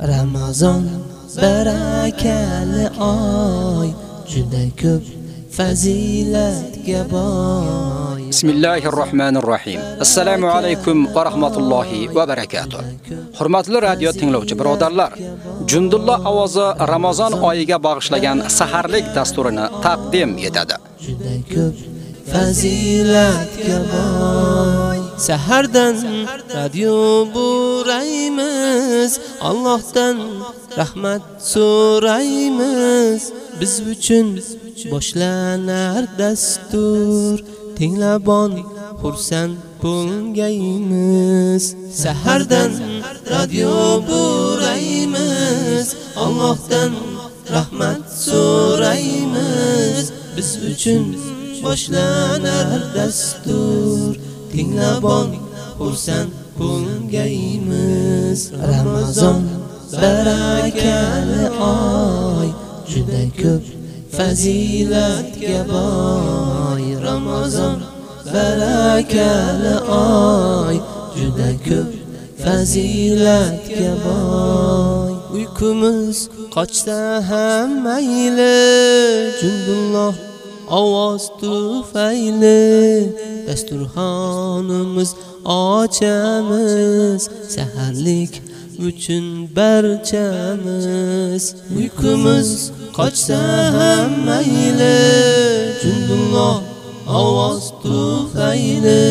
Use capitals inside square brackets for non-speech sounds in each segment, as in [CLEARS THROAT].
Ramazon barakali oy juda ko'p fazilatga boy Bismillahir Rahmanir Rahim. Assalomu alaykum va rahmatullohi va barakatuh. Hurmatli radio tinglovchi birodarlar, Jundullo ovozi Ramazon oyiga bag'ishlangan saharlik dasturini taqdim etadi. juda ko'p fazilatga boy sahardan radio buraymiz Allohdan rahmat so'raymiz. Biz uchun boshlanar dastur tinglabon xursand bo'lgaymiz. Sahardan radio buraymiz Allohdan rahmat so'raymiz. Biz uchun boshlanar dastur tinglabon xursand bo'lgaymiz ramazon barakali oy juda ko'p fazilatga boy ramazon barakali oy juda ko'p fazilatga boy uykumiz qochsa ham mayli jundulloh ovoz tufayli dasturxonimiz ochamiz. Saharlik uchun barchamiz. Uykumiz qochsa ham mayli. Jundulloh ovoz tufayli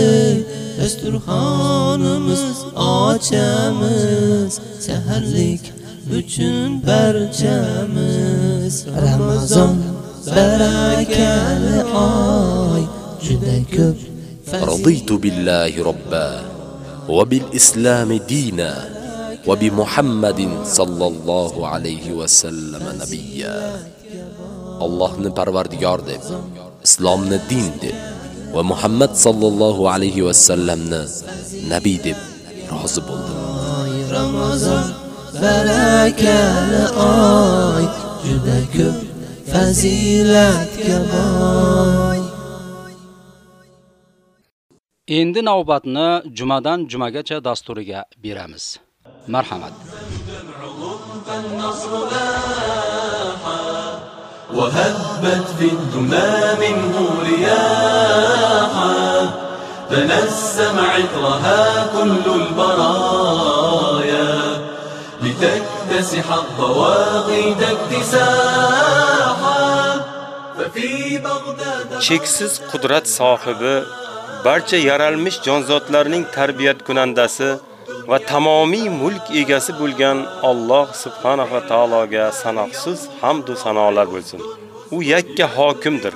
dasturxonimiz ochamiz. Saharlik uchun barchamiz. Ramazon barakali oy juda ko'p رضيت بالله ربا وبالإسلام دينا وبمحمد صلى الله عليه وسلم نبيا Allohni parvardigor deb, islomni din deb va Muhammad sallallohu alayhi va sallamni nabiy deb rozi bo'ldim. oy ramazon barakali oy juda ko'p fazilatga boy Endi navbatni jumadan jumagacha dasturiga beramiz. Marhamat. وهبت في الدنا منه رياحا تنسم عطرها كل البرايا لتكتسح الضواغد اكتساحا ففي بغداد cheksiz qudrat sohibi, barcha yaralmish jonzotlarning tarbiyat kunandasi va tamomiy mulk egasi bo'lgan Alloh subhanahu va taologa sanoqsiz hamd va sanolar bo'lsin. U yakka hokimdir.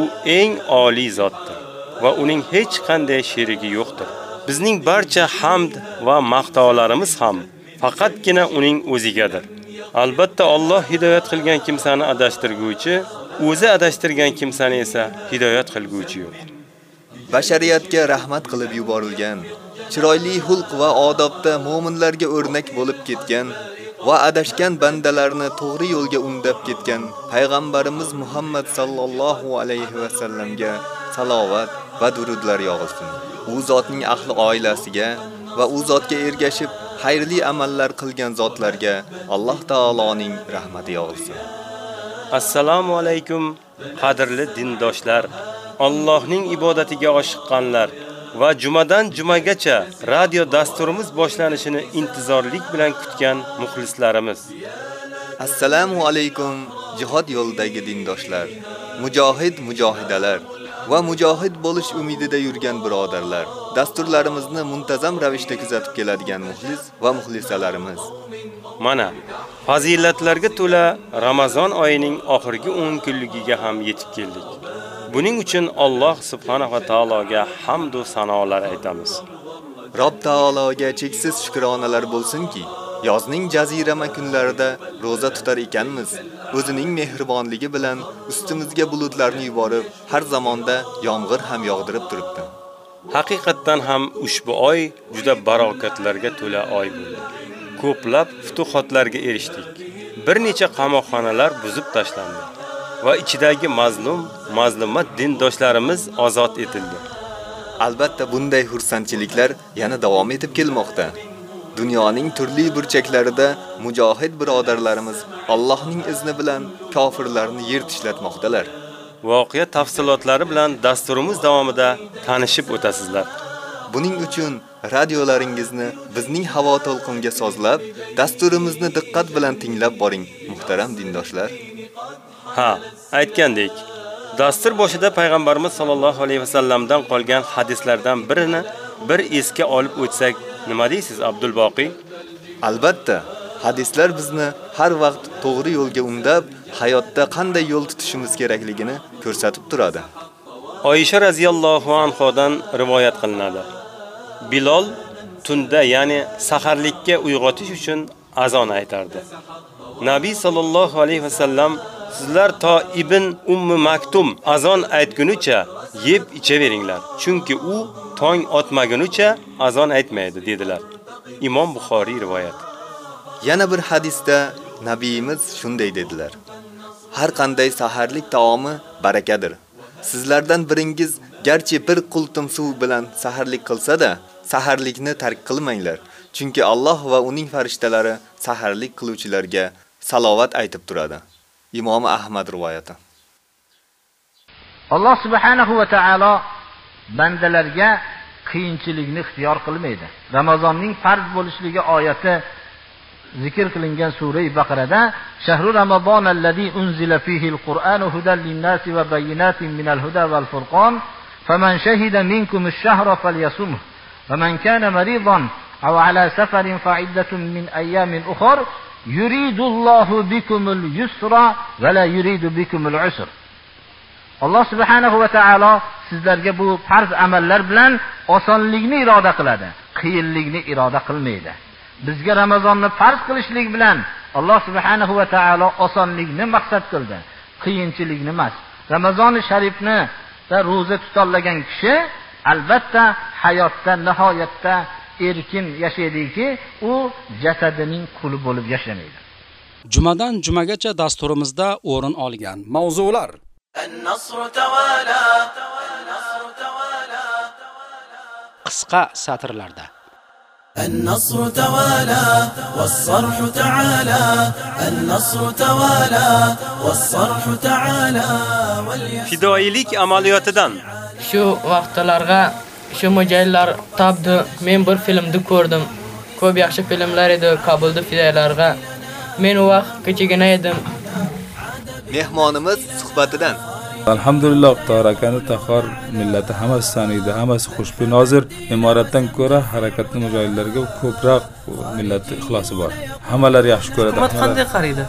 U eng oliy zotdir va uning hech qanday sherigi yo'qdir. Bizning barcha hamd va maqtovlarimiz ham faqatgina uning o'zigadir. Albatta Alloh hidoyat qilgan kimsani adashtirguvchi, o'zi adashtirgan kimsani esa hidoyat qilguvchi yo'q. bashariyatga rahmat qilib yuborilgan, chiroyli xulq va odobda mu'minlarga o'rnak bo'lib ketgan va adashgan bandalarni to'g'ri yo'lga undab ketgan payg'ambarimiz Muhammad sallallohu alayhi va sallamga salovat va durudlar yog'ilsin. U zotning ahli oilasiga va u zotga ergashib xayrli amallar qilgan zotlarga Alloh taoloning rahmati yog'ilsin. Assalomu alaykum, qadrli dindoshlar. Allohning ibodatiga oshiqqanlar va jumadan jumagacha radio dasturimiz boshlanishini intizorlik bilan kutgan muxlislarimiz. Assalomu alaykum jihod yo'lidagi dindoshlar, mujohid mujohidalar va mujohid bo'lish umidida yurgan birodarlar. Dasturlarimizni muntazam ravishda kuzatib keladigan muxlis va muxlisalarimiz. Mana fazilatlarga to'la Ramazon oyining oxirgi 10 kunligiga ham yetib keldik. Buning uchun Alloh subhanahu va taologa hamd va sanolar aytamiz. Rob taologa cheksiz shukronalar bo'lsinki, yozning jazirama kunlarida roza tutar ekanmiz. O'zining mehribonligi bilan ustimizga bulutlarni yuborib, har zamonda yomg'ir ham yog'dirib turibdi. Haqiqatdan ham ushbu oy juda barokatlarga to'la oy bo'ldi. Ko'plab futuhotlarga erishdik. Bir necha qamoqxonalar buzib tashlandi va ichidagi mazlum, mazlumat dindoshlarimiz ozod etildi. Albatta bunday xursandchiliklar yana davom etib kelmoqda. Dunyoning turli burchaklarida mujohid birodarlarimiz Allohning izni bilan kofirlarni yer tishlatmoqdalar. Voqea tafsilotlari bilan dasturimiz davomida tanishib o'tasizlar. Buning uchun radiolaringizni bizning havo to'lqinga sozlab, dasturimizni diqqat bilan tinglab boring, muhtaram dindoshlar. Ha, aytgandek, dastur boshida payg'ambarimiz sollallohu alayhi vasallamdan qolgan hadislardan birini bir esga olib o'tsak, nima deysiz Boqiy? Albatta, hadislar bizni har vaqt to'g'ri yo'lga undab, hayotda qanday yo'l tutishimiz kerakligini ko'rsatib turadi. Oyisha radhiyallohu anhodan rivoyat qilinadi. Bilol tunda, ya'ni saharlikka uyg'otish uchun azon aytardi. Nabiy sallallohu alayhi vasallam sizlar to Ibn Ummu Maktum azon aytgunicha yeb ichaveringlar, chunki u tong otmagunicha azon aytmaydi dedilar. Imom Buxoriy rivoyat. Yana bir hadisda nabiyimiz shunday dedilar: Har qanday saharlik taomi barakadir. Sizlardan biringiz garchi bir qultum suv bilan saharlik qilsa-da, saharlikni tark qilmanglar. Chunki Alloh va uning farishtalari saharlik qiluvchilarga salovat aytib turadi. Imom Ahmad rivoyati. Alloh subhanahu va taolo bandalarga qiyinchilikni ixtiyor qilmaydi. Ramazonning farz bo'lishligi oyati zikr qilingan sura Baqarada shahru ramazon allazi unzila fihi al-Qur'anu hudan lin-nasi va bayyinatin minal huda wal furqon faman shahida minkum ash-shahra falyasumhu ومن كان مريضا أو على سفر فعدة من أيام أخر يريد الله بكم اليسر ولا يريد بكم العسر alloh subhanahu va taolo sizlarga bu farz amallar bilan osonlikni iroda qiladi qiyinlikni iroda qilmaydi. Bizga ramazonni farz qilishlik bilan alloh subhanahu va taolo osonlikni maqsad qildi qiyinchilikni emas. Ramazoni sharifni va ro'za tutolmagan kishi albatta hayotda nihoyatda erkin yashaydiki u jasadining quli bo'lib yashamaydi. Jumadan jumagacha dasturimizda o'rin olgan mavzular. qisqa satrlarda النصر توالى والصرح تعالى النصر توالى والصرح تعالى Fidoilik amaliyotidan shu vaqtlarga shu mo'jaylar topdi men bir filmni ko'rdim ko'p yaxshi filmlar edi qabuldi fidoilarga men u vaqt kichigina edim Mehmonimiz suhbatidan alhamdulillah tarakani tahor millati hammasi taniydi hammasi xushbo'y nozir imoratdan ko'ra harakatni mujohidlarga ko'proq millatni ixlosi bor hammalari yaxshi ko'radi hukumat qanday qaraydi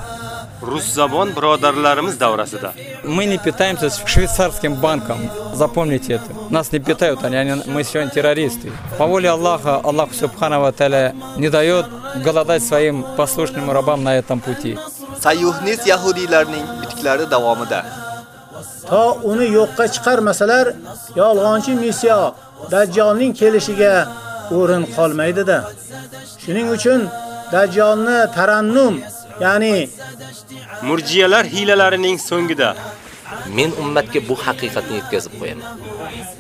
rus zabon birodarlarimiz davrasida Мы не питаемся швейцарским банком. Запомните это. Нас не питают они, они мы сегодня террористы. По воле Аллаха, Аллах Субхану Таля не дает голодать своим послушным рабам на этом пути. Sayyuhnist yahudiylarning bitiklari davomida to uni yo'qqa chiqarmasalar, yolg'onchi missiya Dajjolning kelishiga o'rin qolmaydi-da. Shuning uchun Dajjolni tarannum, ya'ni murjiyalar hilalarining so'ngida Men ummatga bu haqiqatni yetkazib qo'yaman.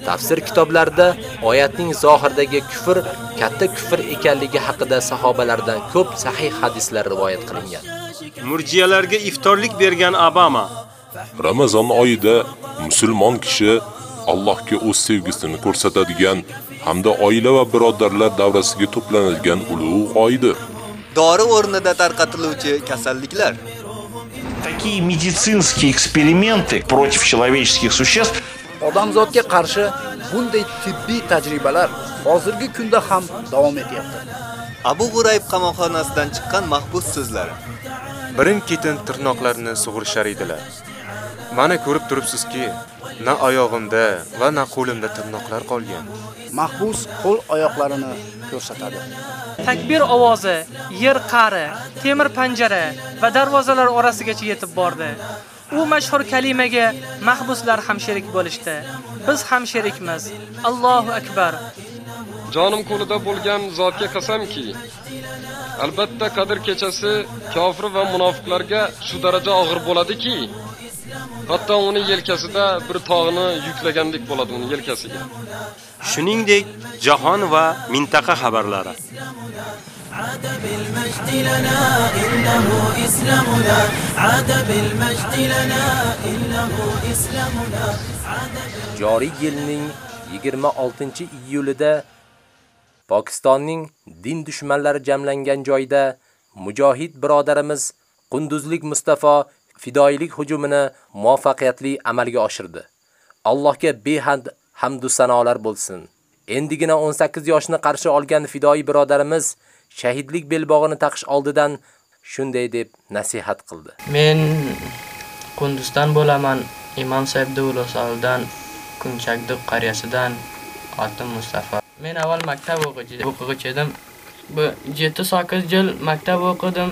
Tafsir kitoblarida oyatning zohirdagi kufr katta kufr ekanligi haqida sahobalardan ko'p sahih hadislar rivoyat qilingan. Murjiyalarga iftorlik bergan Obama Ramazon oyida musulmon kishi Allohga o'z sevgisini ko'rsatadigan hamda oila va birodarlar davrasiga to'planadigan ulug' oydir. Dori o'rnida tarqatiluvchi kasalliklar Такие медицинские эксперименты против человеческих существ odamzodga qarshi bunday tibbiy tajribalar hozirgi kunda ham davom etyapti. Abu G'urayb qamoqxonasidan chiqqan mahbus so'zlari. Birin-ketin tirnoqlarni sug'urishar edilar. Mana ko'rib turibsizki, na oyog'imda va na qo'limda tirnoqlar qolgan. Mahbus qo'l oyoqlarini ko'rsatadi. Takbir ovozi yer qari, temir panjara va darvozalar orasigacha yetib bordi. U mashhur kalimaga mahbuslar ham sherik bo'lishdi. Biz ham sherikmiz. Allohu akbar. Jonim qo'lida bo'lgan zotga qasamki, albatta qadr kechasi kofir va munofiqlarga shu daraja og'ir bo'ladiki, hatto uni yelkasida bir tog'ni yuklagandek bo'ladi uni yelkasiga. Shuningdek, jahon va mintaqa xabarlari. عاد بالمجد لنا إنه إسلامنا عاد بالمجد لنا إنه إسلامنا Joriy yilning 26-iyulida Pokistonning din dushmanlari jamlangan joyda mujohid birodarimiz Qunduzlik Mustafa fidoilik hujumini muvaffaqiyatli amalga oshirdi. Allohga behad hamd va sanolar bo'lsin. Endigina 18 yoshni qarshi olgan fidoi birodarimiz shahidlik belbog'ini taqish oldidan shunday deb nasihat qildi. Men Qunduzdan bo'laman. Imom Saidda Ulug'soldan Kunchakdiq qaryasidan otim Mustafa. Мен avval maktab o'quvchi edim. жети 7-8 yil maktab o'qidim.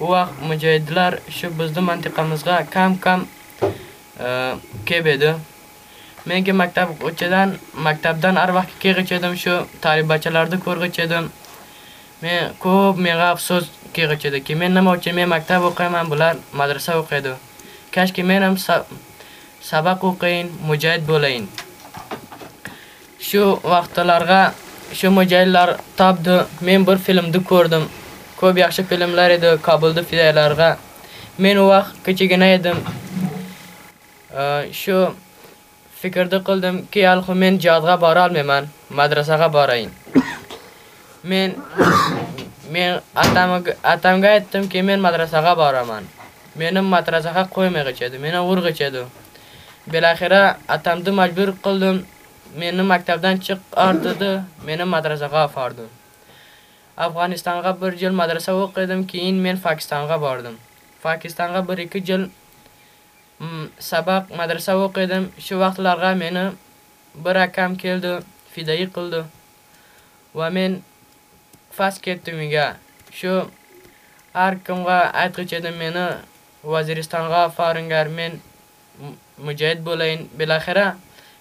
U vaqt mujohidlar shu bizning mantiqamizga kam-kam e, kelib edi. Menga maktab o'qichidan maktabdan har vaqt kelg'ich edim shu talibachalarni ko'rg'ich edim. Men ko'p menga afsus kelg'ich ediki, men nima uchun men maktab o'qiyman, bular madrasa o'qiydi. Kashki men ham sabaq o'qiyin, mujohid bo'layin. Şu vaqtlarga şu mujohidlar tapdı. Men bir filmdi gördüm. Köp yaxşı filmlar idi, Kabulda fidolarga. Men o vaqt kichigina edim. Şu Shu fikrni qildimki, alxu men jadga bara almayman, madrasaga borayin. [COUGHS] Men men atamga atamga aytdimki, men madrasaga baraman. Meni madrasaga qo'ymag'ich edi, meni urg'ich edi. Belaxira atamni majbur qildim. Meni maktabdan chiqardi, meni madrasaga ofardi. Afg'onistonga bir yil madrasa o'qidim, keyin men Pokistonga bordim. Pokistonga 1-2 yil mm, sabaq madrasa o'qidim. Shu vaqtlarga meni bir akam keldi, fidoi qildi. Va men fas ketdim uyga. Shu har kimga aytg'ich edim meni Vaziristonga faringar мен мужаид bo'layin. Belaxira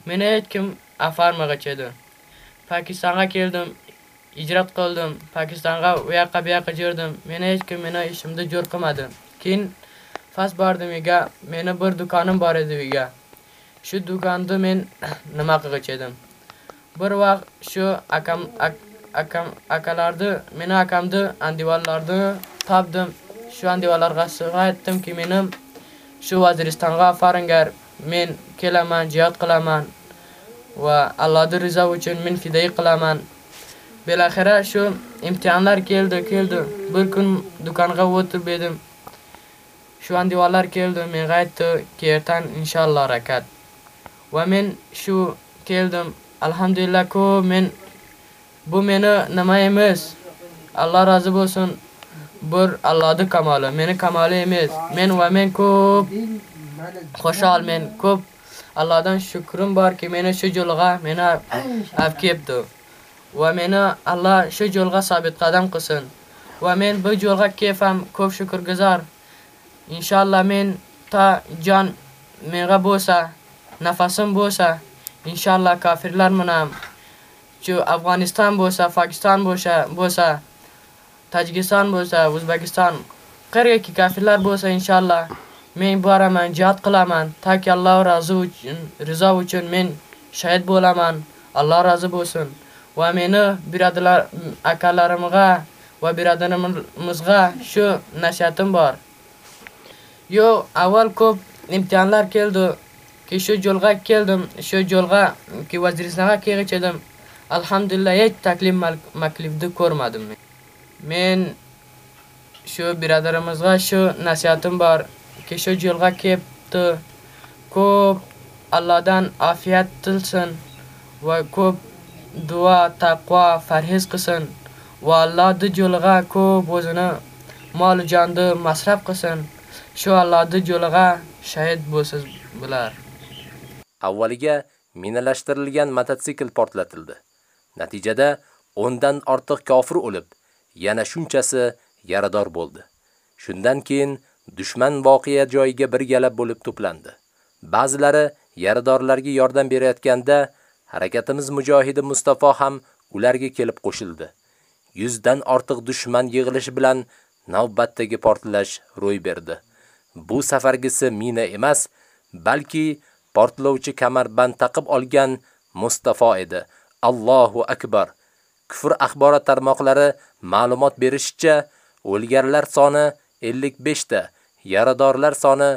meni hech kim афармага Pokistonga пакистанга келдим qildim. кылдым u уякка bu жүрдүм мени эч hech kim meni жоркумады jo'r qilmadi. Keyin үйгө мени бир Meni bir do'konim bor edi дуканды Shu do'konda men [COUGHS] nima qilg'ich edim. Bir vaqt shu akam akam akalarni, meni akamni andivallarni topdim. Shu andivallarga aytdimki, meni shu Vaziristonga faringar, men kelaman, jihad qilaman va Allohning rizo uchun men fidoi qilaman. Belaxira shu imtihonlar keldi, keldi. Bir kun do'konga o'tirib edim. Shu andivallar keldi, menga aytdi ertan inshaalloh rakat. Va men shu keldim. Alhamdulillah ko men bu meni nima emas. Alloh rozi bo'lsin. Bir Allohning kamoli, meni kamoli emas. Men va men ko'p xushal men ko'p Allohdan shukrim borki, meni shu yo'lga meni olib kelibdi. Va meni Alloh shu yo'lga sabit qadam qilsin. Va men bu yo'lga kelfam ko'p shukrguzar. Inshaalloh men ta jon menga bo'lsa, nafasim bo'lsa, inshaalloh kafirlar bilan shu Afg'oniston bo'lsa, Pokiston bo'lsa, bo'lsa, Tojikiston bo'lsa, O'zbekiston, qayerga kafirlar bo'lsa inshaalloh men бараман jihad qilaman. таки алла ыраазы uchun, rizo uchun men шаид bo'laman. Alloh ыраазы bo'lsin. Va meni birodarlar akalarimga va birodarimizga shu nasihatim bor. Yo, avval ko'p imtihonlar keldi. Ki shu yo'lga keldim, shu yo'lga ki Vaziristonga kelg'ich edim. Alhamdulillah hech taklif maklifni ko'rmadim. Men shu birodarimizga shu nasihatim bor. Ki shu yo'lga kelibdi. Ko'p Allohdan afiyat tilsin va ko'p duo, taqvo, farhiz qilsin va Allohning yo'liga ko'p o'zini mol jonni masraf qilsin. Shu Allohning yo'liga shahid bo'lsiz bular. Avvaliga minalashtirilgan mototsikl portlatildi. Natijada 10 dan ortiq kofir o'lib, yana shunchasi yarador bo'ldi. Shundan keyin dushman voqea joyiga birgalab bo'lib to'plandi. Ba'zilari yaradorlarga yordam berayotganda harakatimiz mujohidi Mustafa ham ularga kelib qo'shildi. 100 dan ortiq dushman yig'ilishi bilan navbatdagi portlash ro'y berdi. Bu safargisi mina emas, balki portlovchi kamarband taqib olgan Mustafa edi. Allohu akbar. Kufr axborot tarmoqlari ma'lumot berishicha, o'lganlar soni 55 ta, yaradorlar soni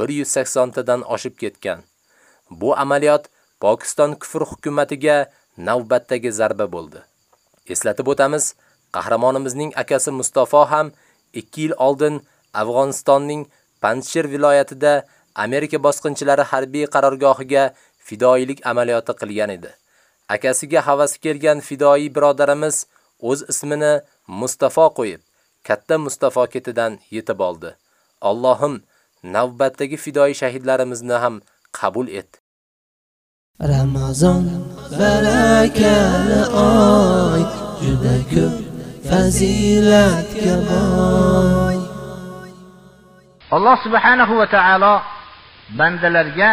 180 tadan oshib ketgan. Bu amaliyot Pokiston kufr hukumatiga navbatdagi zarba bo'ldi. Eslatib o'tamiz, qahramonimizning akasi Mustafo ham 2 yil oldin Afg'onistonning Panjshir viloyatida Amerika bosqinchilari harbiy qarorgohiga fidoilik amaliyoti qilgan edi. Akasiga havasi kelgan fidoi birodarimiz o'z ismini Mustafo qo'yib, katta Mustafo ketidan yetib oldi. Allohim navbatdagi fidoi shahidlarimizni ham qabul et. Ramazon barakali oy juda ko'p fazilatga boy Alloh subhanahu va taolo bandalarga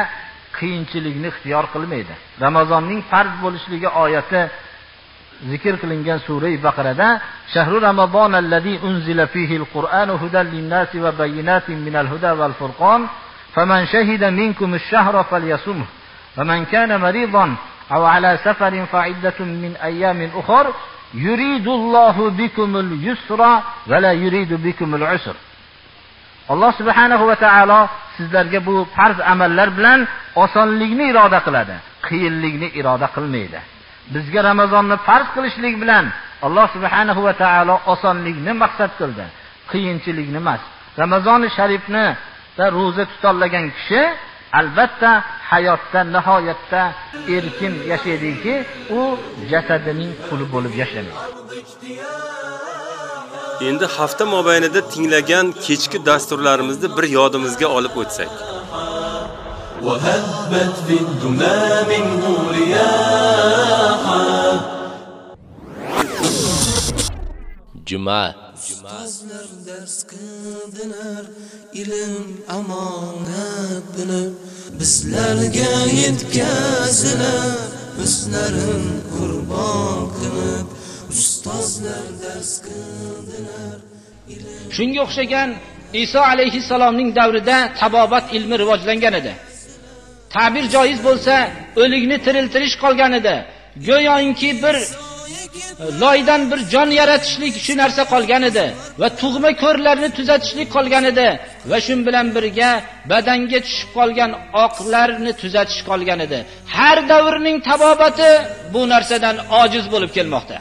qiyinchilikni ixtiyor qilmaydi. Ramazonning farz bo'lishligi oyati zikr qilingan sura Baqarada shahru ramazon allazi unzila fihi al-Qur'anu hudan lin-nasi va bayyinatin minal huda wal furqan faman shahida minkum ash-shahra falyasumhu ومن كان مريضا أو على سفر فعدة من أيام أخر يريد الله بكم اليسر ولا يريد بكم العسر alloh subhanahu va taolo sizlarga bu farz amallar bilan osonlikni iroda qiladi qiyinlikni iroda qilmaydi Bizga ramazonni farz qilishlik bilan alloh subhanahu va taolo osonlikni maqsad qildi. Qiyinchilikni emas. Ramazoni sharifni ro'za tutolmagan kishi albatta hayotda nihoyatda erkin yashaydiki u jasadining quli bo'lib yashamaydi. Endi hafta mobaynida tinglagan kechki dasturlarimizni bir yodimizga olib o'tsak. وهبت في الدنا منه رياحا Juma Ustozlar dars qildilar ilm omonat bilib bizlarga yetkazilar o'zlarin qurbon qilib ustozlar dars qildilar Shunga o'xshagan Iso alayhissalomning davrida tabobat ilmi rivojlangan edi. Ta'bir joiz bo'lsa, o'likni tiriltirish qolgan edi. Go'yoki bir loydan bir jon yaratishlik shu narsa qolgan edi va tug'ma ko'rlarni tuzatishlik qolgan edi va shu bilan birga badanga tushib qolgan oqlarni tuzatish qolgan edi. Har davrning tabobati bu narsadan ojiz bo'lib kelmoqda.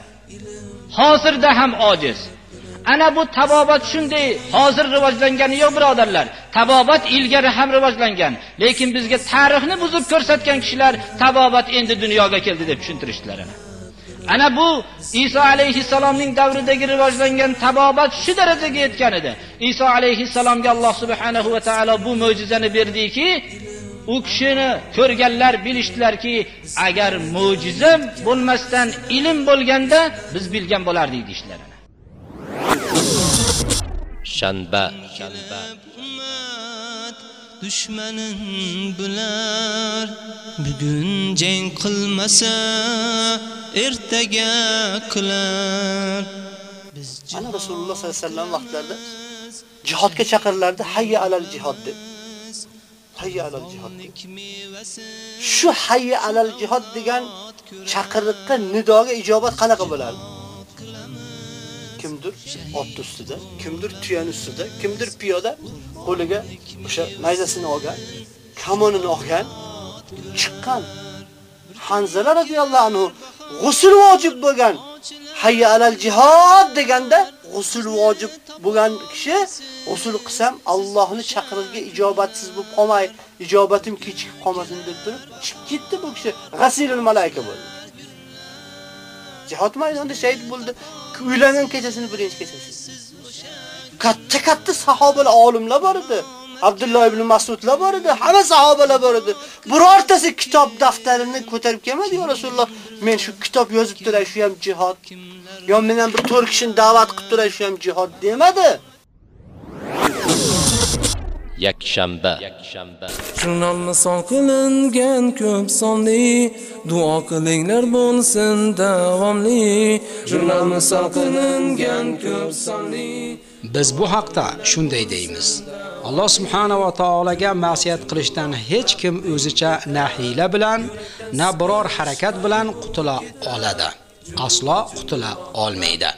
Hozirda ham ojiz. Ana bu tabobat shunday hozir rivojlangani yo'q birodarlar. Tabobat ilgari ham rivojlangan, lekin bizga tarixni buzib ko'rsatgan kishilar tabobat endi dunyoga keldi deb tushuntirishdilar ana. Ana bu Iso alayhissalomning davridagi rivojlangan tabobat shu darajaga yetgan edi. Iso alayhissalomga Alloh subhanahu va taolo bu mo'jizani berdiki, u kishini ko'rganlar bilishdilarki, agar mo'jiza bo'lmasdan ilm bo'lganda biz bilgan bo'lardik deyishlar. Shanba dushmanin bular bugun jang qilmasa ertaga qilar Ana Rasululloh sollallohu alayhi vasallam vaqtlarida jihodga chaqirilardi, hayya alal jihod deb. Hayya alal jihod. Shu hayya alal jihod degan chaqiriqqa nidoga ijobat qanaqa bo'lardi? Kimdir ot ustida, kimdir tuyan ustida, kimdir piyoda qo'liga o'sha nayzasini olgan, kamonini olgan, chiqqan. Hanzala radhiyallohu anhu g'usl vojib bo'lgan. Hayya alal jihad deganda g'usl vojib bo'lgan kishi g'usl qilsam Allohni chaqirig'iga ijobatsiz bo'lib qolmay, ijobatim kechikib qolmasin deb turib chiqib ketdi bu kishi. G'asilul malaika bo'ldi. Jihod maydonida shahid bo'ldi. Uylangan kechasini birinchi kechasi. Katta-katta sahobalar, olimlar bor edi. Abdulloh ibn Mas'udlar bor edi, hamma sahobalar bor edi. Birortasi kitob daftarini ko'tarib kelmadi ya Rasululloh. Men shu kitob yozib turay, shu ham jihad. Yo men ham bir to'r kishini da'vat qilib turay, shu ham jihad demadi. Yakshanba Jurnalni son qilingan ko'p sonli duo qilinglar bo'lsin davomli Jurnalni son qilingan ko'p sonli Biz bu haqda shunday deymiz. Alloh subhanahu va taolaga ma'siyat qilishdan hech kim o'zicha na hiyla bilan, na biror harakat bilan qutula oladi. Aslo qutula olmaydi.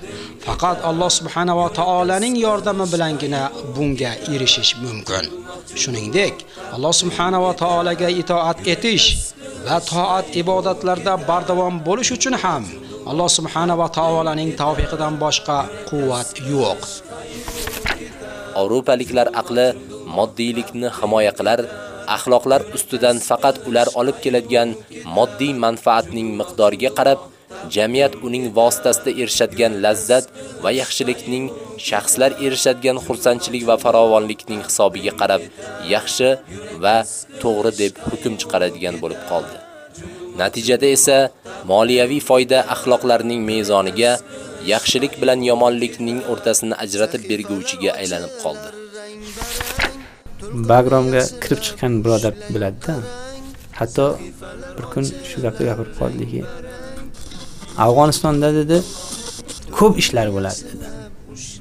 Faqat Alloh subhanahu va taolaning yordami bilangina bunga erishish mumkin. Shuningdek, Alloh subhanahu va taolaga itoat etish va toat ibodatlarda bardavom bo'lish uchun ham Alloh subhanahu va taolaning tavfiqidan boshqa quvvat yo'q. Avropaliklar aqli moddiylikni himoya qilar, axloqlar ustidan faqat ular olib keladigan moddiy manfaatning miqdoriga qarab jamiyat uning vositasida erishadigan lazzat va yaxshilikning shaxslar erishadigan xursandchilik va farovonlikning hisobiga qarab yaxshi va to'g'ri deb hukm chiqaradigan bo'lib qoldi. Natijada esa moliyaviy foyda axloqlarning mezoniga yaxshilik bilan yomonlikning o'rtasini ajratib berguvchiga aylanib qoldi. Bagromga kirib chiqqan birodar biladi-da. Hatto bir kun shu gapni gapirib qoldiki, Afg'onistonda dedi, ko'p ishlar bo'ladi dedi.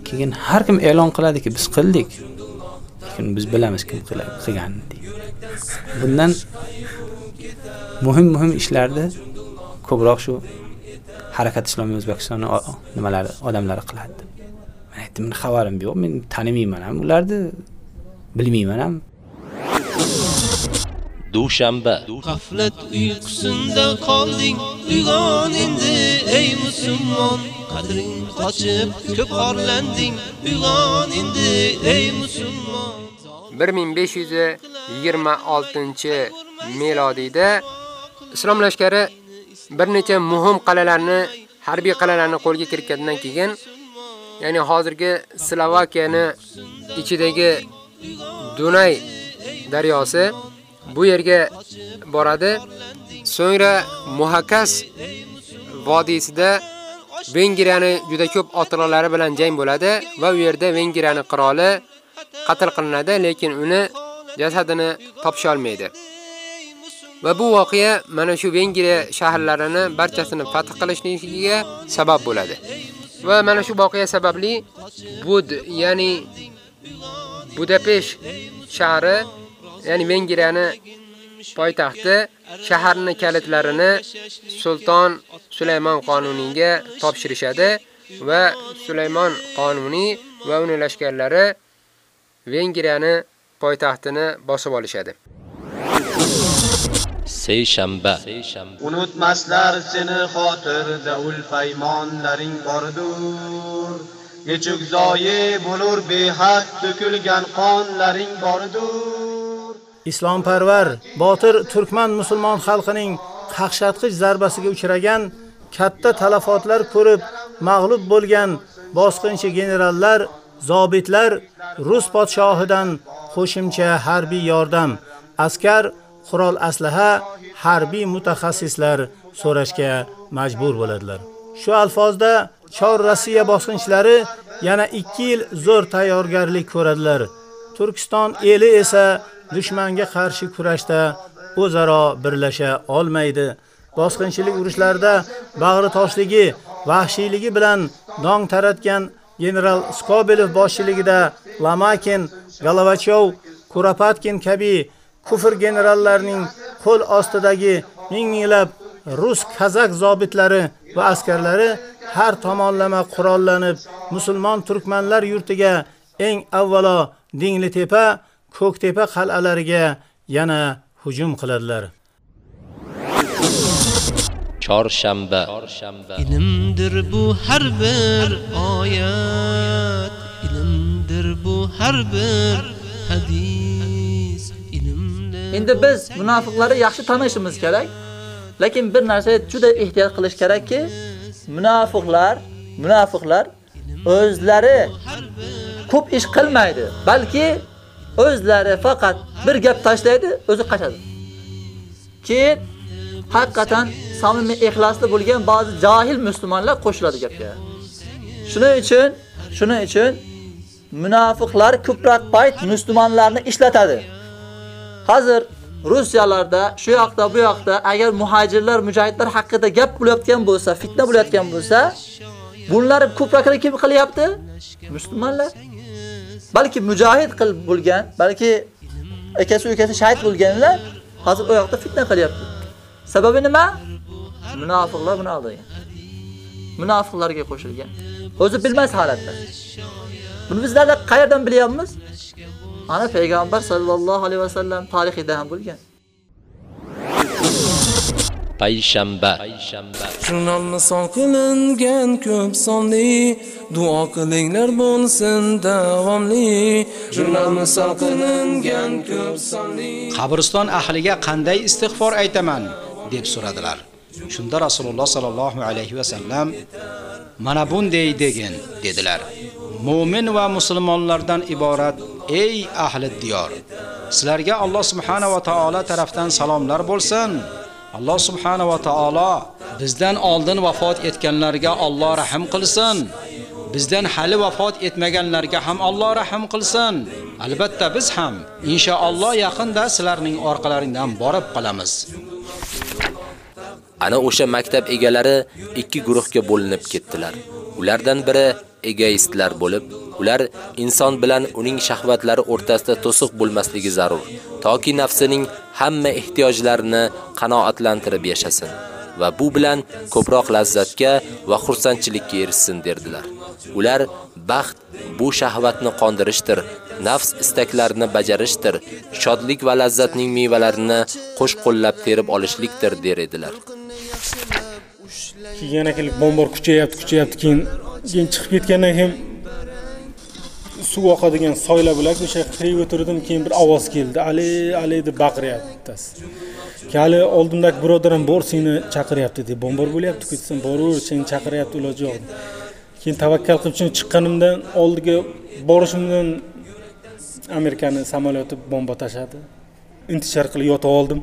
Keyin har kim e'lon qiladiki, biz qildik. Lekin biz bilamiz kim qilganini. Bundan muhim-muhim ishlarda ko'proq shu harakat islomiy O'zbekistonni nimalari odamlari qiladi. Men aytdim, men xabarim yo'q, men tanimayman ham ularni, bilmayman ham. Dushanba. G'aflat uyqusinda qolding uyg'on endi ey musulmon. Qadring qochib ko'p orlanding uyg'on endi ey musulmon. 1526-melodiyda islom lashkari bir necha muhim qal'alarni, harbiy qal'alarni qo'lga kiritgandan keyin, ya'ni hozirgi Slovakiyani ichidagi Dunay daryosi bu yerga boradi. So'ngra Muhakkas vodiysida Vengriyani juda ko'p otlarlari bilan jang bo'ladi va u yerda Vengriyani qiroli qatl qilinadi, lekin uni jasadini topisha olmaydi. Va bu voqea mana shu Vengriya shaharlarini barchasini fath qilishligiga sabab bo'ladi. Va mana shu voqea sababli Bud, ya'ni Budapesht shahri, ya'ni Vengriyani poytaxti shaharni kalitlarini Sulton Sulaymon qonuniyga topshirishadi va Sulaymon qonuniy va uning lashkarlari Vengriyani poytaxtini bosib olishadi. Seyshanba. Unutmaslar seni xotirda ul paymonlaring bordur. Nechuk zoyi bo'lur behad to'kilgan qonlaring bordur. Islomparvar, botir turkman musulmon xalqining qaqshatqich zarbasiga uchragan, katta talafotlar ko'rib mag'lub bo'lgan bosqinchi generallar, zobitlar Rus podshohidan qo'shimcha harbiy yordam, askar, qurol aslaha, harbiy mutaxassislar so'rashga majbur bo'ladilar. Shu alfozda Chor Rossiya bosqinchilari yana 2 yil zo'r tayyorgarlik ko'radilar. Turkiston eli esa dushmanga qarshi kurashda o'zaro birlasha olmaydi. Bosqinchilik urushlarida bag'ri toshligi, vahshiyligi bilan dong taratgan general Skobelov boshchiligida Lamakin, Galovachov, Kuropatkin kabi kufr generallarining qo'l ostidagi minglab rus kazak zobitlari va askarlari har tomonlama qurollanib, musulmon turkmanlar yurtiga eng avvalo Dingli tepa, Ko'ktepa qal'alariga yana hujum qiladilar. Chorshanba. Ilmdir bu har bir oyat, ilmdir bu har bir hadis. Endi biz munofiqlarni yaxshi tanishimiz kerak. Lekin bir narsa juda ehtiyot qilish kerakki, munofiqlar, munofiqlar o'zlari ko'p ish qilmaydi, balki o'zlari faqat bir gap tashlaydi, o'zi qochadi. Keyin haqiqatan samimiy ixlosli bo'lgan ba'zi jahil musulmonlar qo'shiladi gapga. Shuning uchun, shuning uchun munofiqlar ko'proq payt musulmonlarni ishlatadi. Hozir Rusiyalarda, shu yoqda, bu yoqda agar muhojirlar, mujohidlar haqida gap bo'layotgan bo'lsa, fitna bo'layotgan bo'lsa, bunlar ko'proq kim qilyapti? Musulmonlar. Balki mujohid qilib bo'lgan, balki akasi ukasi shahid bo'lganlar hozir u yoqda fitna qilyapti. Sababi nima? Munofiqlar buni oldigan. munofiqlarga qo'shilgan. O'zi bilmas holatda. Buni bizlar qayerdan bilyapmiz? Ana payg'ambar sallallohu alayhi vasallam tarixida ham bo'lgan. Payshanba. Jurnalni son qilingan ko'p sonli. Duo qilinglar bo'lsin davomli. Jurnalni son qilingan ko'p sonli. Qabriston ahliga qanday istig'for aytaman? deb so'radilar. Shunda rasululloh sollallohu alayhi vasallam mana bunday degin dedilar. Mo'min va musulmonlardan iborat ey ahli diyor sizlarga Alloh subhanahu va taolo tarafdan salomlar bo'lsin Alloh subhanahu va taolo bizdan oldin vafot etganlarga Alloh rahim qilsin. Bizdan hali vafot etmaganlarga ham Alloh rahim qilsin. Albatta biz ham inshaalloh yaqinda sizlarning orqalaringdan borib qolamiz. Ana o'sha maktab egalari ikki guruhga bo'linib ketdilar. Ulardan biri egoistlar bo'lib, ular inson bilan uning shahvatlari o'rtasida to'siq bo'lmasligi zarur, toki nafsining hamma ehtiyojlarini qanoatlantirib yashasin va bu bilan ko'proq lazzatga va xursandchilikka erishsin derdilar. Ular baxt bu shahvatni qondirishdir, nafs istaklarini bajarishdir, shodlik va lazzatning mevalarini qo'shqo'llab terib olishlikdir der edilar. Keyin kelib bombor kuchayapti, kuchayapti, keyin keyin chiqib ketgandan keyin suv oqadigan soylar bo'lak o'sha qirib o'tirdim keyin bir ovoz keldi ali ali deb baqiryapti keyin hali oldimdagi birodar ham bor seni chaqiryapti deb bombor bo'lyapti desam boraver seni chaqiryapti iloji yo'q keyin tavakkal qilib shuni chiqqanimdan oldiga borishimdan amerikani samolyoti bomba tashladi intishar qilib yotib oldim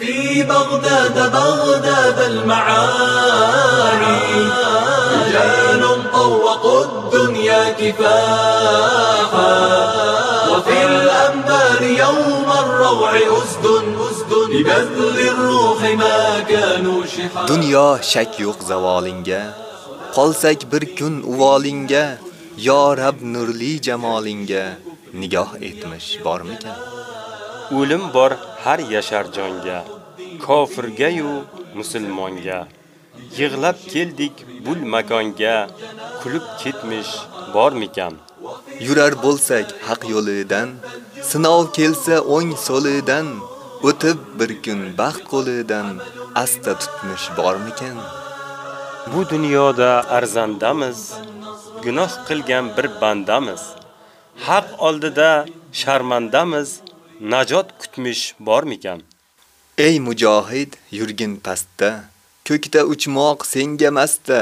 في بغداد بغداد المعاني رجال طوقوا الدنيا كفاحا وفي الأنبار يوم الروع أسد أسد ببذل الروح ما كانوا شحا Dunyo shak yo'q zavolinga, qolsak bir kun uvolinga, yo Rab nurli jamolinga nigoh etmish bormikan? O'lim bor har yashar jonga, kofirga yu musulmonga. Yig'lab keldik bul makonga, kulib ketmish bormikan? Yurar bo'lsak haq yo'lidan, sinov kelsa o'ng solidan, o'tib bir kun baxt qo'lidan asta tutmish bormikan? Bu dunyoda arzandamiz, gunoh qilgan bir bandamiz. Haq oldida sharmandamiz, najot kutmish bormikan? Ey mujohid, yurgin pastda, ko'kda uchmoq senga masta,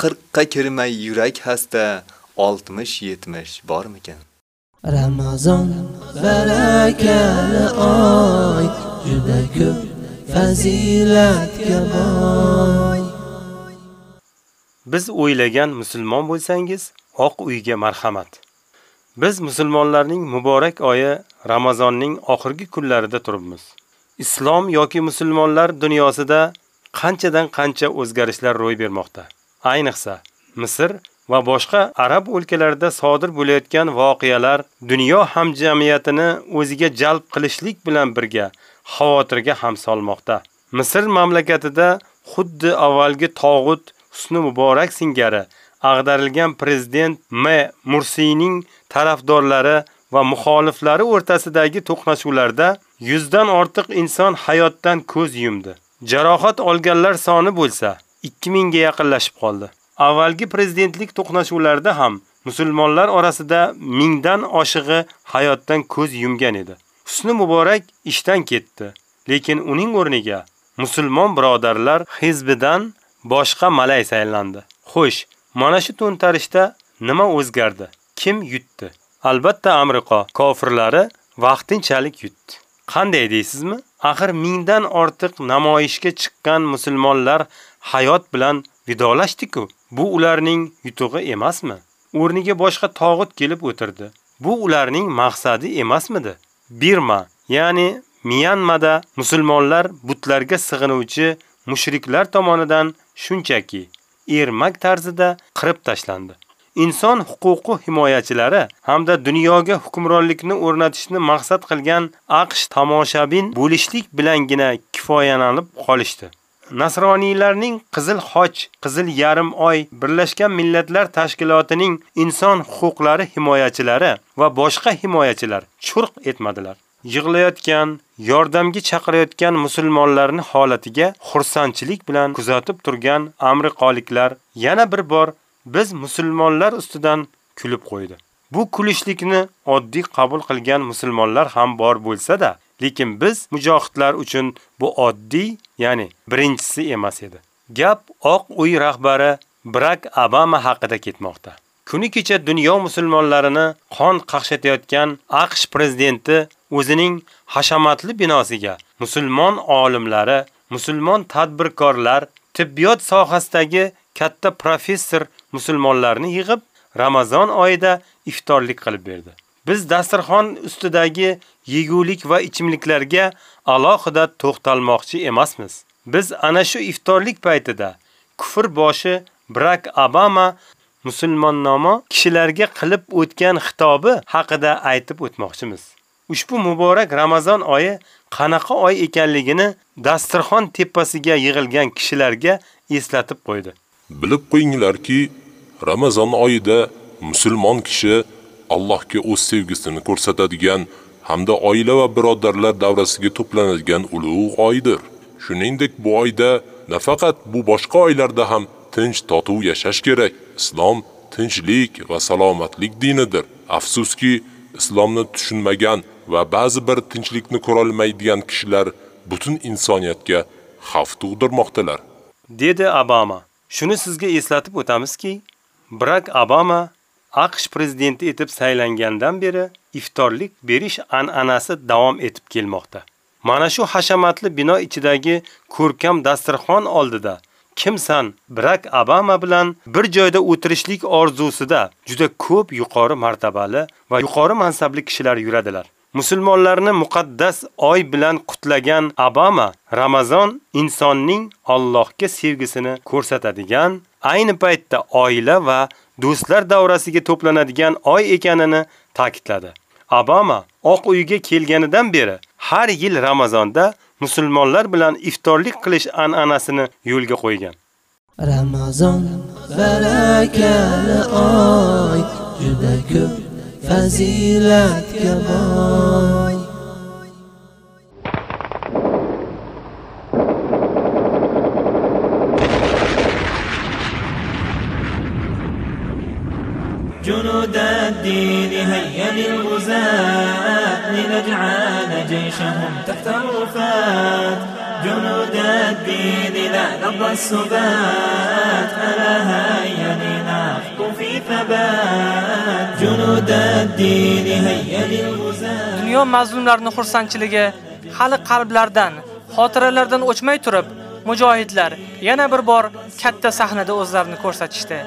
qirqqa kirmay yurak hasta, 60-70 bormikan? Ramazon barakali oy juda ko'p fazilatga boy Biz o'ylagan musulmon bo'lsangiz, Oq uyga marhamat. Biz musulmonlarning muborak oyi Ramazonning oxirgi kunlarida turibmiz. Islom yoki musulmonlar dunyosida qanchadan qancha o'zgarishlar ro'y bermoqda. Ayniqsa, Misr va boshqa arab o'lkalarida sodir bo'layotgan voqealar dunyo hamjamiyatini o'ziga jalb qilishlik bilan birga xavotirga ham solmoqda. Misr mamlakatida xuddi avvalgi tog'ut Husni Muborak singari ag'darilgan prezident M. Mursiyning tarafdorlari va muxoliflari o'rtasidagi to'qnashuvlarda yuzdan ortiq inson hayotdan ko'z yumdi. Jarohat olganlar soni bo'lsa 2000 ga yaqinlashib qoldi. Avvalgi prezidentlik to'qnashuvlarida ham musulmonlar orasida mingdan oshig'i hayotdan ko'z yumgan edi. Husni Muborak ishdan ketdi, lekin uning o'rniga musulmon birodarlar hizbidan boshqa malay saylandi. Xo'sh, mana shu to'ntarishda nima o'zgardi? Kim yutdi? Albatta Amerika kofirlari vaqtinchalik yutdi. Qanday deysizmi? Ахыр миңдан ortiq namoyishga chiqqan musulmonlar hayot bilan vidolashdi-ku. Bu ularning yutug'i emasmi? O'rniga boshqa tog'ut kelib o'tirdi. Bu ularning maqsadi emasmidi? Birma, ya'ni Myanmada musulmonlar butlarga sig'inuvchi mushriklar tomonidan shunchaki ermak tarzida qirib tashlandi. Inson huquqi himoyachilari hamda dunyoga hukmronlikni o'rnatishni maqsad qilgan AQSh tomoshabin bo'lishlik bilangina kifoyalanib qolishdi. nasroniylarning Qizil Xoch, Qizil Yarim Oy, Birlashgan Millatlar Tashkilotining inson huquqlari himoyachilari va boshqa himoyachilar churq etmadilar. Yig'layotgan, yordamga chaqirayotgan musulmonlarning holatiga xursandchilik bilan kuzatib turgan amerikaliklar yana bir bor biz musulmonlar ustidan kulib qo'ydi. Bu kulishlikni oddiy qabul qilgan musulmonlar ham bor bo'lsa-da, lekin biz mujohidlar uchun bu oddiy, ya'ni birinchisi emas edi. Gap Oq uy rahbari Brak Obama haqida ketmoqda. Kuni kecha dunyo musulmonlarini qon qaqshatayotgan AQSh prezidenti o'zining hashamatli binosiga musulmon olimlari, musulmon tadbirkorlar, tibbiyot sohasidagi katta professor musulmonlarni yig'ib Ramazon oyida iftorlik qilib berdi. Biz dasturxon ustidagi yegulik va ichimliklarga alohida to'xtalmoqchi emasmiz. Biz ana shu iftorlik paytida kufr boshi Barack Obama musulmonnoma kishilarga qilib o'tgan xitobi haqida aytib o'tmoqchimiz. Ushbu muborak Ramazon oyi qanaqa oy ekanligini dasturxon tepasiga yig'ilgan kishilarga eslatib qo'ydi. Bilib qo'yinglarki, Ramazon oyida musulmon kishi Allohga o'z sevgisini ko'rsatadigan hamda oila va birodarlar davrasiga to'planadigan ulug' oydir. Shuningdek, bu oyda nafaqat bu boshqa oylarda ham tinch totuv yashash kerak. Islom tinchlik va salomatlik dinidir. Afsuski, islomni tushunmagan va ba'zi bir tinchlikni ko'ra olmaydigan kishilar butun insoniyatga xavf tug'dirmoqdalar. dedi Obama. Shuni sizga eslatib o'tamizki, Barack Obama AQSh prezidenti etib saylangandan beri iftorlik berish an'anasi davom etib kelmoqda. Mana shu hashamatli bino ichidagi ko'rkam dasturxon oldida kimsan Barack Obama bilan bir joyda o'tirishlik orzusida juda ko'p yuqori martabali va yuqori mansabli kishilar yuradilar. Musulmonlarni muqaddas oy bilan qutlagan Obama Ramazon insonning Allohga sevgisini ko'rsatadigan, ayni paytda oila va do'stlar davrasiga to'planadigan oy ekanini ta'kidladi. Obama Oq uyga kelganidan beri har yil Ramazonda musulmonlar bilan iftorlik qilish an'anasini yo'lga qo'ygan. Ramazon barakali oy juda ko'p fazilatga boy جنود الدين هيا للغزاة لنجعل جيشهم تحت الرفات جنود الدين لا نرضى السبات ألا هيا لنخطو في ثبات. дүйнө мазлумдарынын хурсандчылыгы hali калблардан хотиралардан o'chmay turib mujohidlar yana bir bor katta sahnada o'zlarini ko'rsatishdi.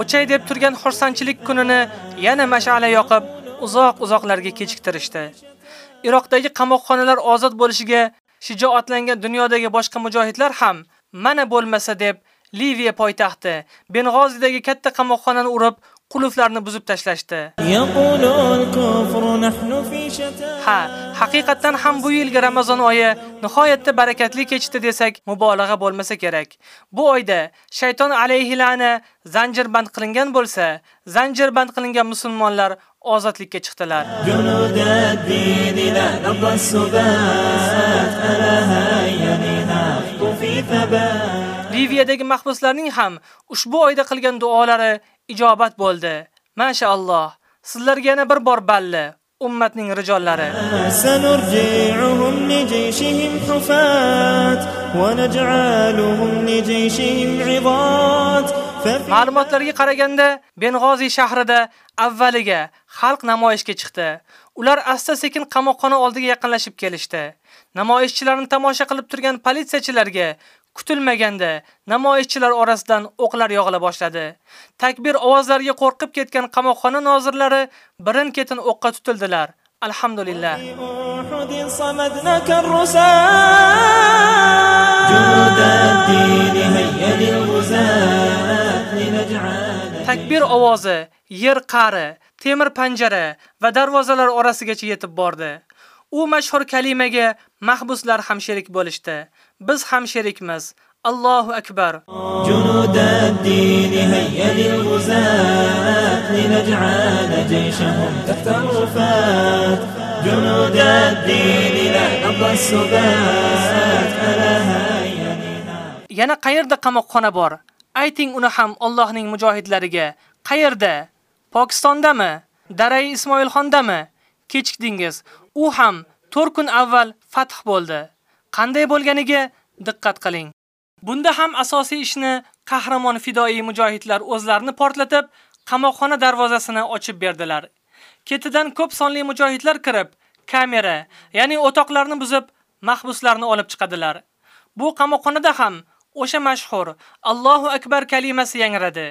O'chay deb turgan xursandchilik kunini yana mash'ala yoqib uzoq uzoqlarga kechiktirishdi. Iroqdagi qamoqxonalar ozod bo'lishiga shijoatlangan dunyodagi boshqa mujohidlar ham mana bo'lmasa deb liviya poytaxti beng'ozidagi katta qamoqxonani urib кулуфларны buzib tashlashdi. ha haqiqatan ham bu yilgi ramazon oyi nihoyatda barakatli kechdi desak mubolag'a bo'lmasa kerak. Bu oyda shayton alayhi alayhilana zanjirband qilingan bo'lsa zanjirband qilingan musulmonlar ozodlikka chiqdilar. ливиядеги махбусларнинг ham ushbu oyda qilgan duolari ijobat bo'ldi. Машааллоh sizlarga yana bir bor balli ummatning rijollari. Ma'lumotlarga qaraganda Bengozi shahrida avvaliga xalq namoyishga chiqdi. Ular asta sekin qamoqxona oldiga yaqinlashib kelishdi. Namoyishchilarni tomosha qilib turgan politsiyachilarga Kutilmaganda namoyishchilar orasidan o'qlar yog'ila boshladi. Takbir ovozlariga qo'rqib ketgan qamoqxona nozirlari birin-ketin o'qqa tutildilar. Alhamdulillah. Takbir ovozi yer qari, temir panjara va darvozalar orasigacha yetib bordi. U mashhur kalimaga mahbuslar ham sherik bo'lishdi. biz ham sherikmiz. Allohu akbar. Yana qayerda qamoqxona bor? Ayting uni ham Allohning mujohidlariga. Qayerda? Pokistondami darai ismoilxondami kechikdingiz. U ham 4 kun avval fath bo'ldi. Qanday bo'lganiga diqqat qiling. Bunda ham asosiy ishni qahramon fidoi mujohidlar o'zlarini portlatib, qamoqxona darvozasini ochib berdilar. Ketidan ko'p sonli mujohidlar kirib, kamera, ya'ni o'toqlarni buzib, mahbuslarni olib chiqadilar. Bu qamoqxonada ham o'sha mashhur Allohu akbar kalimasi yangradi.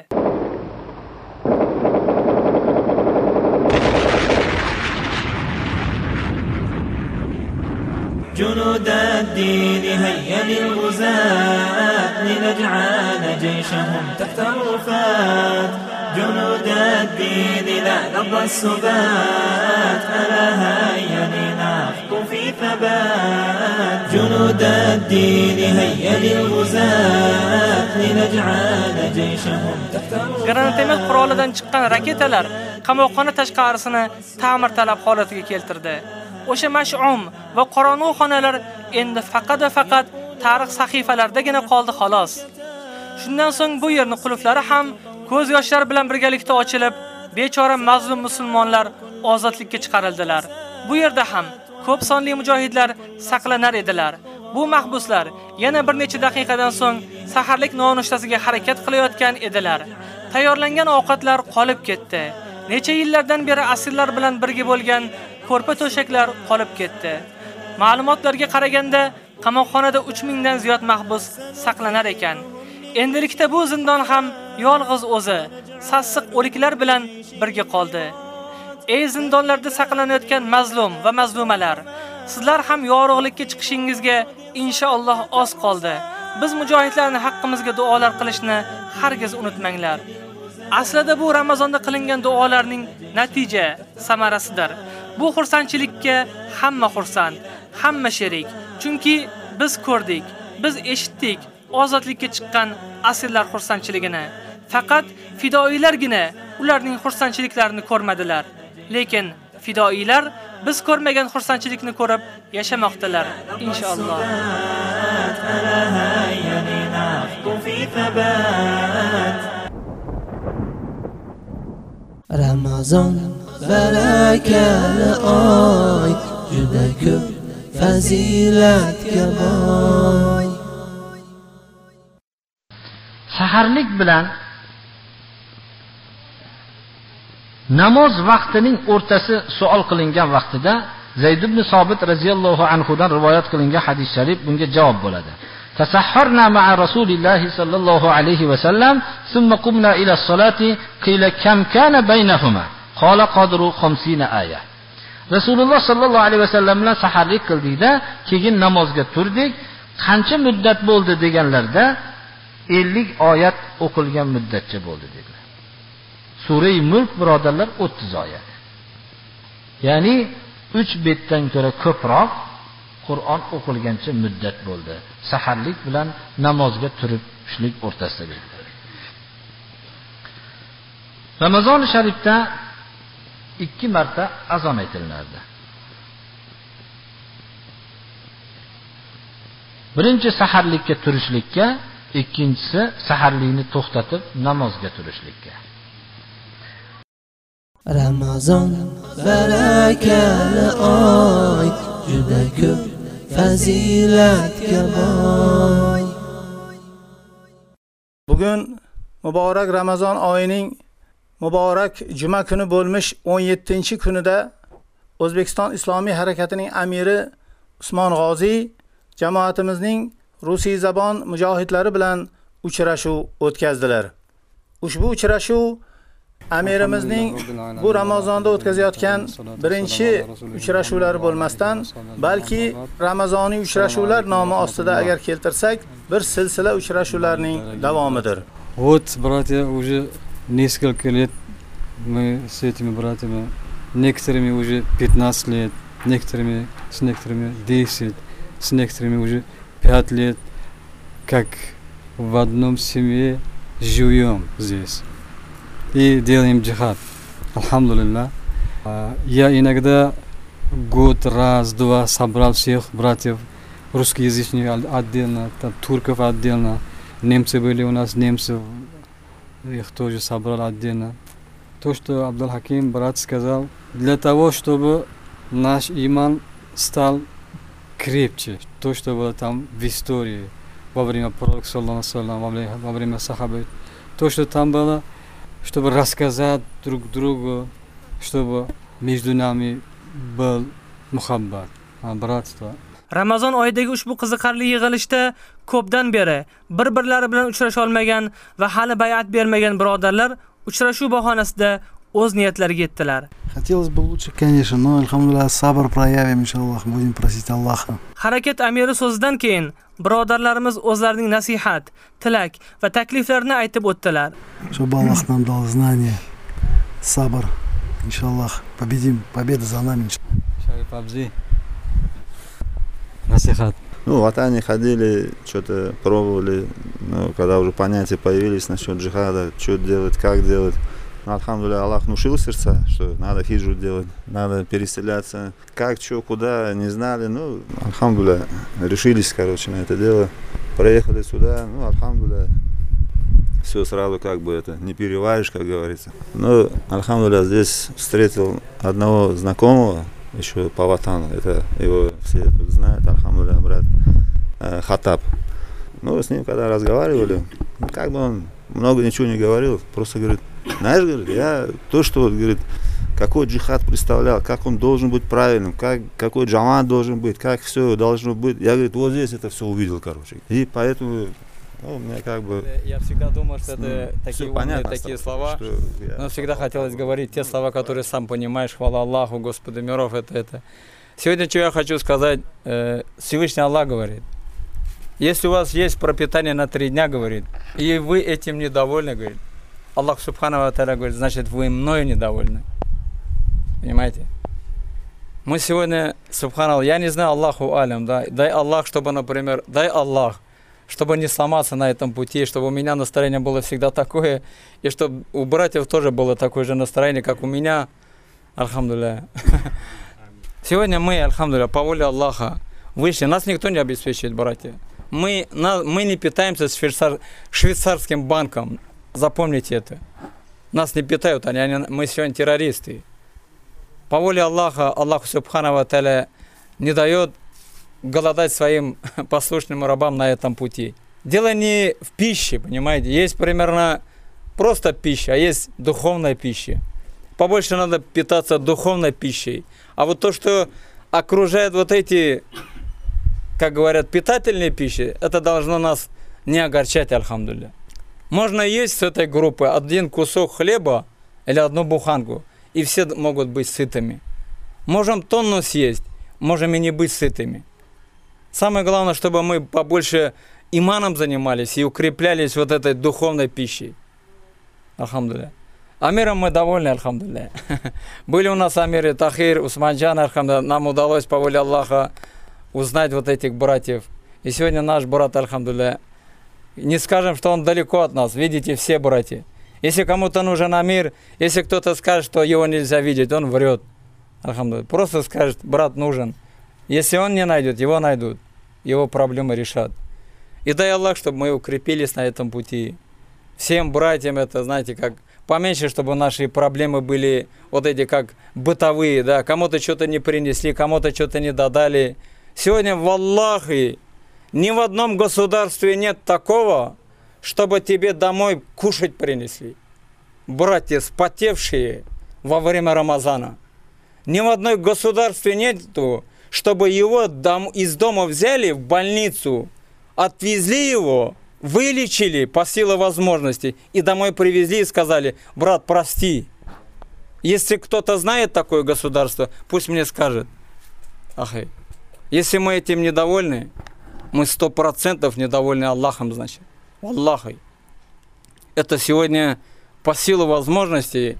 جنود الدين هيا للغزاة لنجعل جيشهم تحت الرفات. جنود الدين لا نرضى السبات ألا هيا لنخطو في ثبات. جنود الدين هيا للغزاة لنجعل جيشهم تحت الرفات. Granatomet qurolidan chiqqan raketalar qamoqxona tashqarisini ta'mirtalab holatiga keltirdi. O'sha mash'um va qorong'u xonalar endi faqat va faqat tarix sahifalaridagina qoldi xolos. Shundan so'ng bu yerning qulflari ham ko'z yoshlari bilan birgalikda ochilib, bechora mazlum musulmonlar ozodlikka chiqarildilar. Bu yerda ham ko'p sonli mujohidlar saqlanar edilar. Bu mahbuslar yana bir necha daqiqadan so'ng saharlik nonushtasiga harakat qilayotgan edilar. Tayyorlangan ovqatlar qolib ketdi. Necha yillardan beri asirlar bilan birga bo'lgan ko'rpa to'shaklar qolib ketdi. Ma'lumotlarga qaraganda, qamoqxonada 3000 dan ziyod mahbus saqlanar ekan. Endilikda bu zindon ham yolg'iz o'zi sassiq o'liklar bilan birga qoldi. Ey zindonlarda saqlanayotgan mazlum va mazlumalar, sizlar ham yorug'likka chiqishingizga inshaalloh oz qoldi. Biz mujohidlarning haqqimizga duolar qilishni hargiz unutmanglar. Aslida bu Ramazonda qilingan duolarning natija samarasidir. Bu xursandchilikka хамма xursand, хамма шерик Chunki биз ko'rdik, биз эшиттик ozodlikka чыккан асирлар xursandchiligini. Faqat фидоилергине ularning xursandchiliklarini ko'rmadilar. лекин фидоилар биз ko'rmagan xursandchilikni ko'rib yashamoqdilar. Inshaalloh. рамазон هيا لنخطو في ثبات Ramazon barakali oy juda ko'p fazilatga boy saharlik bilan namoz vaqtining o'rtasi savol qilingan vaqtida Zayd ibn Sobit radhiyallohu anhu dan rivoyat qilingan hadis sharif bunga javob bo'ladi. تسحرنا مع رسول الله صلى الله عليه وسلم ثم قمنا إلى الصلاة قيل كم كان بينهما Qala qadru 50 aya. Rasululloh sallallohu alayhi vasallam bilan saharlik qildikda, keyin namozga turdik. Qancha muddat bo'ldi deganlarda 50 oyat o'qilgan muddatcha bo'ldi dedilar. Sura Mulk birodarlar 30 oyat. Ya'ni 3 betdan ko'ra ko'proq Qur'on o'qilgancha muddat bo'ldi. Saharlik bilan namozga turib tushlik o'rtasida. Ramazon sharifda ikki marta azon aytilardi birinchi saharlikka turishlikka ikkinchisi saharlikni to'xtatib namozga turishlikka. Ramazon barakali oy juda ko'p fazilatga boy. Bugun muborak ramazon oyining muborak juma kuni bo'lmish 17 kunida O'zbekiston Islomiy harakatining amiri Usmon G'oziy jamoatimizning rusiy zabon mujohidlari bilan uchrashuv o'tkazdilar. Ushbu uchrashuv amirimizning bu Ramazonda o'tkazayotgan birinchi uchrashuvlari bo'lmasdan, balki Ramazoniy uchrashuvlar nomi ostida agar keltirsak, bir silsila uchrashuvlarning davomidir. Вот, братья, уже несколько лет мы с этими братьями, некоторыми уже 15 лет, некоторыми, с некоторыми 10, с некоторыми уже 5 лет, как в одном семье живем здесь и делаем джихад. Алхамдулилlah. А, Я иногда год, раз, два собрал всех братьев русскоязычных отдельно, там, турков отдельно, немцы были у нас, немцев, их тоже собрал отдельно. То, что Абдул Хаким, брат, сказал, для того, чтобы наш иман стал крепче, то, что было там в истории, во время пророка, алейhi во время, во время сахабы, то, что там было, чтобы рассказать друг другу, чтобы между нами был muhabbat, bratство. Ramazon oyidagi ushbu qiziqarli yig'ilishda ko'pdan beri bir-birlari bilan uchrasha olmagan va hali bay'at bermagan birodarlar uchrashuv bahonasida o'z niyatlariga yetdilar. Хотелось бы лучше, конечно, но, алхамдулillah, sabr проявим, иншаллах, будем просить Аллаха. Harakat amiri so'zidan keyin birodarlarimiz o'zlarining nasihat, tilak va takliflarini aytib o'tdilar. Чтобы Аллах нам дал знания, сабр, иншаллах, победим, победа за нами. Sharif Abzi. Nasihat. Ну, в Атане ходили, что-то пробовали, ну, когда уже понятия появились насчет джихада, что делать, как делать. Ну, Алхамдуля, Аллах внушил сердца, что надо хиджу делать, надо переселяться. Как, что, куда, не знали. Ну, Алхамдуля, решились, короче, на это дело. Проехали сюда, ну, Алхамдуля, все сразу как бы это, не переваришь, как говорится. Ну, Алхамдуля, здесь встретил одного знакомого, еще по Ватану, это его все знают, Алхамдуля, брат, э, Хатаб. Ну, с ним когда разговаривали, ну, как бы он много ничего не говорил, просто говорит, знаешь, говорит, я то, что вот, говорит, какой джихад представлял, как он должен быть правильным, как, какой джамат должен быть, как все должно быть. Я, говорит, вот здесь это все увидел, короче. И поэтому ну, мне как бы... Я всегда думал, что это такие умные такие слова. Но всегда хотелось говорить те слова, которые сам понимаешь. Хвала Аллаху, Господу миров, это это. Сегодня что я хочу сказать. э, Всевышний Аллах говорит. Если у вас есть пропитание на три дня, говорит, и вы этим недовольны, говорит, Аллах Субхану Ва Тааля говорит, значит, вы мною недовольны. Понимаете? Мы сегодня, Субханаллах, я не знаю Аллаху Алям, да, дай Аллах, чтобы, например, дай Аллах, чтобы не сломаться на этом пути, чтобы у меня настроение было всегда такое, и чтобы у братьев тоже было такое же настроение, как у меня. Альхамдулилля. [LAUGHS] Сегодня мы, альхамдулилля, по воле Аллаха вышли. Нас никто не обеспечивает, братья. Мы, на, мы не питаемся швейцар, швейцарским банком. Запомните это. Нас не питают, они, они, мы сегодня террористы. По воле Аллаха, Аллах Субханава Таля не дает голодать своим [LAUGHS] послушным рабам на этом пути. Дело не в пище, понимаете. Есть примерно просто пища, а есть духовная пища. Побольше надо питаться духовной пищей. А вот то, что окружает вот эти, как говорят, питательные пищи, это должно нас не огорчать, альхамдулля. Можно есть с этой группы один кусок хлеба или одну буханку, и все могут быть сытыми. Можем тонну съесть, можем и не быть сытыми. Самое главное, чтобы мы побольше иманом занимались и укреплялись вот этой духовной пищей. Алхамдулилля. Амиром мы довольны, альхамдулилля. [LAUGHS] Были у нас амиры Тахир, Усманджан, альхамдулилля. Нам удалось по воле Аллаха узнать вот этих братьев. И сегодня наш брат, альхамдулилля, не скажем, что он далеко от нас. Видите, все братья. Если кому-то нужен амир, если кто-то скажет, что его нельзя видеть, он врет. Альхамдулилля. Просто скажет, брат нужен. Если он не найдет, его найдут. Его проблемы решат. И дай Аллах, чтобы мы укрепились на этом пути. Всем братьям это, знаете, как поменьше, чтобы наши проблемы были вот эти как бытовые, да, кому-то что-то не принесли, кому-то что-то не додали. Сегодня в Аллахе ни в одном государстве нет такого, чтобы тебе домой кушать принесли. Братья, спотевшие во время Рамазана. Ни в одной государстве нету, чтобы его дом, из дома взяли в больницу, отвезли его, вылечили по силе возможностей и домой привезли и сказали, брат, прости. Если кто-то знает такое государство, пусть мне скажет. Ахай. Если мы этим недовольны, мы сто процентов недовольны Аллахом, значит. Аллахой. Это сегодня по силу возможностей,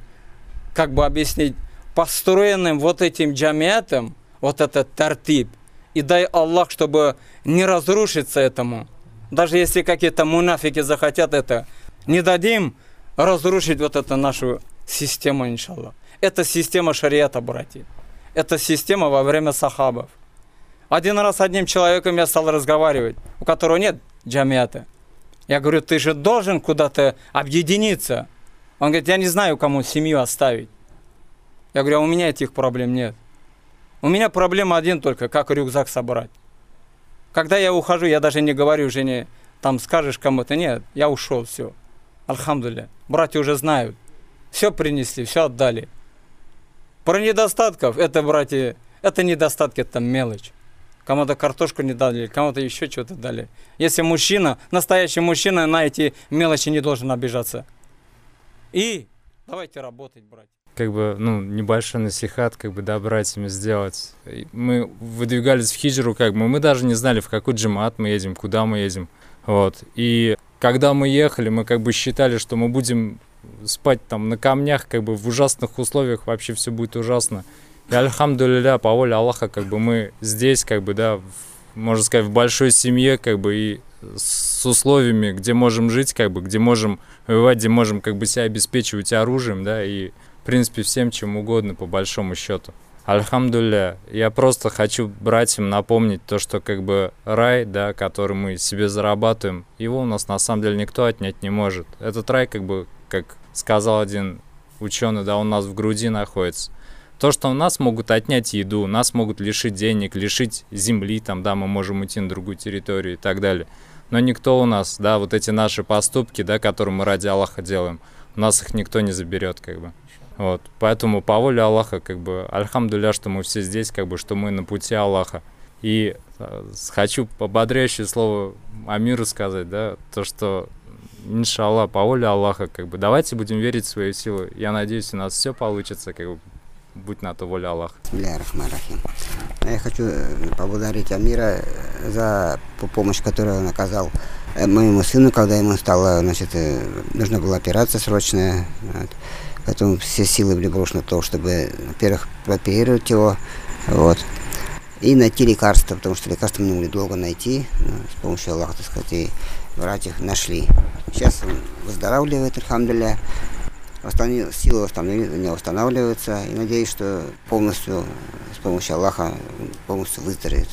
как бы объяснить, построенным вот этим джамиатом, вот этот тартиб. И дай Аллах, чтобы не разрушиться этому. Даже если какие-то мунафики захотят это, не дадим разрушить вот эту нашу систему, иншаллах. Это система шариата, братья. Это система во время сахабов. Один раз с одним человеком я стал разговаривать, у которого нет джамията. Я говорю, ты же должен куда-то объединиться. Он говорит, я не знаю, кому семью оставить. Я говорю, а у меня этих проблем нет. У меня проблема один только, как рюкзак собрать. Когда я ухожу, я даже не говорю жене, там скажешь кому-то, нет, я ушел, все. Альхамдулилля. Братья уже знают. Все принесли, все отдали. Про недостатков, это, братья, это недостатки, это мелочь. Кому-то картошку не дали, кому-то еще что-то дали. Если мужчина, настоящий мужчина, на эти мелочи не должен обижаться. И давайте работать, братья. Как бы, ну, небольшой насихат, как бы, да, братьями сделать. Мы выдвигались в хиджру, как бы, мы даже не знали, в какой джимат мы едем, куда мы едем, вот. И когда мы ехали, мы как бы считали, что мы будем спать там на камнях, как бы в ужасных условиях, вообще все будет ужасно. И альхамдулиля, по воле Аллаха, как бы мы здесь, как бы, да, в- можно сказать, в большой семье, как бы, и с условиями, где можем жить, как бы, где можем воевать, где можем, как бы, себя обеспечивать оружием, да, и, в принципе, всем чем угодно, по большому счету. Альхамдулля, я просто хочу братьям напомнить то, что как бы рай, да, который мы себе зарабатываем, его у нас на самом деле никто отнять не может. Этот рай, как бы, как сказал один ученый, да, у нас в груди находится. То, что у нас могут отнять еду, нас могут лишить денег, лишить земли, там, да, мы можем уйти на другую территорию и так далее. Но никто у нас, да, вот эти наши поступки, да, которые мы ради Аллаха делаем, у нас их никто не заберет, как бы. Вот, поэтому по воле Аллаха, как бы, альхамдуля, что мы все здесь, как бы, что мы на пути Аллаха. И с- хочу пободрящее слово Амиру сказать, да, то, что, иншаллах, по воле Аллаха, как бы, давайте будем верить в свои силы. Я надеюсь, у нас все получится, как бы, будь на то воля Аллаха. Бисмиллахиррахманиррахим. Я хочу э, поблагодарить Амира э, за по- помощь, которую он оказал э, моему сыну, когда ему стало, значит, нужна была операция срочная. Вот. Поэтому все силы были брошены на то, чтобы, во-первых, прооперировать его, вот, и найти лекарства, потому что лекарства мы не долго найти, но с помощью Аллаха, так сказать, и врать их нашли. Сейчас он выздоравливает, альхамдулля, восстановил, силы восстановили- него восстанавливаются, и надеюсь, что полностью, с помощью Аллаха, полностью выздоровеет.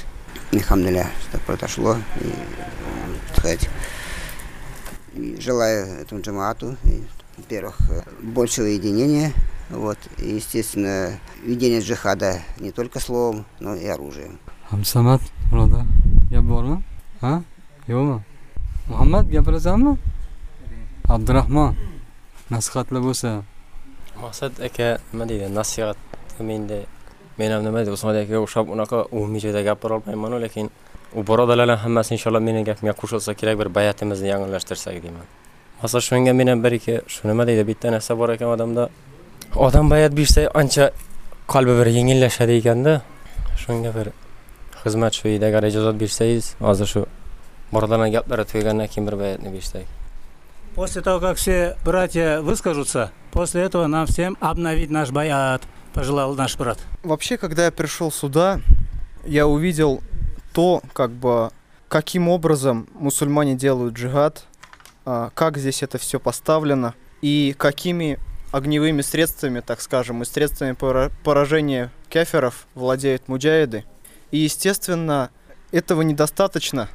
Альхамдулля, что произошло, и, так сказать, желаю этому джамаату, и, во-первых, э, большего единения, вот, и, естественно, ведения джихада не только словом, но и оружием. hamsamat birodar gap bormi ha yo'qmi muhammad gapirasanmi abdurahmon nasihatlar bo'lsa maqsad aka nima deydi nasihat menda men ham nima deydi usmon akaga o'xshab unaqa umumiy joyda gapira olmaymanu lekin u birodarlar hammasi inshaalloh meni gapimga qo'shilsa kerak bir bayatimizni yaqinlashtirsak deyman masalan shunga men ham bir ikki shu nima deydi bitta narsa bor ekan odamda odam bayat bersa ancha qalbi bir yengillashadi ekanda shunga bir xizmat shu edi agar ijozat bersangiz hozir shu birodarlar gaplari tugagandan keyin bir bayatni bersak После того, как все братья выскажутся, после этого нам всем обновить наш баят, пожелал наш брат. Вообще, когда я пришел сюда, я увидел то, как бы, каким образом мусульмане делают джихад, а, как здесь это все поставлено и какими огневыми средствами, так скажем, и средствами пора- поражения кеферов владеют муджаиды. И, естественно, этого недостаточно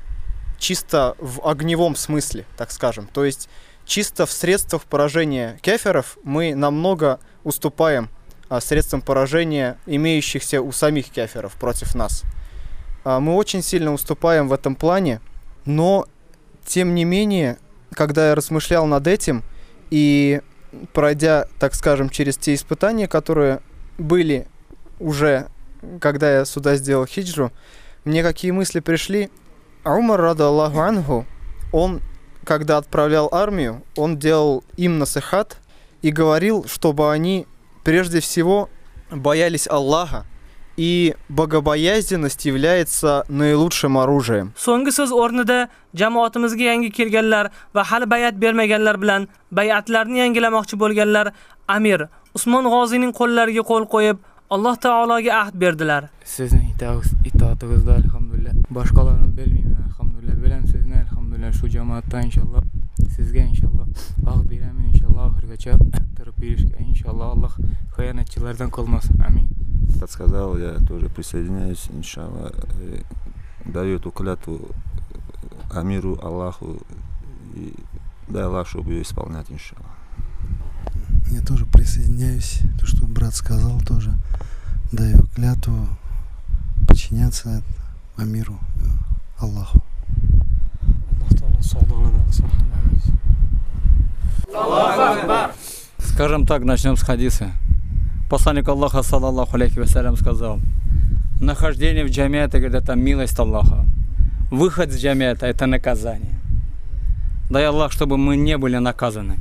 чисто в огневом смысле, так скажем. То есть чисто в средствах поражения кеферов мы намного уступаем а, средствам поражения, имеющихся у самих кеферов против нас. А, Мы очень сильно уступаем в этом плане, но тем не менее, когда я размышлял над этим и пройдя, так скажем, через те испытания, которые были уже, когда я сюда сделал хиджру, мне какие мысли пришли? А Умар, рада Аллаху Ангу, он, когда отправлял армию, он делал им насихат и говорил, чтобы они прежде всего боялись Аллаха, и богобоязненность является наилучшим оружием. So'nggi so'z o'rnida jamoatimizga yangi kelganlar va hali bayat bermaganlar bilan bayatlarni yangilamoqchi bo'lganlar Amir Usmon G'oziyning qo'llariga qo'l qo'yib Alloh taologa ahd berdilar. Sizning itoatingizda alhamdulillah. Boshqalarini bilmayman alhamdulillah. Bilam sizni alhamdulillah shu jamoatda inshaalloh sizga inshaalloh ahd beraman inshaalloh oxirigacha turib berishga inshaalloh Alloh xiyonatchilardan qilmasin. Amin. Подсказал, я тоже присоединяюсь, иншаллах. э, Даю эту клятву Амиру, Аллаху. И дай Аллах, чтобы ее исполнять, иншаллах. Я тоже присоединяюсь, то, что брат сказал, тоже даю клятву подчиняться Амиру, э, Аллаху. Скажем так, начнем с хадиса. Посланник Аллаха, саллаллаху алейхи вассалям, сказал, нахождение в джамиате, говорит, это милость Аллаха. Выход из джамиата – это наказание. Дай Аллах, чтобы мы не были наказаны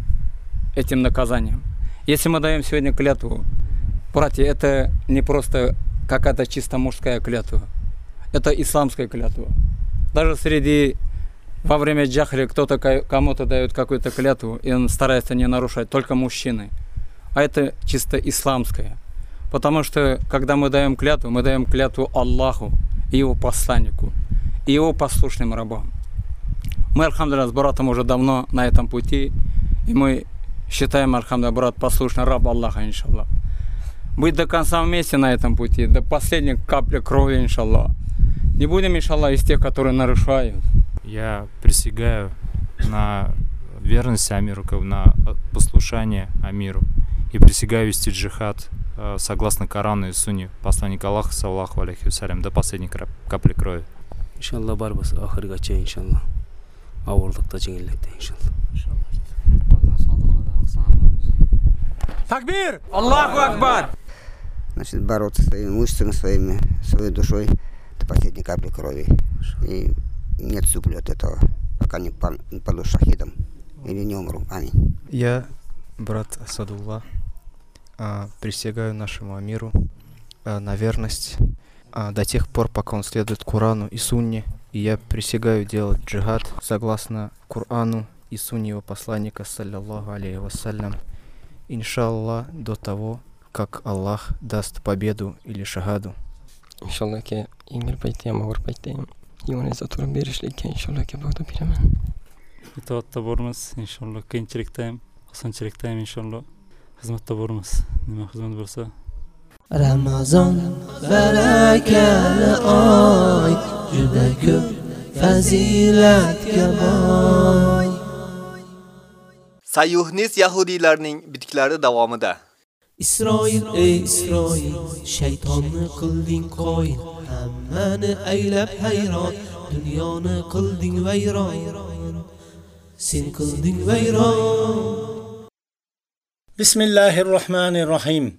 этим наказанием. Если мы даем сегодня клятву, братья, это не просто какая-то чисто мужская клятва. Это исламская клятва. Даже среди во время джахри кто-то кому-то дает какую-то клятву, и он старается не нарушать, только мужчины. А это чисто исламское. Потому что, когда мы даем клятву, мы даем клятву Аллаху и его посланнику, и его послушным рабам. Мы, Альхамдулилlah, с братом уже давно на этом пути, и мы считаем, Альхамдулилlah, брат послушный раб Аллаха, иншаллах. Быть до конца вместе на этом пути, до последней капли крови, иншаллах. Не будем, иншаллах, из тех, которые нарушают. Я присягаю на верность Амиру, на послушание Амиру. И присягаю вести джихад э, согласно Корану и Сунне посланника Аллаха, саллаху алейхи вассалям, до последней капли крови. inshaalloh baribir oxirigacha inshaalloh og'irlikda yengillikda inshaalloh Такбир! Аллаху Акбар! Значит, бороться своими мышцами, своими, своей душой до последней капли крови. И не отступлю от этого, пока не, паду шахидом или не умру. Аминь. Я, брат Асадулла, присягаю нашему Амиру а, на верность а, до тех пор, пока он следует Курану и Сунне. И я присягаю делать джихад согласно Курану и Сунне его посланника, саллиллаху алейхи вассалям, иншаллах, до того, как Аллах даст победу или шагаду. inshaalloh aka yengil paytda ham og'ir paytda ham yoningizda turib berishlikka inshaalloh aka va'da beraman itoatda bormiz inshaalloh qiyinchilikda ham osonchilikda xizmatda bormiz nima xizmat bo'lsa? Ramazon barakali oy juda ko'p fazilatga boy. Sayyuhnis yahudiylarning bitiklari davomida. Isroil ey Isroil shaytonni qilding qoyil hammani aylab hayron dunyoni qilding vayron. Sen qilding vayron bismillahi rohmanir rohim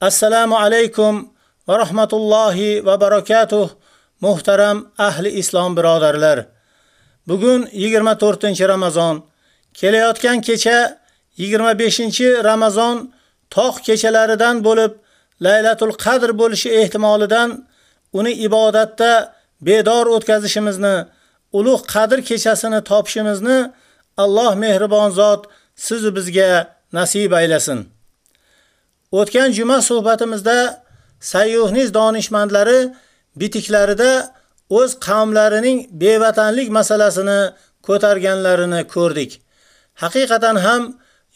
assalomu alaykum va rahmatullohi va barakatuh muhtaram ahli islom birodarlar. Bugun 24 ramazon. Kelayotgan kecha 25 ramazon tog' kechalaridan bo'lib Laylatul Qadr bo'lishi ehtimolidan uni ibodatda bedor o'tkazishimizni, ulug' Qadr kechasini topishimizni Alloh mehribon zot siz bizga nasib aylasin. O'tgan juma suhbatimizda sayyuhniz donishmandlari bitiklarida o'z qavmlarining bevatanlik masalasini ko'targanlarini ko'rdik. Haqiqatan ham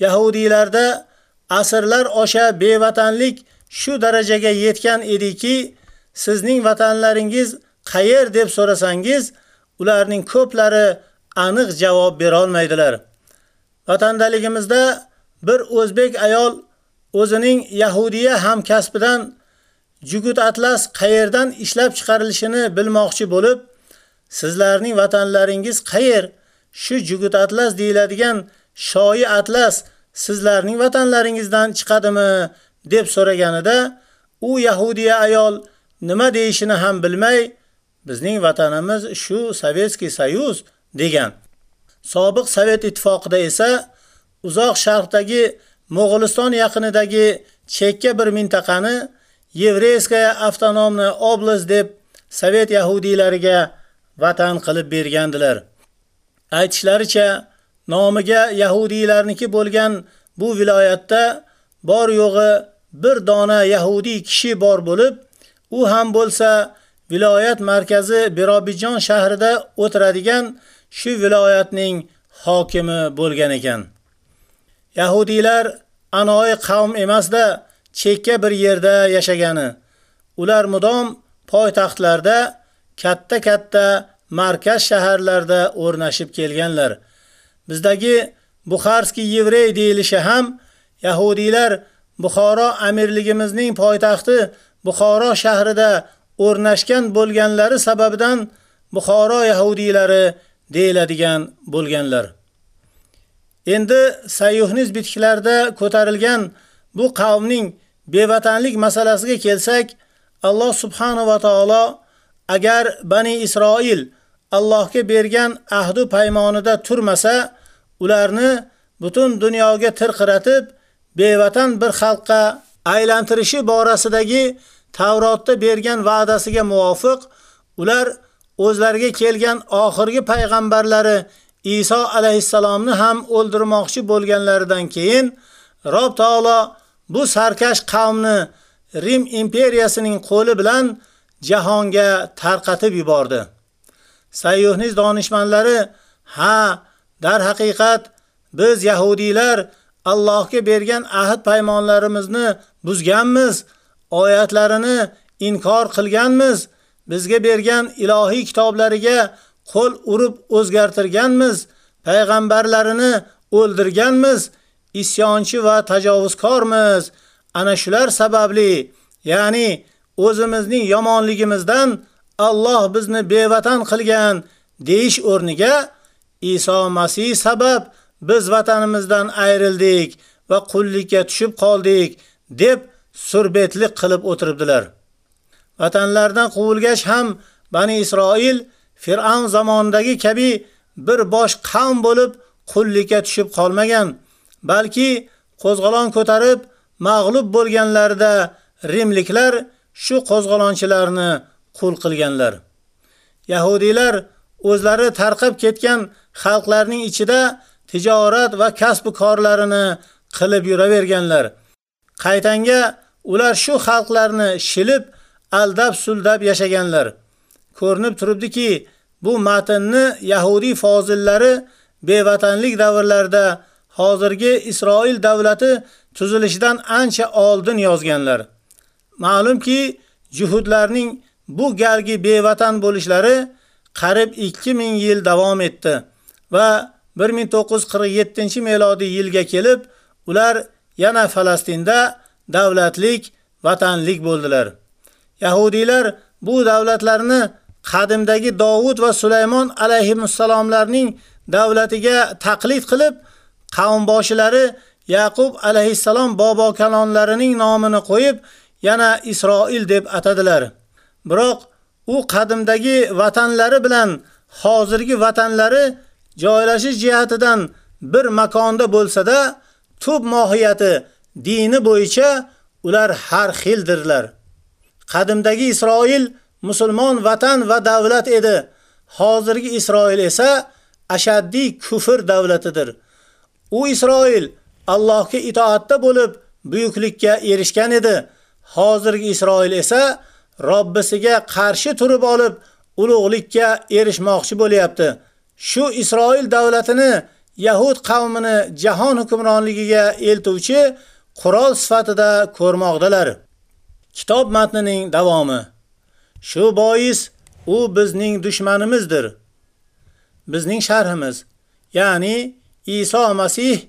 yahudiylarda asrlar osha bevatanlik shu darajaga yetgan ediki, sizning vatanlaringiz qayer deb so'rasangiz, ularning ko'plari aniq javob bera olmaydilar. Vatandaligimizda bir o'zbek ayol o'zining yahudiya hamkasbidan jugut atlas qayerdan ishlab chiqarilishini bilmoqchi bo'lib, sizlarning vatanlaringiz qayer? Shu jugut atlas deyiladigan shoyi atlas sizlarning vatanlaringizdan chiqadimi deb so'raganida u yahudiya ayol nima deyishini ham bilmay bizning vatanimiz shu Sovetskiy Soyuz degan. Sobiq Sovet ittifoqida esa uzoq sharqdagi Mo'g'uliston yaqinidagi chekka bir mintaqani Yevreyskaya avtonomni oblast deb Sovet yahudilariga vatan qilib bergandilar. Aytishlaricha nomiga yahudiylarniki bo'lgan bu viloyatda bor yo'g'i bir dona yahudi kishi bor bo'lib, u ham bo'lsa viloyat markazi Birobijon shahrida o'tiradigan shu viloyatning hokimi bo'lgan ekan. Yahudiylar anoyi qavm emasda, chekka bir yerda yashagani. Ular мудом poytaxtlarda, katta-katta markaz shaharlarda o'rnashib kelganlar. Bizdagi Buxarskiy yevrey deyilishi ham Яһудилар Buxoro амирлигимизнинг poytaxti Buxoro shahrida o'rnashgan bo'lganlari sababidan Buxoro yahudilari deyiladigan bo'lganlar. Endi sayyuhniz bitiklarda ko'tarilgan bu qavmning bevatanlik masalasiga kelsak, Alloh subhanahu va taolo agar Bani Isroil Allohga bergan ahdu paymonida turmasa, ularni butun dunyoga tirqiratib, bevatan bir xalqqa aylantirishi borasidagi Tavrotda bergan va'dasiga muvofiq ular o'zlariga kelgan oxirgi payg'ambarlari Iso alayhissalomni ham o'ldirmoqchi bo'lganlaridan keyin Rob taolo bu sarkash qavmni Rim imperiyasining qo'li bilan jahonga tarqatib yubordi. Sayyuhniz donishmandlari ha, dar haqiqat biz yahudiylar Allohga bergan ahd paymonlarimizni buzganmiz, oyatlarini inkor qilganmiz, bizga bergan ilohiy kitoblariga qo'l urib o'zgartirganmiz, payg'ambarlarini o'ldirganmiz, isyonchi va tajovuzkormiz. Ana shular sababli, ya'ni o'zimizning yomonligimizdan Alloh bizni bevatan qilgan deish o'rniga Iso Masih sabab biz vatanimizdan ayrildik va qullikka tushib qoldik deb surbetlik qilib o'tiribdilar. Vatanlardan quvilgach ham Bani Isroil Fir'avn zamonidagi kabi bir bosh qavm bo'lib qullikka tushib qolmagan, balki qo'zg'alon ko'tarib mag'lub bo'lganlarida rimliklar shu qo'zg'alonchilarni qul qilganlar. Yahudiylar o'zlari tarqab ketgan xalqlarning ichida tijorat va kasb korlarini qilib yuraverganlar. Qaytanga ular shu xalqlarni shilib, aldab suldab yashaganlar. Ko'rinib turibdiki, bu matnni Yahudi fozillari bevatanlik davrlarida hozirgi Isroil davlati tuzilishidan ancha oldin yozganlar. Ma'lumki, juhudlarning bu galgi bevatan bo'lishlari qarib 2000 yil davom etdi va 1947 yilga kelib ular yana Falastinda davlatlik, vatanlik bo'ldilar. Yahudiylar bu davlatlarni qadimdagi Davud va Sulaymon alayhissalomlarning davlatiga taqlid qilib, qavm boshilari Yaqub alayhissalom bobo kalonlarining nomini qo'yib, yana Isroil deb atadilar. Biroq u qadimdagi vatanlari bilan hozirgi vatanlari joylashish jihatidan bir makonda bo'lsa-da, tub mohiyati dini bo'yicha ular har xildirlar. Qadimdagi Isroil musulmon vatan va davlat edi. Hozirgi Isroil esa ashaddiy kufr davlatidir. U Isroil Allohga itoatda bo'lib buyuklikka erishgan edi. Hozirgi Isroil esa Robbisiga qarshi turib olib ulug'likka erishmoqchi bo'lyapti. Shu Isroil davlatini Yahud qavmini jahon hukmronligiga eltuvchi qurol sifatida ko'rmoqdalar. Kitob matnining davomi. Shu bois u bizning dushmanimizdir. Bizning sharhimiz, ya'ni Iso Masih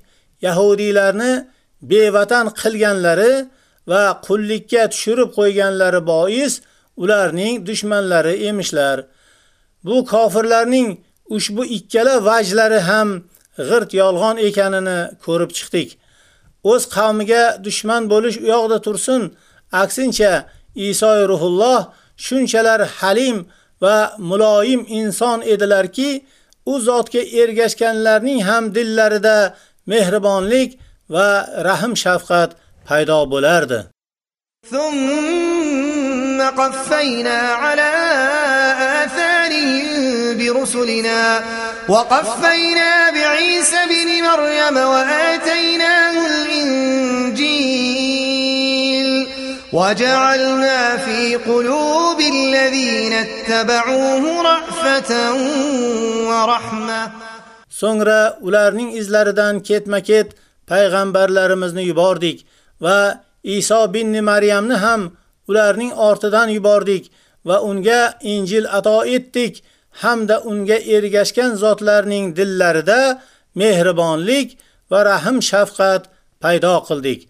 Yahudiylarni bevatan qilganlari va qullikka tushirib qo'yganlari bois ularning dushmanlari emishlar. Bu kofirlarning ushbu ikkala vajlari ham g'irt yolg'on ekanini ko'rib chiqdik. O'z qavmiga dushman bo'lish u yoqda tursin, aksincha Iso ruhulloh shunchalar halim va muloyim inson edilarki, u zotga ergashganlarning ham dillarida mehribonlik va rahm shafqat paydo bo'lardi. ثم قفينا على آثارهم برسلنا وقفينا بعيسى بن مريم وآتيناه الإنجيل وجعلنا في قلوب الذين اتبعوه رأفة ورحمة So'ngra ularning izlaridan ketma-ket payg'ambarlarimizni yubordik va Iso bin Maryamni ham ularning ortidan yubordik va unga Injil ato etdik hamda unga ergashgan zotlarning dillarida mehribonlik va rahm shafqat paydo qildik.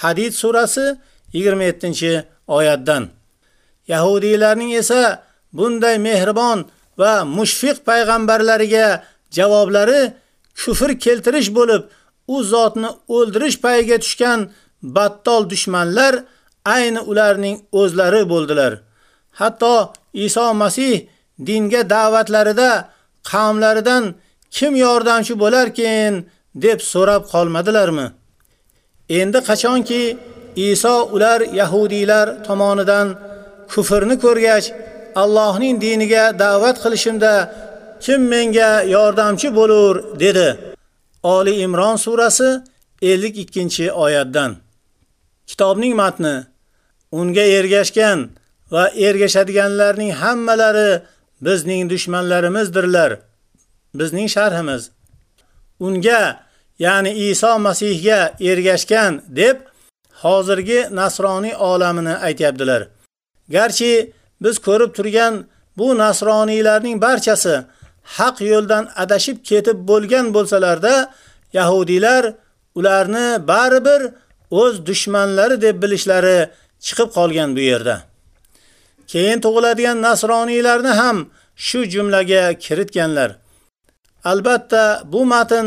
Hadid surasi 27-oyatdan. Yahudiylarning esa bunday mehribon va mushfiq payg'ambarlariga javoblari kufr keltirish bo'lib, u zotni o'ldirish payiga tushgan battol dushmanlar ayni ularning o'zlari bo'ldilar. Hatto Iso Masih dinga da'vatlarida qavmlaridan kim yordamchi bo'larkin deb so'rab qolmadilarmi? Endi qachonki Iso ular yahudiylar tomonidan kufrni ko'rgach, Allohning diniga da'vat qilishimda kim menga yordamchi bo'lur dedi. Oli Imron surasi 52-oyatdan. Kitobning matni unga ergashgan va ergashadiganlarning hammalari bizning dushmanlarimizdirlar. Bizning sharhimiz unga, ya'ni Iso Masihga ergashgan deb hozirgi nasroniy olamini aytibdilar. Garchi biz ko'rib turgan bu nasroniylarning barchasi haq yo'ldan adashib ketib bo'lgan bo'lsalarda, yahudiylar ularni baribir o'z dushmanlari deb bilishlari chiqib qolgan bu yerda. Keyin tug'iladigan nasroniylarni ham shu jumlaga kiritganlar. Albatta bu matn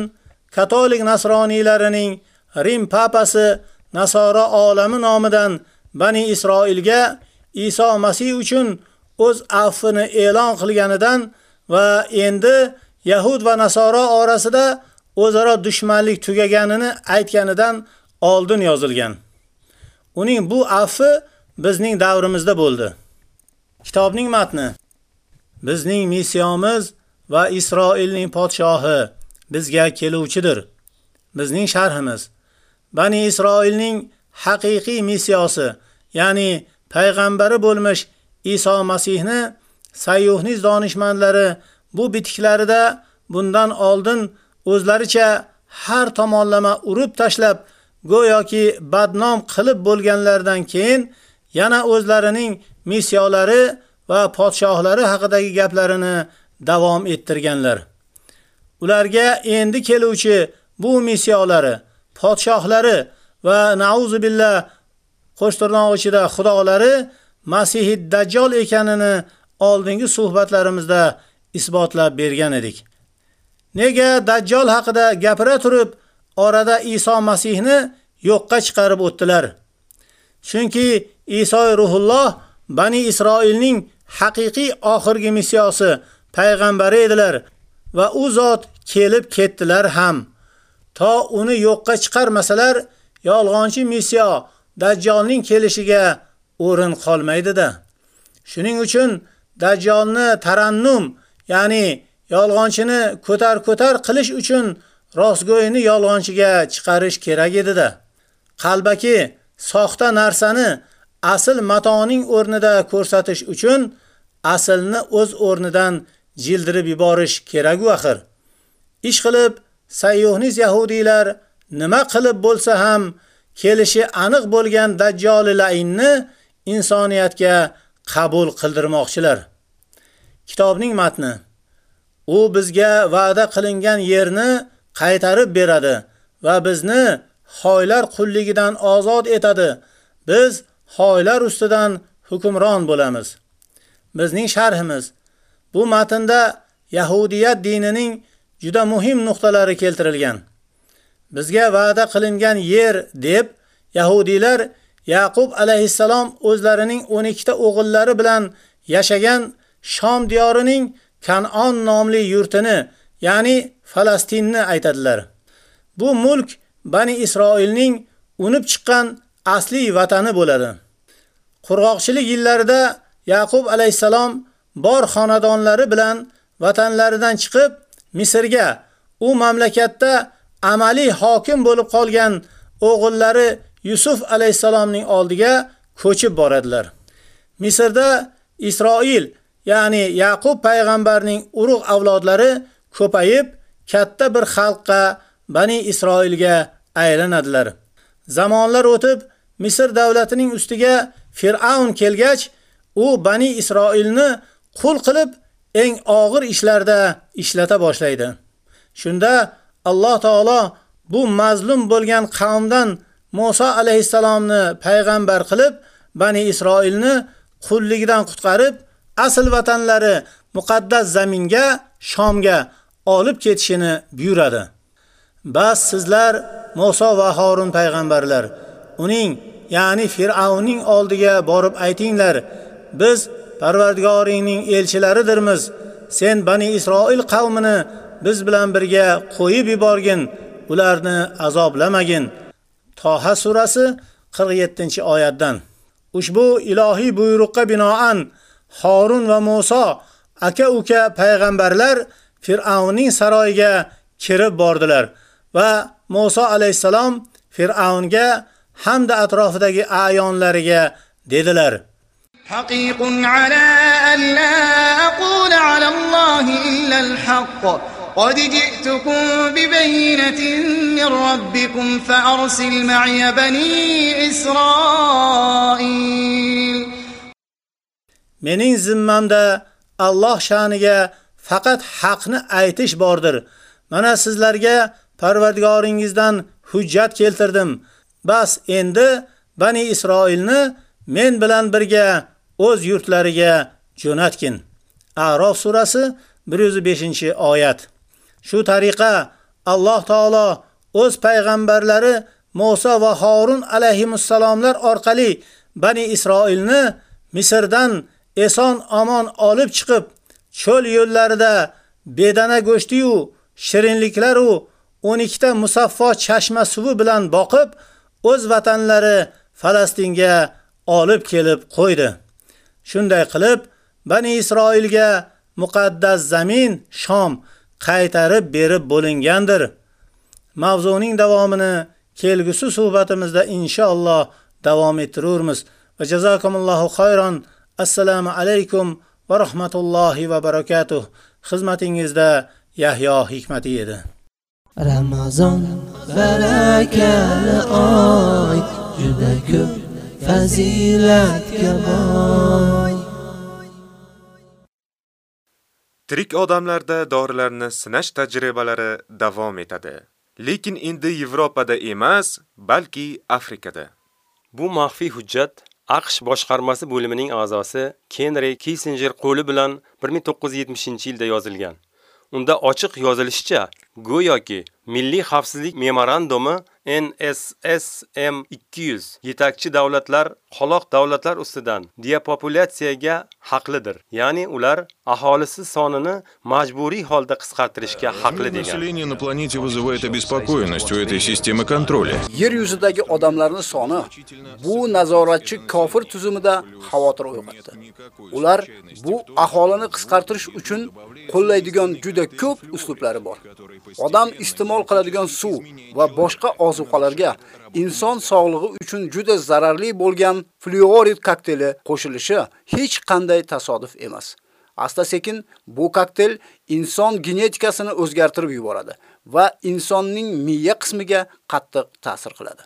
katolik nasroniylarining Rim papasi Nasoro olami nomidan Bani Isroilga Iso Masih uchun o'z affini e'lon qilganidan va endi Yahud va Nasoro orasida o'zaro dushmanlik tugaganini aytganidan oldin yozilgan. Uning bu affi bizning davrimizda bo'ldi. Kitobning matni Bizning missiyamiz va Isroilning podshohi bizga keluvchidir. Bizning sharhimiz Bani Isroilning haqiqiy missiyasi, ya'ni payg'ambari bo'lmish Iso Masihni sayyuhniz donishmandlari bu bitiklarida bundan oldin o'zlaricha har tomonlama urib tashlab, go'yoki badnom qilib bo'lganlardan keyin yana o'zlarining missiyolari va podshohlari haqidagi gaplarini davom ettirganlar. Ularga endi keluvchi bu missiyolari, podshohlari va nauzu billah qo'shtirnoq ichida xudolari Masihid Dajjal ekanini oldingi suhbatlarimizda isbotlab bergan edik. Nega Dajjal haqida gapira turib, orada Iso Masihni yo'qqa chiqarib o'tdilar? Chunki Iso ruhulloh Bani Isroilning haqiqiy oxirgi missiyasi payg'ambari edilar va u zot kelib ketdilar ham. To uni yo'qqa chiqarmasalar, yolg'onchi missiyo Dajjalning kelishiga o'rin qolmaydi-da. Shuning uchun Dajjalni tarannum, ya'ni yolg'onchini ko'tar-ko'tar qilish uchun rostgo'yini yolg'onchiga chiqarish kerak edi-da. Qalbaki soxta narsani asl matoning o'rnida ko'rsatish uchun aslni o'z o'rnidan jildirib yuborish kerak u axir. Ish qilib sayyohniz yahudiylar nima qilib bo'lsa ham kelishi aniq bo'lgan Dajjal lainni insoniyatga qabul qildirmoqchilar. Kitobning matni U bizga va'da qilingan yerni qaytarib beradi va bizni xoylar qulligidan ozod etadi. Biz xoylar ustidan hukmron bo'lamiz. Bizning sharhimiz bu matnda Yahudiyat dinining juda muhim nuqtalari keltirilgan. Bizga va'da qilingan yer deb Yahudiylar Yaqub alayhissalom o'zlarining 12 ta o'g'illari bilan yashagan Sham diyorining Kan'on nomli yurtini, ya'ni Falastinni aytadilar. Bu mulk Bani Isroilning unib chiqqan asli vatani bo'ladi. Qurg'oqchilik yillarida Yaqub alayhissalom bor xonadonlari bilan vatanlaridan chiqib Misrga, u mamlakatda amaliy hokim bo'lib qolgan o'g'illari Yusuf alayhisalomning oldiga ko'chib boradilar. Misrda Isroil, ya'ni Yaqub payg'ambarning urug' avlodlari ko'payib, katta bir xalqqa Bani Isroilga aylanadilar. Zamonlar o'tib, Misr davlatining ustiga Fir'aun kelgach, u Bani Isroilni qul qilib, eng og'ir ishlarda ishlata boshlaydi. Shunda Alloh taolo bu mazlum bo'lgan qavmdan Musa alayhisalomni payg'ambar qilib, Bani Isroilni qullikdan qutqarib, asl vatanlari muqaddas zaminga, Shomga olib ketishini buyuradi. Bas sizlar Musa va Harun payg'ambarlar, uning, ya'ni Fir'avnning oldiga borib aytinglar, biz Parvardigoringning elchilaridirmiz. Sen Bani Isroil qavmini biz bilan birga qo'yib yuborgin, ularni azoblamagin. Toha surasi 47-oyatdan. Ushbu ilohiy buyruqqa binoan Harun va Musa aka-uka payg'ambarlar Fir'avnning saroyiga kirib bordilar va Musa alayhisalom Fir'avnga hamda atrofidagi ayonlariga dedilar: حقيق على أن لا أقول على الله إلا الحق قد جئتكم ببينة من ربكم فأرسل معي بني إسرائيل Mening zimmamda Alloh sha'niga faqat haqni aytish bordir. Mana sizlarga Parvardigoringizdan hujjat keltirdim. Bas endi Bani Isroilni men bilan birga o'z yurtlariga jo'natgin. A'rof surasi 105-oyat. Shu tariqa Alloh taolo o'z payg'ambarlari Musa va Harun alayhimussalomlar orqali Bani Isroilni Misrdan eson omon olib chiqib, cho'l yo'llarida bedana go'shti yu shirinliklar u 12 ta musaffo chashma suvi bilan boqib, o'z vatanlari Falastinga olib kelib qo'ydi. Shunday qilib, Bani Isroilga muqaddas zamin Sham qaytarib berib bo'lingandir. Mavzuning davomini kelgusi suhbatimizda inshaalloh davom ettiramiz. Va jazakumullohu xayron. Assalomu alaykum va rahmatullohi va barakatuh. Xizmatingizda Yahyo Hikmati edi. Ramazon barakali oy juda ko'p fazilatga boy. Tirik odamlarda dorilarni sinash tajribalari davom etadi. Lekin endi Yevropada emas, balki Afrikada. Bu maxfiy hujjat AQSh boshqarmasi bo'limining a'zosi Kenri Kissinger qo'li bilan 1970-yilda yozilgan. Unda ochiq yozilishicha, go'yoki Milliy xavfsizlik memorandumi NSSM 200 yetakchi davlatlar qoloq davlatlar ustidan depopulyatsiyaga haqlidir. Ya'ni ular aholisi sonini majburiy holda qisqartirishga haqli degan. Население на планете вызывает обеспокоенность у этой системы контроля. Yer yuzidagi odamlarning soni bu nazoratchi kofir tuzumida xavotir uyg'otdi. Ular bu aholini qisqartirish uchun qo'llaydigan juda ko'p uslublari bor. Odam iste'mol qiladigan suv va boshqa ozuqalarga inson sog'lig'i uchun juda zararli bo'lgan fluorid kokteyli qo'shilishi hech qanday tasodif emas. Asta-sekin bu kokteyl inson genetikasini o'zgartirib yuboradi va insonning miya qismiga qattiq ta'sir qiladi.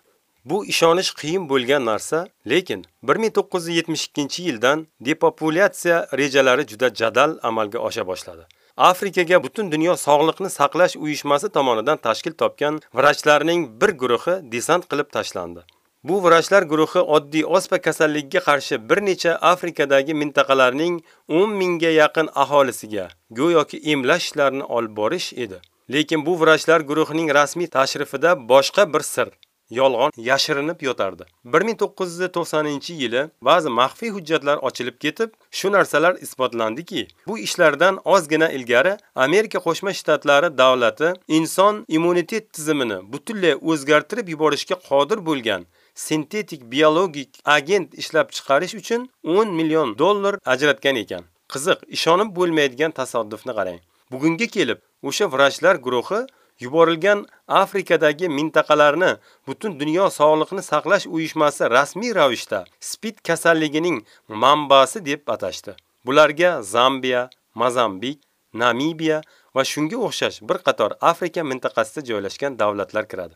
Bu ishonish qiyin bo'lgan narsa, lekin 1972-yildan depopulyatsiya rejalari juda jadal amalga osha boshladi. Afrikaga butun dunyo sog'liqni saqlash uyushmasi tomonidan tashkil topgan vrachlarning bir guruhi desant qilib tashlandi. Bu vrachlar guruhi oddiy ospa kasalligiga qarshi bir necha Afrikadagi mintaqalarning 10 mingga yaqin aholisiga go'yoki emlash ishlarini olib borish edi. Lekin bu vrachlar guruhining rasmiy tashrifida boshqa bir sir yolg'on yashirinib yotardi. 1990-yili ba'zi maxfiy hujjatlar ochilib ketib, shu narsalar isbotlandiki, bu ishlardan ozgina ilgari Amerika Qo'shma Shtatlari davlati inson immunitet tizimini butunlay o'zgartirib yuborishga qodir bo'lgan sintetik biologik agent ishlab chiqarish uchun 10 million dollar ajratgan ekan. Qiziq, ishonib bo'lmaydigan tasodifni qarang. Bugunga kelib o'sha vrachlar guruhi yuborilgan Afrikadagi mintaqalarni butun dunyo sog'liqni saqlash uyushmasi rasmiy ravishda SPID kasalligining manbasi deb atashdi. Bularga Zambiya, Mozambik, Namibiya va shunga o'xshash bir qator Afrika mintaqasida joylashgan davlatlar kiradi.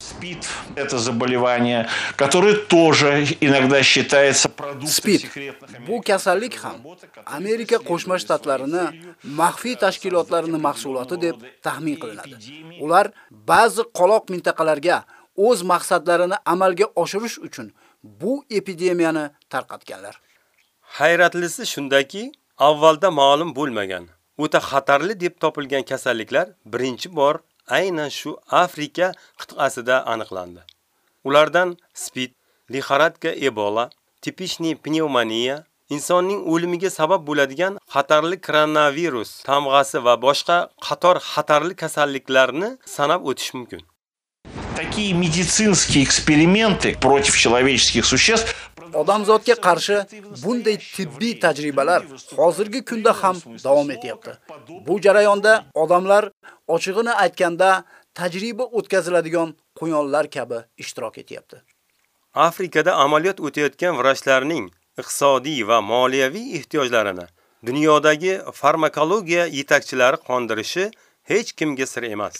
СПИД – это заболевание, которое тоже иногда считается продуктом SPID bu kasallik ham Amerika Qo'shma Shtatlarini maxfiy tashkilotlarining mahsuloti deb taxmin qilinadi. Ular ba'zi qoloq mintaqalarga o'z maqsadlarini amalga oshirish uchun bu epidemiyani tarqatganlar. Hayratlisi shundaki, avvalda ma'lum bo'lmagan, o'ta xatarli deb topilgan kasalliklar birinchi bor aynan shu Afrika qit'asida aniqlandi. Ulardan SPID, lixoratka Ebola, tipichniy pnevmoniya, insonning o'limiga sabab bo'ladigan xatarli koronavirus tamg'asi va boshqa qator xatarli kasalliklarni sanab o'tish mumkin. Такие медицинские эксперименты против человеческих существ Адамзатка qarshi bunday tibbiy tajribalar hozirgi kunda ham davom etyapti. Bu jarayonda odamlar ochig'ini aytganda tajriba o'tkaziladigan quyonlar kabi ishtirok etyapti. Afrikada amaliyot o'tayotgan vrachlarning iqtisodiy va moliyaviy ehtiyojlarini dunyodagi farmakologiya yetakchilari qondirishi hech kimga sir emas.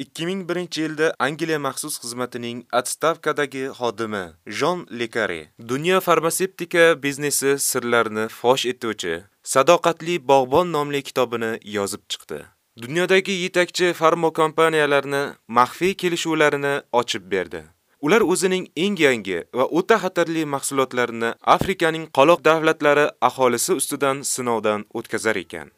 2001-yilda Angliya maxsus xizmatining atstavkadagi xodimi Jon Lekare dunyo farmatsevtika biznesi sirlarini fosh etuvchi Sadoqatli bog'bon nomli kitobini yozib chiqdi. Dunyodagi yetakchi farmakompaniyalarni maxfiy kelishuvlarini ochib berdi. Ular o'zining eng yangi va o'ta xatarli mahsulotlarini Afrikaning qoloq davlatlari aholisi ustidan sinovdan o'tkazar ekan.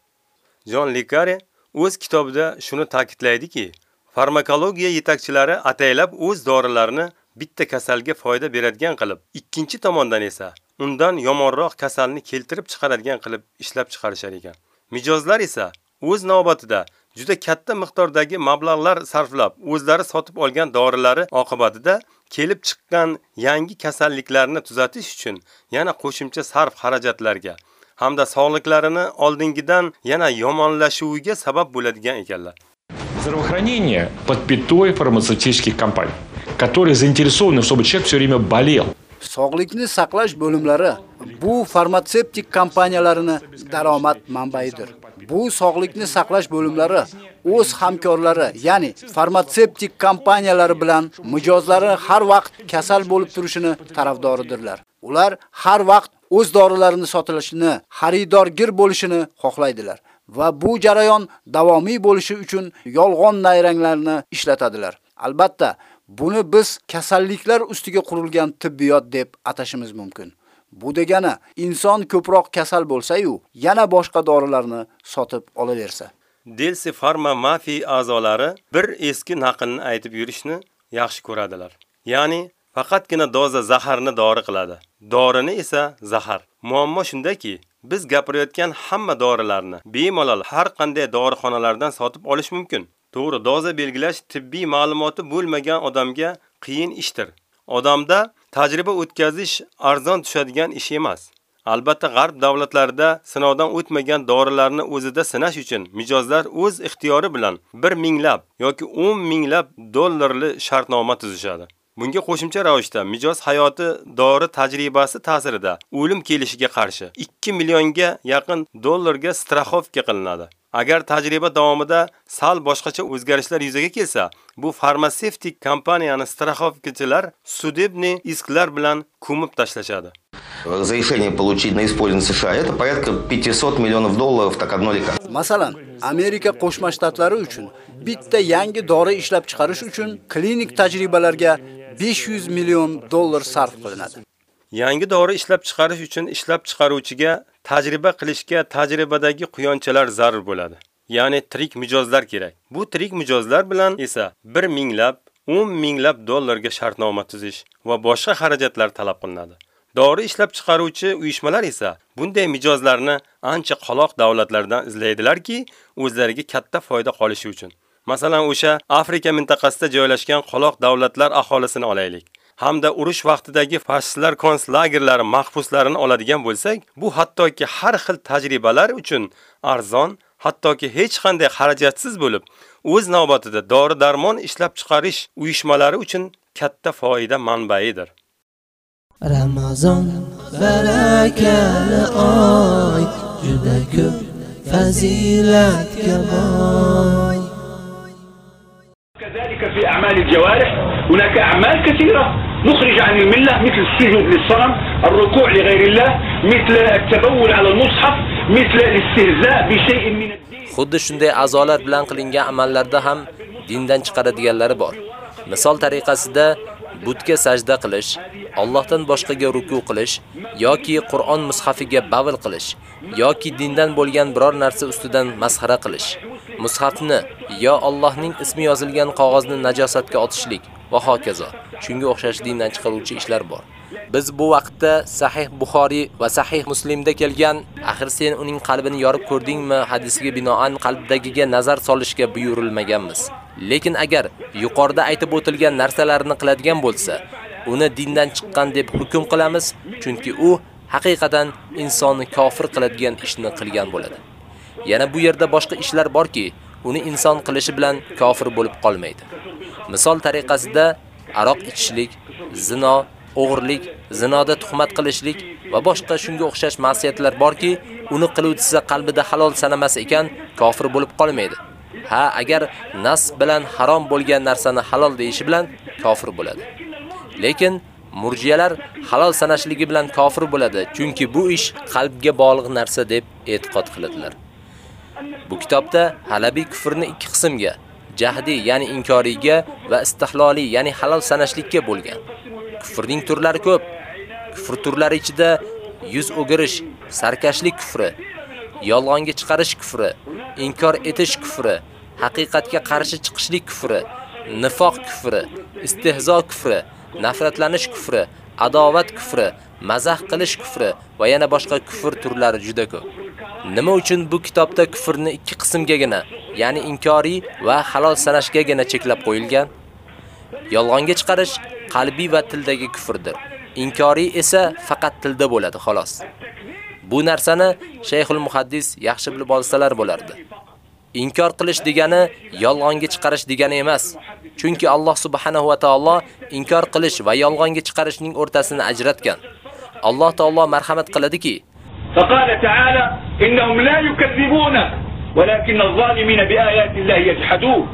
Jon Lekare o'z kitobida shuni ta'kidlaydiki, фармакология yetakchilari ataylab o'z dorilarini bitta касалга фойда beradigan qilib, иккинчи томондан esa ундан yomonroq kasalni keltirib chiqaradigan qilib ishlab chiqarishar ekan. Mijozlar esa o'z navbatida juda katta miqdordagi mablag'lar sarflab, o'zlari sotib olgan dorilari oqibatida kelib chiqqan yangi kasalliklarni tuzatish uchun yana qo'shimcha sarf xarajatlarga hamda sog'liklarini oldingidan yana yomonlashuviga sabab bo'ladigan ekanlar. Здравоохранение под пятой фармацевтических компаний, которые заинтересованы, чтобы человек все время болел. Sog'liqni saqlash bo'limlari bu farmatsevtik kompaniyalarini daromad manbaidir. Bu sog'liqni saqlash bo'limlari o'z hamkorlari, ya'ni farmatsevtik kompaniyalari bilan mijozlari har vaqt kasal bo'lib turishini tarafdoridirlar. Ular har vaqt o'z dorilarining sotilishini, xaridorgir bo'lishini xohlaydilar. Va bu jarayon davomiy bo'lishi uchun yolg'on nayranglarni ishlatadilar. Albatta, buni biz kasalliklar ustiga qurilgan tibbiyot deb atashimiz mumkin. Bu degani inson ko'proq kasal bo'lsa-yu, yana boshqa dorilarni sotib olaversa. Delsi Pharma Mafi a'zolari bir eski naqlni aytib yurishni yaxshi ko'radilar. Ya'ni faqatgina doza zaharni dori qiladi. Dorini esa zahar. Muammo shundaki, biz gapirayotgan hamma dorilarni bemalol har qanday dorixonalardan sotib olish mumkin. To'g'ri, doza belgilash tibbiy ma'lumoti bo'lmagan odamga qiyin ishdir. Odamda tajriba o'tkazish arzon tushadigan ish emas. Albatta, g'arb davlatlarida sinovdan o'tmagan dorilarni o'zida sinash uchun mijozlar o'z ixtiyori bilan 1 minglab yoki 10 minglab dollarli shartnoma tuzishadi. Bunga qo'shimcha ravishda mijoz hayoti dori tajribasi ta'sirida o'lim kelishiga qarshi 2 millionga yaqin dollarga strafovka qilinadi. Agar tajriba davomida sal boshqacha o'zgarishlar yuzaga kelsa, bu farmatsevtik kompaniyani strafovkachilar sudebni isklar bilan ko'mib tashlashadi. Разрешение получить на использование США это порядка 500 миллионов долларов так одно лекарство. Masalan, Amerika Qo'shma Shtatlari uchun bitta yangi dori ishlab chiqarish uchun klinik tajribalarga 500 million dollar sarf qilinadi. Yangi dori ishlab chiqarish uchun ishlab chiqaruvchiga tajriba qilishga tajribadagi quyonchalar zarur bo'ladi. Ya'ni tirik mijozlar kerak. Bu tirik mijozlar bilan esa 1 minglab, 10 minglab dollarga shartnoma tuzish va boshqa xarajatlar talab qilinadi. Dori ishlab chiqaruvchi uyushmalar esa bunday mijozlarni ancha qaloq davlatlardan izlaydilarki, o'zlariga katta foyda qolishi uchun. Masalan, o'sha Afrika mintaqasida joylashgan qoloq davlatlar aholisini olaylik. hamda urush vaqtidagi fashistlar konslagerlari mahbuslarini oladigan bo'lsak, bu hattoki har xil tajribalar uchun arzon hattoki hech qanday xarajatsiz bo'lib, o'z navbatida dori-darmon ishlab chiqarish uyushmalari uchun katta foyda manbaidir. Ramazon barakali oy juda ko'p fazilatga boy كذلك في أعمال الجوارح هناك أعمال كثيرة نخرج عن الملة مثل السجود للصنم الركوع لغير الله مثل التبول على المصحف مثل الاستهزاء بشيء من Xuddi shunday a'zolar bilan qilingan amallarda ham dindan chiqaradiganlari bor. Misol tariqasida butga sajda qilish, Allohdan boshqaga ruku qilish yoki Qur'on mushafiga bavil qilish yoki dindan bo'lgan biror narsa ustidan masxara qilish. Mushafni yo Allohning ismi yozilgan qog'ozni najosatga otishlik va hokazo. Shunga o'xshash dindan chiqaruvchi ishlar bor. Biz bu vaqtda Sahih Buxoriy va Sahih Muslimda kelgan axir sen uning qalbini yorib ko'rdingmi hadisiga binoan qalbdagiga nazar solishga buyurilmaganmiz. Lekin agar yuqorida aytib o'tilgan narsalarni qiladigan bo'lsa, uni dindan chiqqan deb hukm qilamiz, chunki u haqiqatan insonni kofir qiladigan ishni qilgan bo'ladi. Yana bu yerda boshqa ishlar borki, uni inson qilishi bilan kofir bo'lib qolmaydi. Misol tariqasida aroq ichishlik, zino, o'g'irlik, zinoda tuhmat qilishlik va boshqa shunga o'xshash ma'siyatlar borki, uni qiluvchisi qalbida halol sanamasa ekan, kofir bo'lib qolmaydi. Ha, agar nas bilan harom bo'lgan narsani halol deishi bilan kofir bo'ladi. Lekin murjiyalar halol sanashligi bilan kofir bo'ladi, chunki bu ish qalbga bog'liq narsa deb e'tiqod qiladilar. Bu kitobda halabiy kufrni ikki qismga, jahdi, ya'ni inkoriyga va istihloli, ya'ni halol sanashlikka bo'lgan. Kufrning turlari ko'p. Kufr turlari ichida yuz o'girish, sarkashlik kufri, yolg'onga chiqarish kufri, inkor etish kufri, haqiqatga qarshi chiqishlik kufri, nifoq kufri, istehzo kufri, nafratlanish kufri, adovat kufri, mazah qilish kufri va yana boshqa kufr turlari juda ko'p. Nima uchun bu kitobda kufrni ikki qismgagina, ya'ni inkoriy va halol sanashgagina cheklab qo'yilgan? Yolg'onga chiqarish qalbiy va tildagi kufrdir. Inkoriy esa faqat tilda bo'ladi, xolos. Bu narsani Shayxul Muhaddis yaxshi bilib olsalar bo'lardi. Inkor qilish degani yolg'onga chiqarish degani emas. Chunki Alloh subhanahu va taolo inkor qilish va yolg'onga chiqarishning o'rtasini ajratgan. Alloh taolo marhamat qiladiki: فقال تعالى إنهم لا يكذبونك ولكن الظالمين بآيات الله يجحدون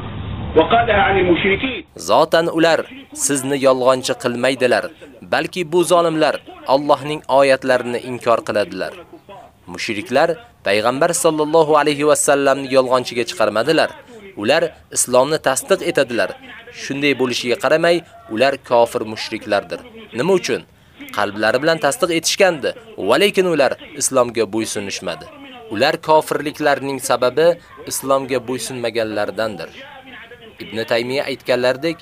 Затан ular sizni yolg'onchi qilmaydilar, balki bu zolimlar Allohning oyatlarini inkor qiladilar. Mushriklar payg'ambar sallallohu alayhi va sallamni yolg'onchiga chiqarmadilar. Ular islomni tasdiq etadilar. Shunday bo'lishiga qaramay, ular kofir mushriklardir. Nima uchun? Qalblari bilan tasdiq etishgandi, va lekin ular islomga bo'ysunishmadi. Ular kofirliklarining sababi islomga bo'ysunmaganlardandir. ибн таймия айтканлардек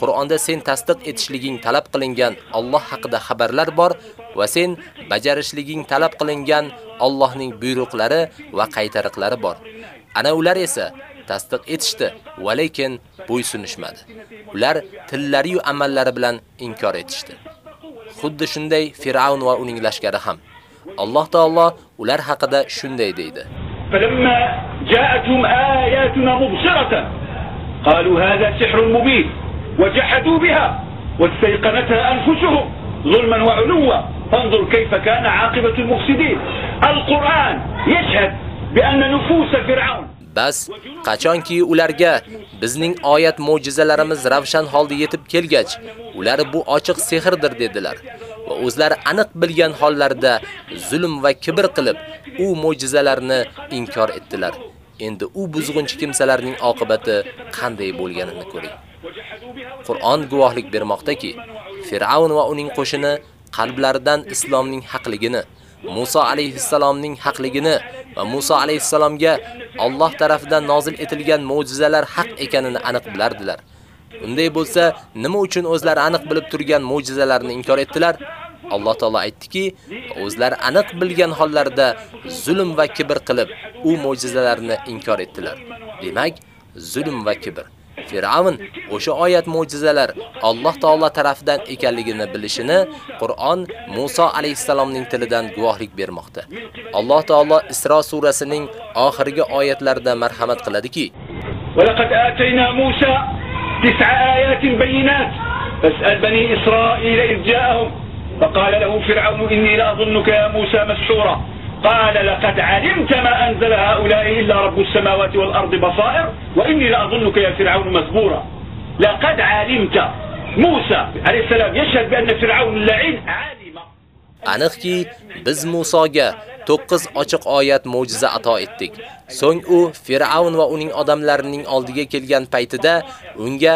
Кур'онда сен тасдиқ этишлигиң талап қилинган Аллоh ҳақида хабарлар бор ва сен бажаришлигиң талап қилинган Аллоҳнинг буйруқлари ва қайтариқлари бор. Ана улар эса тасдиқ этишди, ва лекин буйсунишмади. Улар тиллари ва амаллари билан инкор этишди. Худди шундай Фир'аун ва унинг лашкари ham. Alloh taolo ular haqida shunday deydi: "Falamma ja'atuhum ayatuna mubshiratan" قالوا هذا سحر مبين وجحدوا بها واستيقنتها أنفسهم ظلما وعلوا فانظر كيف كان عاقبة المفسدين القرآن يشهد بأن نفوس فرعون Bas, qachonki ularga bizning oyat mo'jizalarimiz ravshan holda yetib kelgach, ular bu ochiq sehrdir dedilar va o'zlari aniq bilgan hollarda zulm va kibr qilib, u mo'jizalarni inkor etdilar. Endi u buzg'unchi kimsalarning oqibati qanday bo'lganini ko'ring. Qur'on guvohlik bermoqdaki, Fir'aun va uning qo'shini qalblaridan islomning haqligini, Musa alayhissalomning haqligini va Musa alayhissalomga Alloh tarafidan nozil etilgan mo'jizalar haq ekanini aniq bilardilar. Unday bo'lsa, nima uchun o'zlari aniq bilib turgan mo'jizalarni inkor etdilar? Аллоҳ таала айтдики, o'zlar аниқ билган hollarda zulm va kibr qilib, u mo'jizalarini inkor etdilar. Demak, zulm va kibr Firavn o'sha oyat mo'jizalar Alloh taolo tarafidan ekanligini bilishini Qur'on Musa alayhisalomning tilidan guvohlik bermoqda. Alloh taolo Isro surasining oxirgi oyatlarida marhamat qiladiki: "Valaqad атайна Муса 9 ayatin bayinat fas'al bani Isroil iz ja'ahum" فقال له فرعون إني لأظنك يا موسى مسحورا. قال لقد علمت ما أنزل هؤلاء إلا رب السماوات والأرض بصائر وإني لأظنك يا فرعون مسبورا لقد علمت. موسى عليه السلام يشهد بأن فرعون اللعين Aniqki, biz Musoga 9 ochiq oyat mo'jiza ato etdik. So'ng u Fir'aun va uning odamlarining oldiga kelgan paytida unga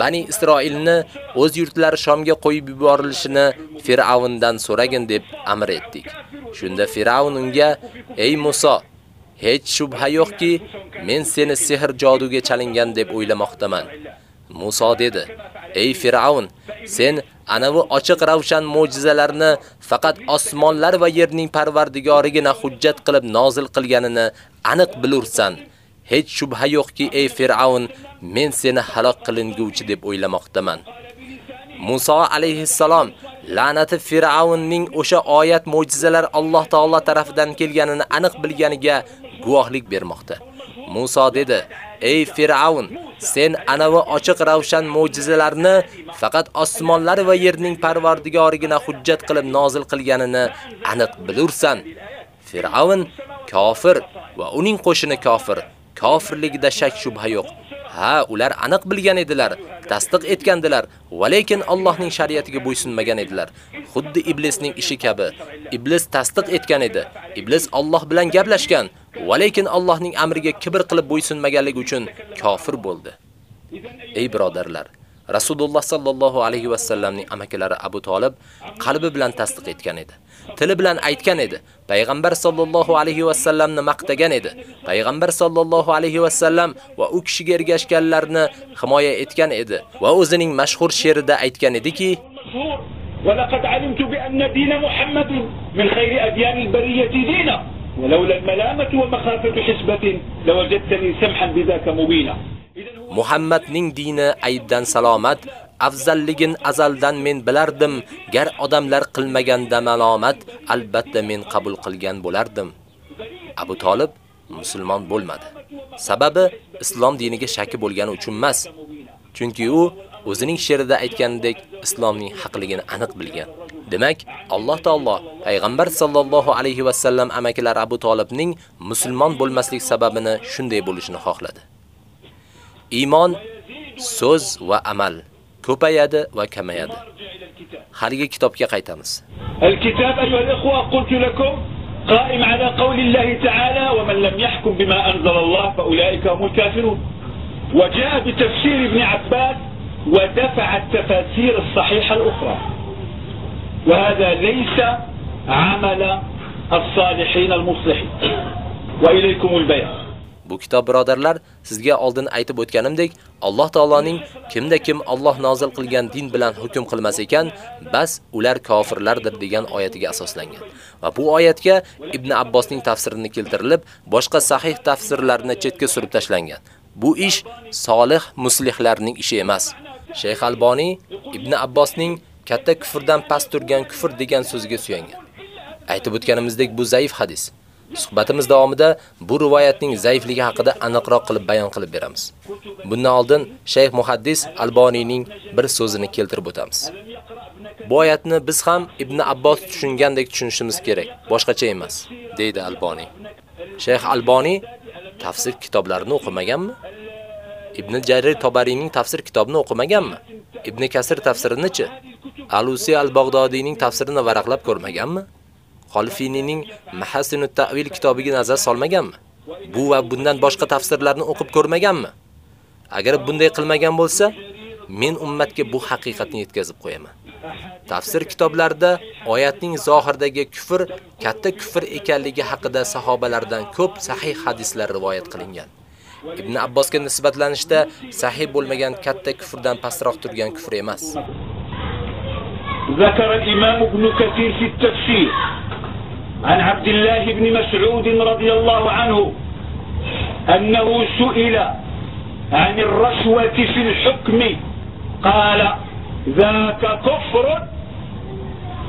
Bani Isroilni o'z yurtlari Shomga qo'yib yuborilishini Fir'aundan so'ragin deb amr etdik. Shunda Fir'aun unga: "Ey Muso, hech shubha yo'qki, men seni sehr joduga chalingan deb o'ylamoqdaman." Muso dedi: "Ey Fir'avn, sen anavi ochiq ravshan mo'jizalarni faqat osmonlar va yerning parvardigorigina hujjat qilib nozil qilganini aniq bilursan. Hech shubha yo'qki, ey Fir'avn, men seni halok qilinguvchi deb o'ylamoqdaman." Musa alayhissalom la'nati Fir'avnning o'sha oyat mo'jizalar Alloh taolo tomonidan kelganini aniq bilganiga guvohlik bermoqda. Musa dedi: "Ey Fir'avn, sen anavi ochiq ravshan mo'jizalarni faqat osmonlar va yerning parvardigorigina hujjat qilib nozil qilganini aniq bilursan." Fir'avn kofir va uning qo'shini kofir. Kofirligida shak shubha yo'q. Ha, ular aniq bilgan edilar, tasdiq etgandilar, va lekin Allohning shariatiga bo'ysunmagan edilar. Xuddi iblisning ishi kabi. Iblis tasdiq etgan edi. Iblis Alloh bilan gaplashgan, va lekin Allohning amriga kibr qilib bo'ysunmaganligi uchun kofir bo'ldi. Ey birodarlar, Расулуллах саллаллаху алейхи ва салламнын амакилери Абу Толиб қалби билан тасдиқ эткен эди. Тили билан айткен эди. Пайғамбар саллаллаху алейхи ва салламны мактаган эди. Пайғамбар саллаллаху алейхи ва саллам ва у кишиге эргашканларны химоя эткен эди. Ва өзүнүн машһур шериде айткен эдики: "Ва alimtu алимту би анна дина min мин хайри al-bariyyati дина" ولولا الملامة ومخافة حسبة لوجدتني سمحا بذاك مبينا Muhammadning dini aybdan salomat, afzalligin azaldan men bilardim. Gar odamlar qilmaganda malomat, albatta men qabul qilgan bo'lardim. Abu Talib musulmon bo'lmadi. Sababi islom diniga shaki bo'lgani uchun emas. Chunki u o'zining she'rida aytganidek islomning haqligini aniq bilgan. Демәк, Аллаһ Таала пайгамбар саллаллаһу алейхи ва саллам амакилар Абу Талибнинг мусулман bo'lmaslik sababini shunday bo'lishini xohladi. Iymon so'z va amal ko'payadi va kamayadi. Haligi kitobga qaytamiz. Al-kitab ayyuha qultu lakum qa'im ala qawlillahi ta'ala wa man lam yahkum bima anzalallah fa ulaika humul kafirun. وجاء بتفسير ابن عباس ودفع التفاسير الصحيحة الأخرى وهذا ليس عمل الصالحين المصلحين وإليكم البيان Bu kitob birodarlar, sizga oldin aytib o'tganimdek, Alloh taoloning kimda kim Alloh nozil qilgan din bilan hukm qilmas ekan, bas ular kofirlardir degan oyatiga asoslangan. Va bu oyatga Ibn Abbosning tafsirini keltirilib, boshqa sahih tafsirlarni chetga surib tashlangan. Bu ish solih muslihlarning ishi emas. Shayx Alboniy Ibn Abbosning katta kufrdan past turgan kufr degan so'zga suyangan. Aytib o'tganimizdek bu zaif hadis. Suhbatimiz davomida bu rivoyatning zaifligi haqida aniqroq qilib bayon qilib beramiz. Bundan oldin Shayx Muhaddis Alboniyning bir so'zini keltirib o'tamiz. Bu oyatni biz ham Ibn Abbos tushungandek tushunishimiz kerak, boshqacha emas, deydi Alboniy. Shayx Alboniy tafsir kitoblarini o'qimaganmi? Ibn Jarir Tobariyning tafsir kitobini o'qimaganmi? Ibn Kasir tafsirini-chi? Alusi al-Bag'dodiyning tafsirini varaqlab ko'rmaganmi? Xolfinining Mahasinut Ta'wil kitobiga nazar solmaganmi? Bu va bundan boshqa tafsirlarni o'qib ko'rmaganmi? Agar bunday qilmagan bo'lsa, men ummatga bu haqiqatni yetkazib qo'yaman. Tafsir kitoblarida oyatning zohirdagi kufr katta kufr ekanligi haqida sahobalardan ko'p sahih hadislar rivoyat qilingan. Ibn Abbosga nisbatlanishda sahih bo'lmagan katta kufrdan pastroq turgan kufr emas. ذكر الإمام ابن كثير في التفسير عن عبد الله بن مسعود رضي الله عنه أنه سئل عن الرشوة في الحكم. قال ذاك كفر.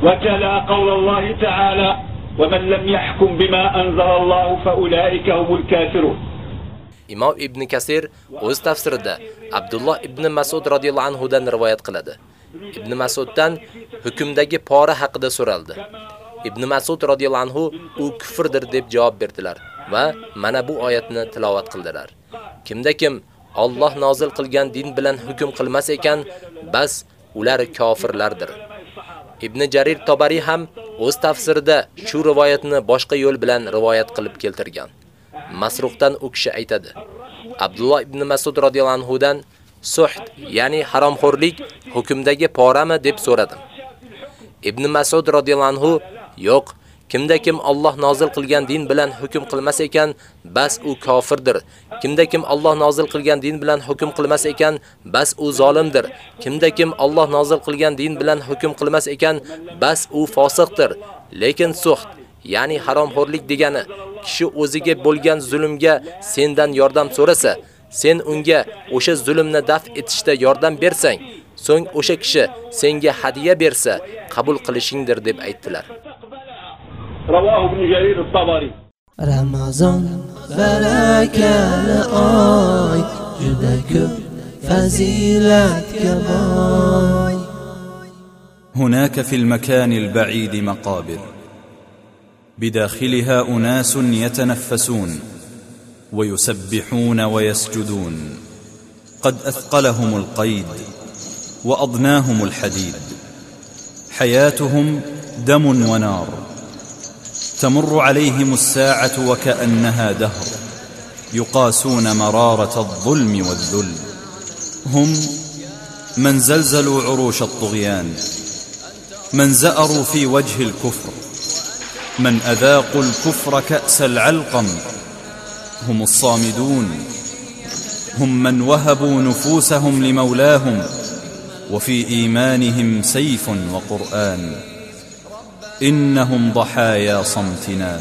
وتلا قول الله تعالى ومن لم يحكم بما أنزل الله فأولئك هم الكافرون. Imom Ibn Kasir o'z tafsirida Abdulloh ibn Mas'ud radhiyallohu anhu dan rivoyat qiladi. Ibn Mas'uddan hukmdagi pora haqida so'raldi. Ibn Mas'ud radhiyallohu anhu u kufrdir deb javob berdilar va mana bu oyatni tilovat qildilar. Kimda kim Alloh nozil qilgan din bilan hukm qilmas ekan, bas ular kofirlardir. Ibn Jarir Tobari ham o'z tafsirida shu rivoyatni boshqa yo'l bilan rivoyat qilib keltirgan. Masruqdan u kishi aytadi. Abdulloh ibn Mas'ud radhiyallohu anhu dan suht, ya'ni haromxo'rlik hukmdagi porami deb so'radim. Ibn Mas'ud radhiyallohu anhu yo'q, kimda kim Alloh nozil qilgan din bilan hukm qilmas ekan, bas u kofirdir. Kimda kim Alloh nozil qilgan din bilan hukm qilmas ekan, bas u zolimdir. Kimda kim Alloh nozil qilgan din bilan hukm qilmas ekan, bas u fosiqdir. Lekin suht, ya'ni haromxo'rlik degani kishi o'ziga bo'lgan zulmga sendan yordam so'rasa, sen unga o'sha zulmni daf etishda yordam bersang, so'ng o'sha kishi senga hadiya bersa, qabul qilishingdir deb aytdilar. رواه ابن جرير الطبري Ramazon barakali oy juda ko'p fazilatga boy هناك في المكان البعيد مقابر بداخلها أناس يتنفسون ويسبحون ويسجدون. قد أثقلهم القيد وأضناهم الحديد. حياتهم دم ونار. تمر عليهم الساعة وكأنها دهر. يقاسون مرارة الظلم والذل. هم من زلزلوا عروش الطغيان. من زأروا في وجه الكفر. من أذاقوا الكفر كأس العلقم هم الصامدون هم من وهبوا نفوسهم لمولاهم وفي إيمانهم سيف وقرآن إنهم ضحايا صمتنا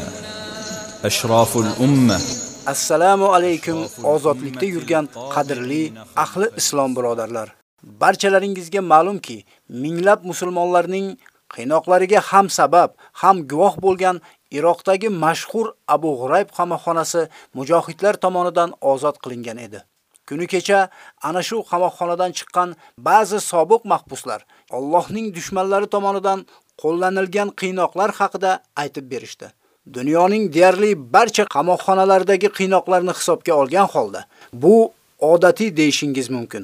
أشراف الأمة Assalomu alaykum ozodlikda yurgan qadrli ahli islom birodarlar. Barchalaringizga ma'lumki, minglab musulmonlarning qiynoqlariga ham sabab, ham guvoh bo'lgan Iroqdagi mashhur Abu Гурайб камакханасы mujohidlar tomonidan ozod qilingan edi. Kuni kecha ana shu qamoqxonadan chiqqan ba'zi sobiq махбуслар Allohning dushmanlari tomonidan qo'llanilgan qiynoqlar haqida aytib berishdi. Dunyoning deyarli barcha qamoqxonalaridagi qiynoqlarni hisobga olgan holda, bu odatiy дейишиңиз mumkin.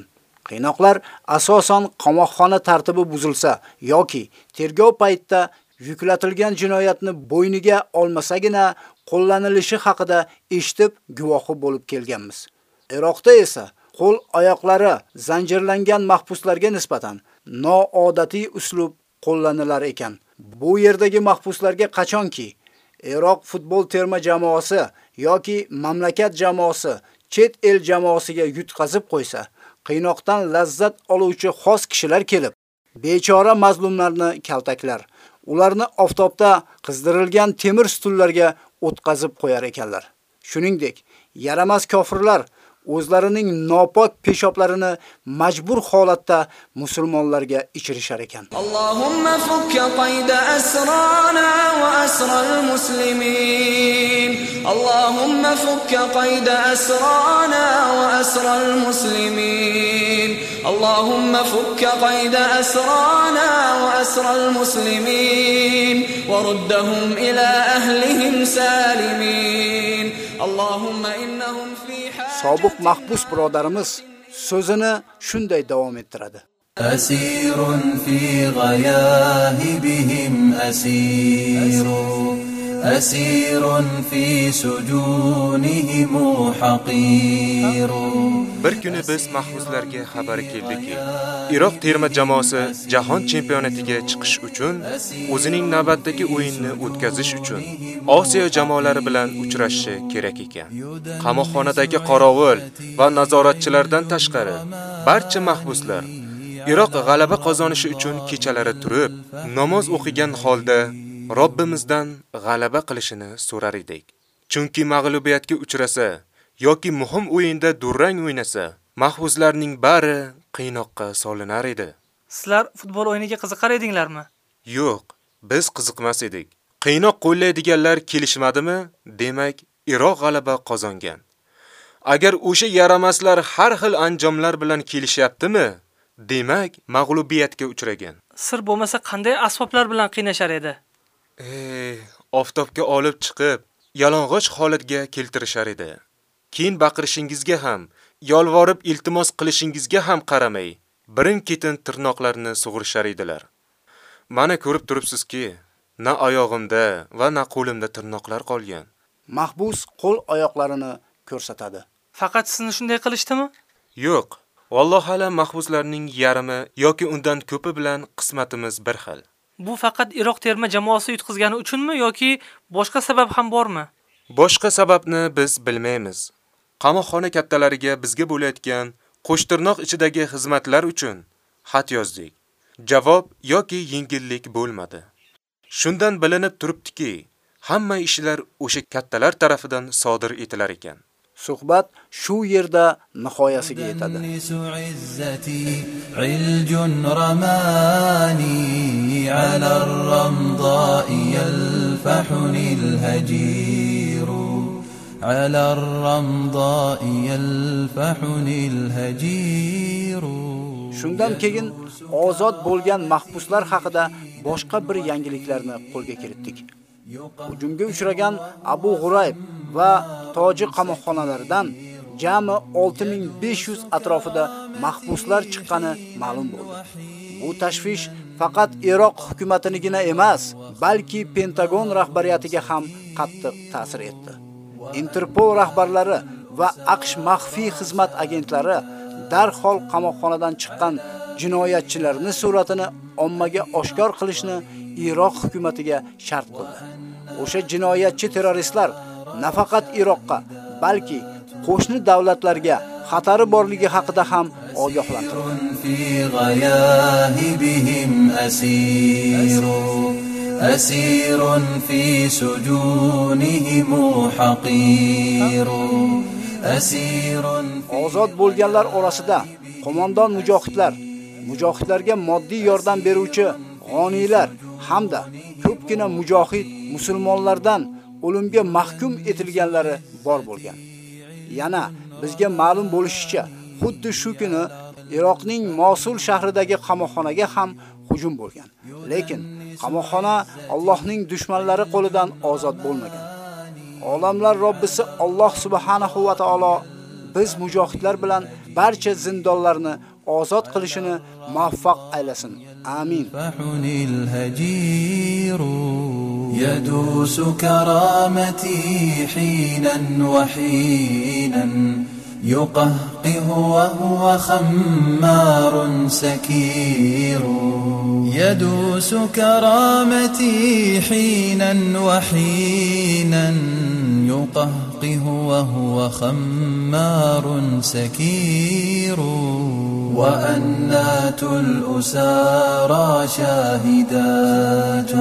Qiynoqlar asosan qamoqxona tartibi buzilsa yoki tergov paytida yuklatilgan jinoyatni bo'yniga olmasagina qo'llanilishi haqida eshitib guvohi bo'lib kelganmiz. Iroqda esa qo'l oyoqlari zanjirlangan mahbuslarga nisbatan ноодатий uslub qo'llanilar ekan. Bu yerdagi mahbuslarga qachonki Iroq futbol terma jamoasi yoki mamlakat jamoasi chet el jamoasiga yutqazib qo'ysa, кыйноктан lazzat oluvchi xos kishilar kelib, bechora mazlumlarni kaltaklar. Ularni oftobda qizdirilgan temir стулларга o'tkazib qo'yar ekanlar. Shuningdek, yaramas kofirlar o'zlarining nopok peshoblarini majbur holatda musulmonlarga ichirishar ekan. Allohumma fukka qayda asrana va asral muslimin. Allohumma fukka qayda asrana va asral muslimin. Allohumma fukka qayda asrana va asral muslimin wa ruddahum ila ahlihim salimin. Allohumma собук махбус биродарыбыз сөзүнө birodarimiz so'zini shunday davom ettiradi. أسير في غياهبهم أسير أسير في سجونهم حقير Bir kuni biz mahbuslarga xabari keldiki, Iroq terma jamoasi jahon chempionatiga chiqish uchun o'zining navbatdagi o'yinni o'tkazish uchun Osiyo jamoalari bilan uchrashishi kerak ekan. Qamoqxonadagi qorovul va nazoratchilardan tashqari barcha mahbuslar Iroq g'alaba qozonishi uchun kechalari turib, namoz o'qigan holda Robbimizdan g'alaba qilishini so'rar edik. Chunki mag'lubiyatga uchrasa yoki muhim o'yinda durrang o'ynasa, mahbuslarning bari qiynoqqa solinar edi. Sizlar futbol o'yiniga qiziqar edinglarmi? Yo'q, biz qiziqmas edik. Qiynoq qo'llaydiganlar kelishmadimi? Demak, Iroq g'alaba qozongan. Agar o'sha yaramaslar har xil anjomlar bilan kelishyaptimi? Demak, mag'lubiyatga uchragan. Sir bo'lmasa qanday asboblar bilan qiynashar edi? Ey, oftobga olib chiqib, yalang'och holatga keltirishar edi. Keyin baqirishingizga ham, yolvorib iltimos qilishingizga ham qaramay, birin-ketin tirnoqlarni sug'urishar edilar. Mana ko'rib turibsizki, na oyog'imda va na qo'limda tirnoqlar qolgan. Mahbus qo'l oyoqlarini ko'rsatadi. Faqat sizni shunday qilishdimi? Yo'q, valloh alam mahbuslarning yarmi yoki undan ko'pi bilan qismatimiz bir xil. Bu faqat Iroq terma jamoasi yutqizgani uchunmi yoki boshqa sabab ham bormi? Boshqa sababni biz bilmaymiz. Qamoqxona kattalariga bizga bo'layotgan qo'shtirnoq ichidagi xizmatlar uchun xat yozdik. Javob yoki yengillik bo'lmadi. Shundan bilinib turibdiki, hamma ishlar o'sha kattalar tarafidan sodir etilar ekan. Suhbat shu yerda nihoyasiga yetadi. علج رماني على الرمضاء يلفحني الهجير على الرمضاء يلفحني الهجير Shundan keyin ozod bo'lgan mahbuslar haqida boshqa Bir. Hujumga uchragan Abu G'urayb va Toji qamoqxonalaridan jami 6500 atrofida mahbuslar chiqqani ma'lum bo'ldi. Bu tashvish faqat Iroq hukumatinigina emas, balki Pentagon rahbariyatiga ham qattiq ta'sir etdi. Interpol rahbarlari va AQSh maxfiy xizmat agentlari darhol qamoqxonadan chiqqan jinoyatchilarning suratini ommaga oshkor qilishni Iroq hukumatiga shart qildi. O'sha jinoyatchi terroristlar nafaqat Iroqqa, balki qo'shni davlatlarga xatari borligi haqida ham ogohlantirdi. في غياهبهم أسير أسير في سجونهم حقير أسير Ozod bo'lganlar orasida qo'mondon mujohidlar, mujohidlarga moddiy yordam beruvchi g'oniylar hamda ko'pgina mujohid musulmonlardan o'limga mahkum etilganlari bor bo'lgan. Yana bizga ma'lum bo'lishicha, xuddi shu kuni Iroqning Mosul shahridagi qamoqxonaga ham hujum bo'lgan. Lekin qamoqxona Allohning dushmanlari qo'lidan ozod bo'lmagan. Olamlar Robbisi Alloh subhanahu va taolo biz mujohidlar bilan barcha zindonlarni ozod qilishini muvaffaq aylasin. Amin. يلفحني الهجير يدوس كرامتي حينا وحينا يقهقه وهو خمار سكير يدوس كرامتي حينا وحينا يقهقه وهو خمار سكير وأنات الأسارى شاهدات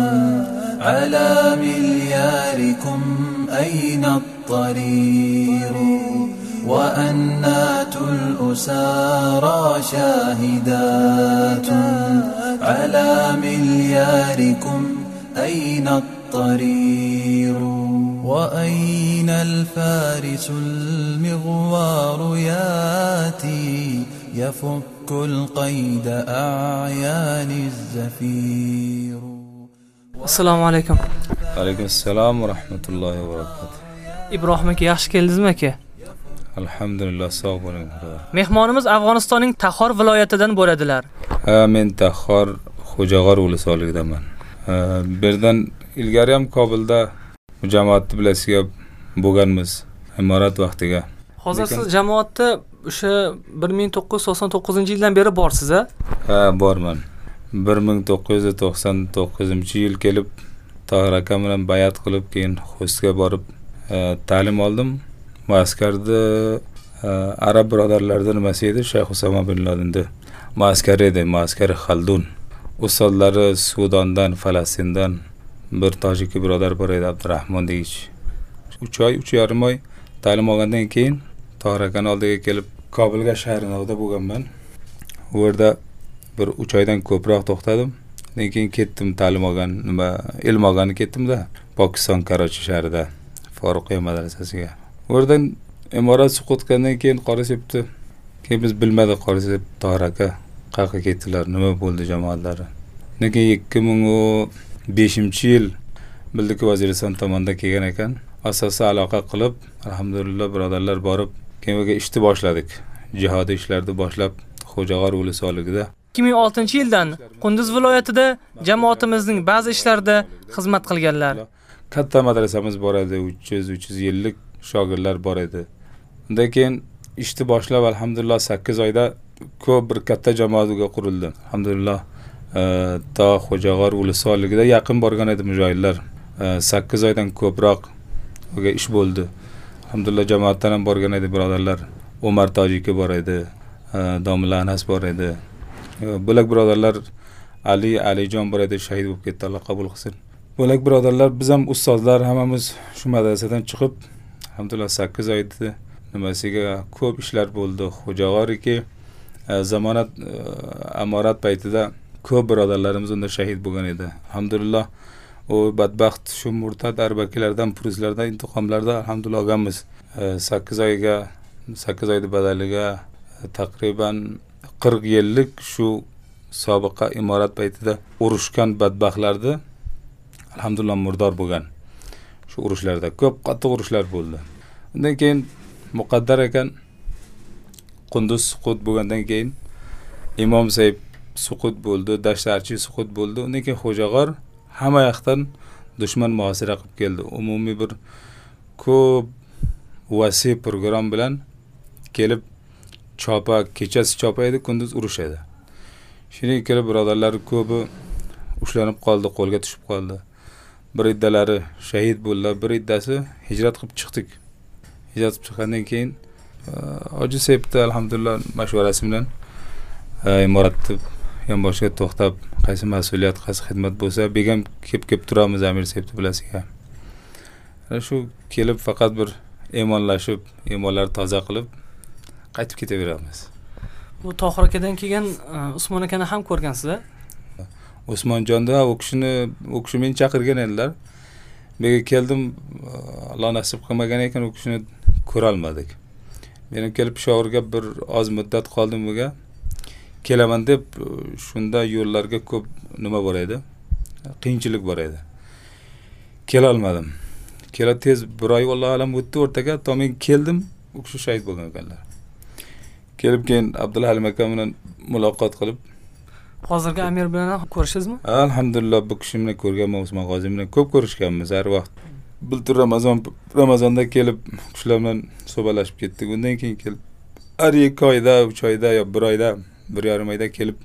على ملياركم أين الطرير وأنات الأسارى شاهدات على ملياركم أين الطرير وأين الفارس المغوار ياتي يفك القيد أعيان الزفير Assalomu alaykum. alaykum assalom va rahmatullohi va barakatuh Ibrohim aka yaxshi keldingizmi aka? alhamdulillah sog' bo'ling birodar. Mehmonimiz Afg'onistonning Tahor viloyatidan bo'ladilar. ha men tahor xo'jag'or ulusoligidaman Ha, bu yerdan ilgari ham kobulda bu jamoatni bilasizga bo'lganmiz imorat vaqtiga Hozir Lekin- siz jamoatda o'sha 1999-yildan beri borsiz a? ha borman. 1999 yil kelib tohir akam bilan bayat qilib keyin xostga borib e, ta'lim oldim. Muaskarda e, arab birodarlarida эди edi? Shayx usama bin фаластиндан бир тажики muaskari xaldun эди sudondan дегич үч ай үч жарым ай таалим алгандан кийин oy uch yarim oy ta'lim olgandan keyin tohir бир үч kelib Kobulga токтодум bo'lganman. U yerda bir 3 oydan ko'proq to'xtadim. кеттим ketdim ta'lim olgan, nima ilm мадрасасыга ketdimda Pokiston Karachi shahrida Foruqiya madrasasiga. U yerdan imorat suqutgandan keyin qarashyapti. Keyin biz bilmadik qarasib Tohir aka qayerga ketdilar, nima bo'ldi jamoatlari. Lekin 2005-yil bildiki Vaziriston tomonidan kelgan ekan. Asosiy aloqa qilib, alhamdulillah birodarlar borib, keyin ishni boshladik. Jihodiy ishlarni boshlab Xo'jag'or ulisoligida 2006-yildan Qunduz viloyatida jamoatimizning ba'zi ishlarida xizmat qilganlar. Katta madrasamiz bor edi, 300-350 lik shogirdlar bor edi. Undan keyin ishni boshlab alhamdulillah 8 oyda ko'p bir katta jamoatga qurildi. Alhamdulillah to Xo'jag'or ulisoligida yaqin borgan edi mujohidlar. 8 oydan ko'proq ish bo'ldi. Alhamdulillah jamoatdan ham borgan edi birodarlar. Umar Tojiki bor edi, e, Domla Anas bor edi. E, bo'lak birodarlar Ali Alijon bor edi, shahid bo'lib ketdi, Alloh qabul qilsin. Bo'lak birodarlar, biz ham ustozlar hammamiz shu madrasadan chiqib, alhamdulillah 8 oyda nimasiga ko'p ishlar bo'ldi. Xo'jag'oriki e, zamonat amorat paytida ko'p birodarlarimiz unda shahid bo'lgan edi. Alhamdulillah u badbaxt shu murtad arbakilardan, purislardan intiqomlarda alhamdulillah olganmiz. E, 8 oyga 8 oyda badaliga e, taqriban 40 yillik shu sobiqa imorat paytida urushgan badbaxtlarni alhamdulillah murdor bo'lgan. Shu urushlarda ko'p qattiq urushlar bo'ldi. Undan keyin muqaddar ekan Qunduz suqut bo'lgandan keyin Imom Said suqut bo'ldi, Dashtarchi suqut bo'ldi. Undan keyin Xo'jag'or hamma yoqdan dushman muhosara qilib keldi. Umumiy bir ko'p vasiy program bilan kelib chopa, kechasi chopa edi, kunduz urush edi. Shunday kelib birodarlar ko'pi ushlanib qoldi, qo'lga tushib qoldi. Bir iddalari shahid bo'ldilar, bir iddasi hijrat qilib chiqdik. Hijrat qilib chiqqandan keyin e, Hoji Septi alhamdulillah mashvarasi bilan e, imoratni yonboshiga to'xtab, qaysi mas'uliyat, qaysi xizmat bo'lsa, begam kelib-kelib turamiz Amir Septi bilasiz-ku. Shu kelib faqat bir iymonlashib, iymonlarni toza qilib qaytib ketaveramiz. Bu Tohir akadan keyin Usmon akani ham ko'rgansiz-a? Usmonjonda u kishini u kishi meni chaqirgan edilar. Men keldim, Alloh nasib qilmagan ekan u kishini ko'ra olmadik. Men kelib Peshawurga bir oz muddat qoldim buga. Kelaman deb shunda yo'llarga ko'p nima bor edi? Qiyinchilik bor edi. Kela olmadim. Kela tez bir oy vallohu alam o'tdi o'rtaga, to men keldim, u kishi shahid bo'lgan ekanlar. Kelib keyin Abdulla Halim aka bilan muloqot qilib, Hozirgi Amir bilan ko'rishdingizmi? Alhamdulillah bu kishi bilan ko'rganman, Usmon G'ozi bilan ko'p ko'rishganmiz har vaqt. Bultur Ramazon Ramazonda kelib shular bilan suhbatlashib ketdik. Undan keyin kelib har 2 oyda, 3 oyda yo 1 oyda, 1,5 oyda kelib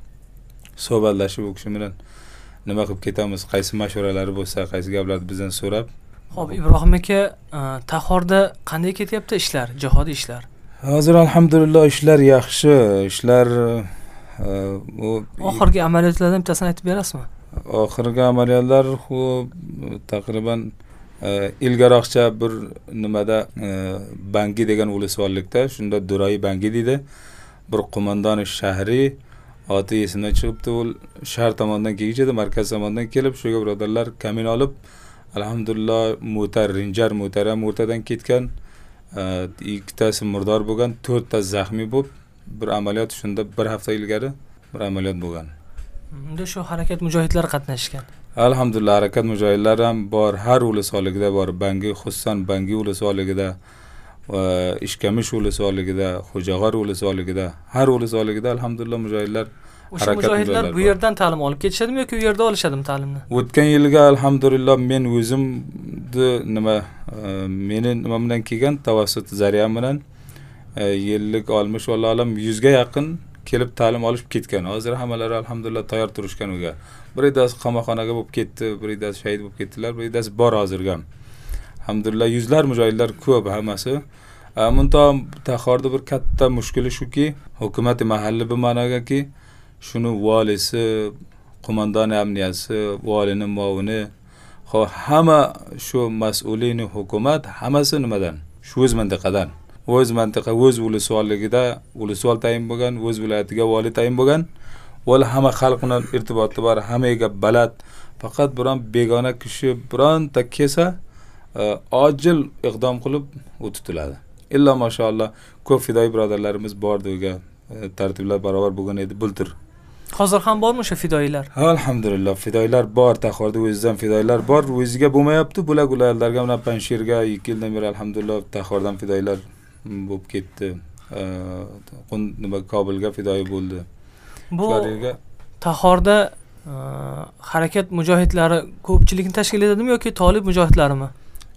suhbatlashib u kishi bilan nima qilib ketamiz, qaysi mashoralari bo'lsa, qaysi gaplarni bizdan so'rab. Xo'p, Ibrohim aka, Tahorda qanday ketyapti ishlar, jihodiy ishlar? Hozir alhamdulillah ishlar yaxshi, ishlar u oxirgi amaliyotlardan bittasini aytib berasizmi? Oxirgi amaliyotlar u taqriban ilgaroqcha bir nimada bangi degan ulusvorlikda shunda Duray bangi deydi. Bir qo'mondon shahri oti esimdan chiqibdi, u shahar tomonidan kelgich edi, markaz tomonidan kelib, shuga birodarlar kamin olib, alhamdulillah mo'tar, rinjar mo'tara mo'tadan ketgan, ikkitasi murdor bo'lgan, to'rtta zaxmiy bo'lib, bir amaliyot shunda bir hafta ilgari bir amaliyot bo'lgan. Unda shu harakat mujohidlari qatnashgan. Alhamdulillah harakat mujohidlari ham bor, har ulusoligida bor, Bangi, xususan Bangi ulusoligida va Ishkamish ulusoligida, Xo'jag'or ulusoligida, har ulusoligida alhamdulillah mujohidlar O'sha mujohidlar bu yerdan ta'lim olib ketishadimi yoki u yerda olishadimi ta'limni? O'tgan yilga alhamdulillah men o'zimni nima meni nima bilan kelgan tavassut zariyam bilan yillik olmish vallohu alam 100 ga yaqin kelib ta'lim olib ketgan. Hozir hammalari alhamdulillah tayyor turishgan uga. Bir idasi qamoqxonaga bo'lib ketdi, bir idasi shahid bo'lib ketdilar, bir idasi bor hozirga. Alhamdulillah yuzlar mujohidlar ko'p hammasi. Munto Tahorda bir katta mushkuli shuki, hukumat mahalliy bu ma'nogaki shuni valisi, qo'mondon amniyasi, valining muavini, hamma shu mas'ulini hukumat hammasi nimadan? Shu o'z mintaqadan. o'z mantiqa o'z ulusvolligida ulusvol tayin bo'lgan o'z viloyatiga voliy tayin bo'lgan va hamma xalq bilan irtiboti bor hammaga balad faqat biron begona kishi bironta kelsa e, ojil iqdom qilib u tutiladi. Illo mashaalloh ko'p fidoyi birodarlarimiz bordi uga e, tartiblar barobar bo'lgan edi bultur hozir ham bormi o'sha fidoyilar? Alhamdulillah fidoyilar bor taxorda o'zidan fidoyilar bor. O'ziga bo'lmayapti bular ularga mana panjshirga ikki yildan beri alhamdulillah taxordan fidoyilar bo'lib ketdi. Nima kobulga fidoyi bo'ldi. Bu tahorda harakat mujohidlari ko'pchilikni tashkil etadimi yoki tolib mujohidlarimi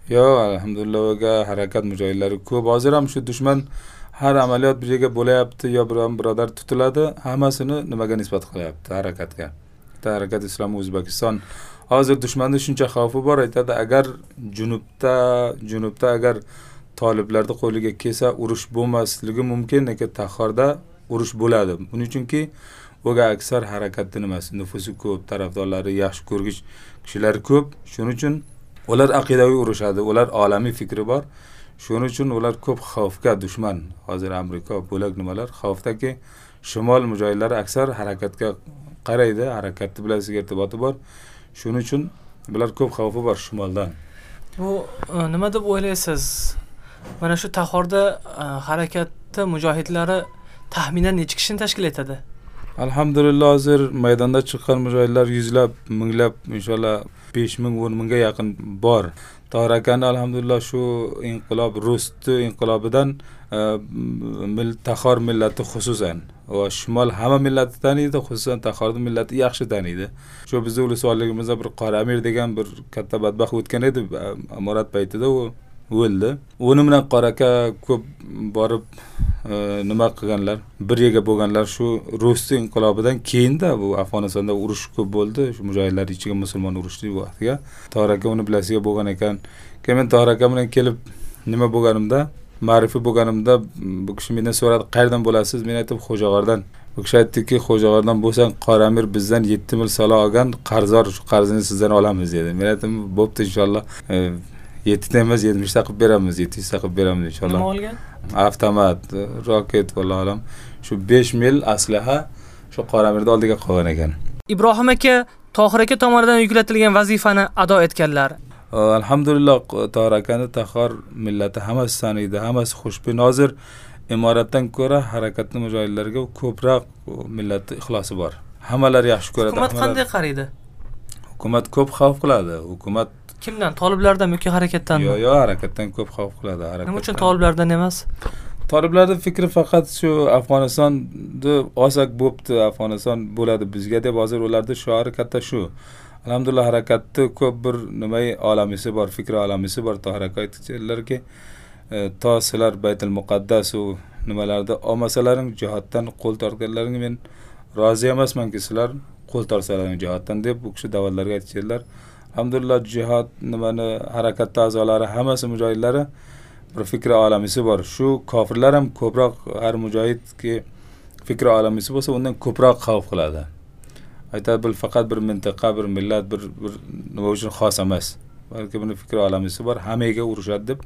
yo'q alhamdulillah uga harakat mujohidlari ko'p. Hozir ham shu dushman har amaliyot bir yerga bo'layapti yo biron birodar tutiladi hammasini nimaga nisbat qilyapti harakatga? Bitta harakat islomi o'zbekiston. Hozir dushmanni shuncha xavfi bor aytadi agar junubda junubda agar toliblarni qo'liga kelsa urush bo'lmasligi mumkin lekin tahorda urush bo'ladi. Buning uchunki uga aksar harakatni nimasi nufusi ko'p tarafdorlari yaxshi ko'rgich kishilar ko'p. Shuning uchun ular aqidaviy urushadi. Ular olamiy fikri bor. Shuning uchun ular ko'p xavfga dushman. Hozir amerika bo'lak nimalar xavfdaki shimol mujohidlari aksar harakatga qaraydi. Harakatni bilan sizga irtiboti bor. Shuning uchun bular ko'p xavfi bor shimoldan. Bu e, nima deb o'ylaysiz? Mana shu tahorda e, harakatni mujohidlari taxminan necha kishini tashkil etadi? Alhamdulillah азыр maydonda chiqqan mujohidlar yuzlab minglab иншалла беш миң он миңге yaqin bor. Tohir akani alhamdulillah shu inqilob rusni inqilobidan e, tahor millati xususan va shimol hamma millatni taniydi xususan tahorni millati yaxshi taniydi. Shu bizni ulusvolligimizda bir qora amir degan bir katta badbaxt o'tgan edi e, amorat paytida u o'ldi. Uni bilan qora aka ko'p borib e, nima qilganlar? Bir yerga bo'lganlar. Shu rus inqilobidan keyinda bu afg'onistonda urush ko'p bo'ldi. Shu mujohidlar ichiga musulmon urushdi bu муну tohir болгон uni bilasiga bo'lgan ekan. Keyin men tohir aka bilan kelib nima bo'lganimda ma'rifiy bo'lganimda bu kishi mendan so'radi qayerdan bo'lasiz? Men aytdim xo'jag'ordan. U kishi aytdiki xo'jag'ordan bo'lsang qoramir bizdan yetti ming sola olgan qarzor shu qarzini sizdan olamiz dedi. Men aytdim bo'pti e, yettita emas yetmishta qilib beramiz yettizta qilib beramiz inshaalloh. Nima olgan? Avtomat roket vallohu alam. Shu besh mil aslaha shu qoramirni oldiga qolgan ekan. Ibrohim aka tohir aka tomonidan yuklatilgan vazifani ado etganlar. Alhamdulillah tohir akani tahor millati hammasi taniydi hammasi xushbind hozir imoratdan ko'ra harakatni mujohidlarga ko'proq millatni ixlosi bor. Hammalari yaxshi ko'radi hukumat qanday qaraydi hukumat ko'p xavf qiladi hukumat kimdan? Toliblardan yoki harakatdanmi yo'q yo'q harakatdan ko'p xavf qiladi nima uchun toliblardan emas? Toliblarni fikri faqat shu afg'onistonni olsak bo'pti afg'oniston bo'ladi bizga deb hozir ularni shiori katta shu. Alhamdulillah harakatni ko'p bir nima olamisi bor fikri olamisi bor to harakat aytganlarki e, to sizlar baytul muqaddasu nimalarni olmasalaring jihoddan qo'l tortganlaring men rozi emasmanki sizlar qo'l tortsalaring jihoddan deb u kishi da'vatlarga aytganlar alhamdulillah jihod nimani harakatni a'zolari hammasi mujohidlari bir fikri olamisi bor. Shu kofirlar ham ko'proq har mujohidki fikri olamisi bo'lsa undan ko'proq xavf qiladi. Aytadi bu faqat bir mintaqa bir millat bir bir nima uchun xos emas. Balki buni fikri olamisi bor hammaga urushadi deb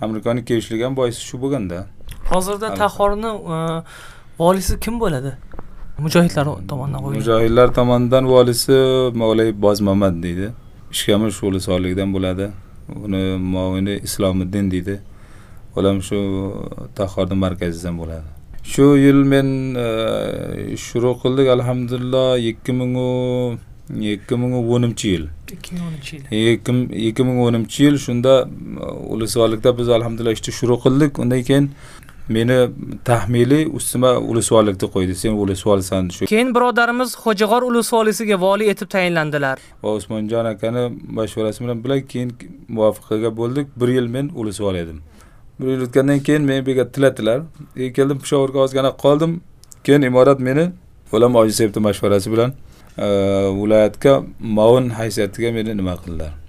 amerikani kelishligi ham boisi shu bo'lganda. Hozirda tahorni e, voliysi kim bo'ladi? Mujohidlar tomonidan qo'yilgan. Mujohidlar tomonidan voliysi mavlay bozmamad deydi ishkamish sho'li soliqdan bo'ladi. Uni muovini islomiddin deydi. Ular shu tahorni markazidan bo'ladi. Shu yil men e, shuru qildik alhamdulillah ikki mingu ikki ming o'ninchi yil. Ikki ming o'ninchi yil. Ikki ming o'ninchi yil shunda ulusvolikda biz alhamdulillah ishni shuru qildik. Undan keyin meni taxmiliy ustima ulusvollikni qo'ydi. Sen ulusvolsan shu keyin birodarimiz xo'jag'or ulusvolisiga voliy etib tayinlandilar. Va usmonjon akani mashvarasi bilan bilan keyin muvaffaqiyatga bo'ldik. Bir yil men ulusvol edim. Bir yil o'tgandan keyin meni bu yerga tiladilar keldim pishovrga ozgina qoldim. Keyin imorat meni ulam ojisevni mashvarasi bilan viloyatga muavin haysiyatiga meni nima qildilar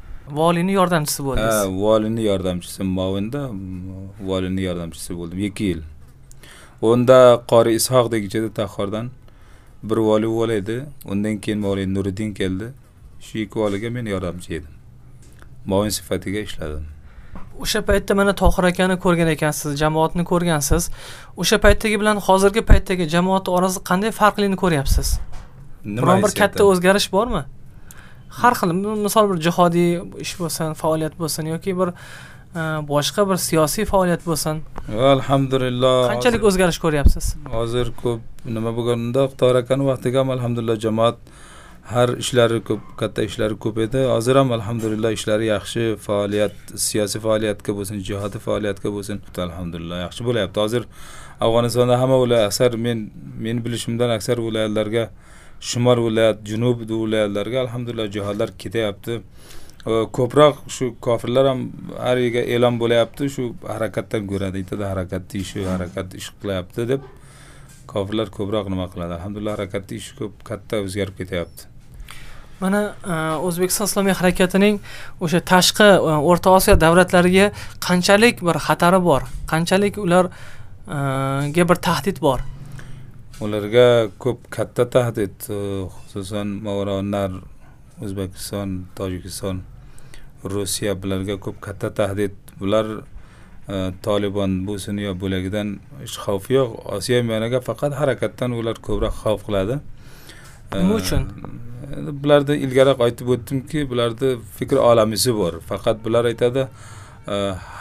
yordamchisi bo'ldingiz. Ha voliyni yordamchisi movinda voliyni yordamchisi bo'ldim. Ikki yil. Unda qori ishoq degichada tahordan bir voliy vol edi undan keyin mavliy nuriddin keldi. Shu ikki voliyga men yordamchi edim. Movin sifatiga ishladim. O'sha paytda mana tohir akani ko'rgan ekansiz jamoatni ko'rgansiz. O'sha paytdagi bilan hozirgi paytdagi jamoat orasida qanday farqlini ko'ryapsiz? Biron bir katta o'zgarish bormi har xil misol bir jihodiy ish bo'lsin faoliyat bo'lsin yoki bir e, boshqa bir siyosiy faoliyat bo'lsin. Alhamdulillah. Qanchalik o'zgarish ko'ryapsiz? Hozir ko'p nima bo'lganda tohir akani vaqtiga ham alhamdulillah jamoat har ishlari ko'p katta ishlari ko'p edi. Hozir ham alhamdulillah ishlari yaxshi faoliyat siyosiy faoliyatga bo'lsin jihodiy faoliyatga bo'lsin. Alhamdulillah yaxshi bo'lyapti. Hozir afg'onistonda hamma viloyat aksar men men bilishimdan aksar viloyatlarga shimol viloyat junub viloyatlarga alhamdulillah jihodlar ketyapti. Ko'proq shu kofirlar ham har yerga e'lon bo'lyapti shu harakatdan ko'radi aytadi harakatni ishi harakat ish qilyapti deb. Kofirlar ko'proq nima qiladi? Alhamdulillah harakatni ishi ko'p katta o'zgarib ketyapti. Mana o'zbekiston islomiy harakatining o'sha tashqi o'rta osiyo davlatlariga qanchalik bir xatari bor? Qanchalik ularga bir tahdid bor? Ularga ko'p katta tahdid e, xususan mavronlar o'zbekiston tojikiston rossiya bularga ko'p katta tahdid. Bular tolibon bo'lsin yo bo'lagidan hech xavfi yo'q. Osiyo miyoniga faqat harakatdan ular ko'proq xavf qiladi. Nima uchun? bularni ilgariroq aytib o'tdimki bularni fikr olamisi bor. Faqat bular aytadi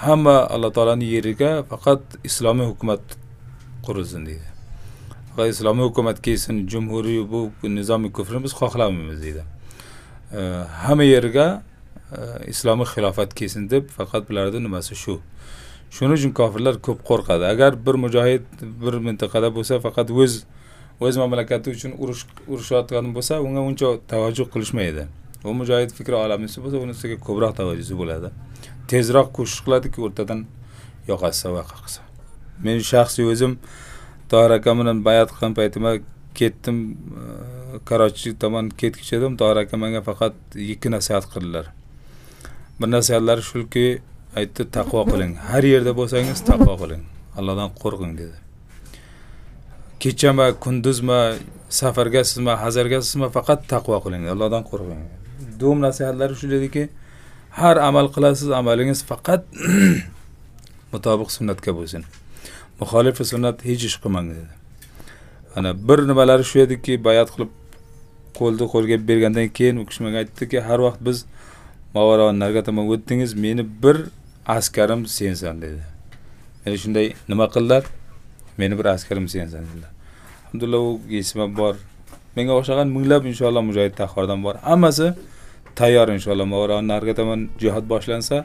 hamma alloh taoloni yeriga faqat islomiy hukumat qurilsin deydi islomiy hukumat kelsin jumhuriy bu nizomiy kufrni biz xohlamaymiz deydi. Hamma yerga e, islomiy xilofat kelsin deb faqat bularni nimasi shu? Shuning uchun kofirlar ko'p qo'rqadi. Agar bir mujohid bir mintaqada bo'lsa faqat o'z o'z mamlakati uchun urush urushayotgan bo'lsa unga uncha tavajjuh qilishmaydi. U mujohid fikri olamisi bo'lsa unisiga ko'proq tavajjuhi bo'ladi. Tezroq ko'shish qiladiki o'rtadan yoqasi va qilsa men shaxsiy o'zim tohir ака менен баяткан qilgan кеттим ketdim e, таман tomon ketguchi edim. Ака мага menga faqat насыят nasihat qildilar. Bir nasihatlari айтты aytdi taqvo qiling. Har yerda bo'lsangiz кылың qiling. Allohdan qo'rqing dedi. Kechami сафаргасызмы азаргасызмы факат faqat taqvo qiling. Allohdan qo'rqing. Do'm nasihatlari shu ар har amal qilasiz amalingiz faqat [CLEARS THROAT] mutobiq sunnatga bo'lsin muxolifi sunnat hech ish qilmang dedi. Ana bir nimalari shu ediki bayat qilib qo'lni qo'lga bergandan keyin u kishi menga aytdiki har vaqt biz mavaro narga tomon o'tdingiz meni bir askarim sensan dedi. Meni shunday nima qildilar? Meni bir askarim sensan dedilar. Alhamdulillah u esimda bor. Menga o'xshagan minglab inshaalloh mujohid tahordan bor. Hammasi tayyor inshaalloh. Movaron narga tomon jihod boshlansa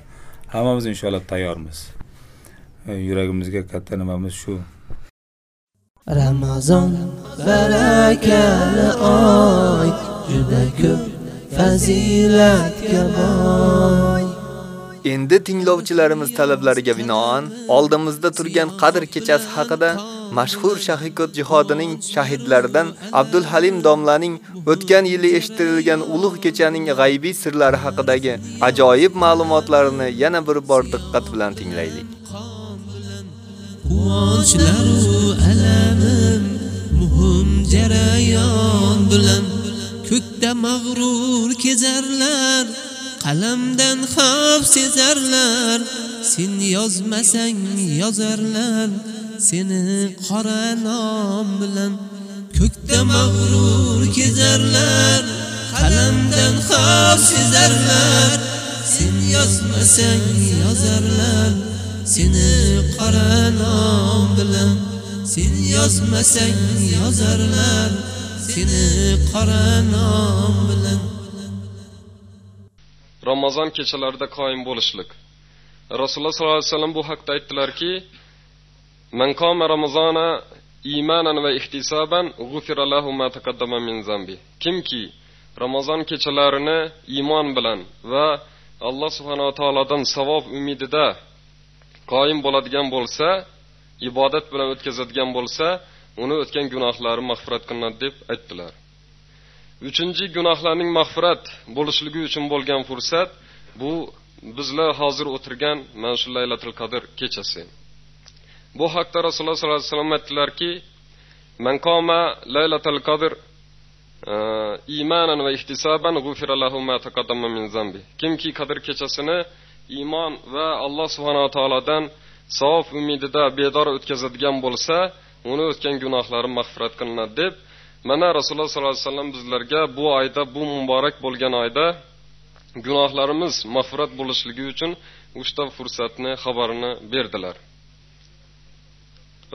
hammamiz inshaalloh tayyormiz. Yuragimizga katta nimamiz shu ramazon barakali oy juda ko'p fazilatga boy Endi tinglovchilarimiz talablariga binoan oldimizda turgan Qadr kechasi haqida mashhur Shahikot jihodining shahidlaridan Abdul Halim domlaning o'tgan yili eshittirilgan ulug' kechaning g'aybiy sirlari haqidagi ajoyib ma'lumotlarini yana bir bor diqqat bilan tinglaylik. Quvonchlaru alamim muhim jarayon bilan ko'kda mag'rur kezarlar qalamdan xavf sezarlar sen yozmasang yozarlar seni qora nom bilan ko'kda mag'rur kezarlar qalamdan xavf sezarlar sen yozmasang yozarlar. Seni qora nom bilan sen yozmasang yozarlar. Seni qora nom bilan. Ramazon kechalarida qoyim bo'lishlik. Rasululloh sollallohu alayhi vasallam bu haqda aytdilarki man qoma ramazona imanan va ihtisoban g'ufira lahu ma taqaddama min zambi. Kimki ramazon kechalarini iymon bilan va alloh subhanava taolodan savob umidida qoyim bo'ladigan bo'lsa ibodat bilan o'tkazadigan bo'lsa uni o'tgan gunohlari mag'firat qilinadi deb aytdilar. Uchinchi gunohlarning mag'firat bo'lishligi uchun bo'lgan fursat bu bizlar hozir o'tirgan mana shu laylatul qadr kechasi. Bu haqda rasululloh sollallohu alayhi vasallam aytdilarki man qoma laylatul qadr e, imanan va ihtisoban g'ufira lahu ma taqaddama min zambi. Kimki qadr kechasini iymon va alloh subhanava taolodan savob umidida bedor o'tkazadigan bo'lsa uni o'tgan gunohlari mag'firat qilinadi deb mana rasululloh sollallohu alayhi vasallam bizlarga bu oyda bu muborak bo'lgan oyda gunohlarimiz mag'firat bo'lishligi uchun uchta fursatni xabarini berdilar.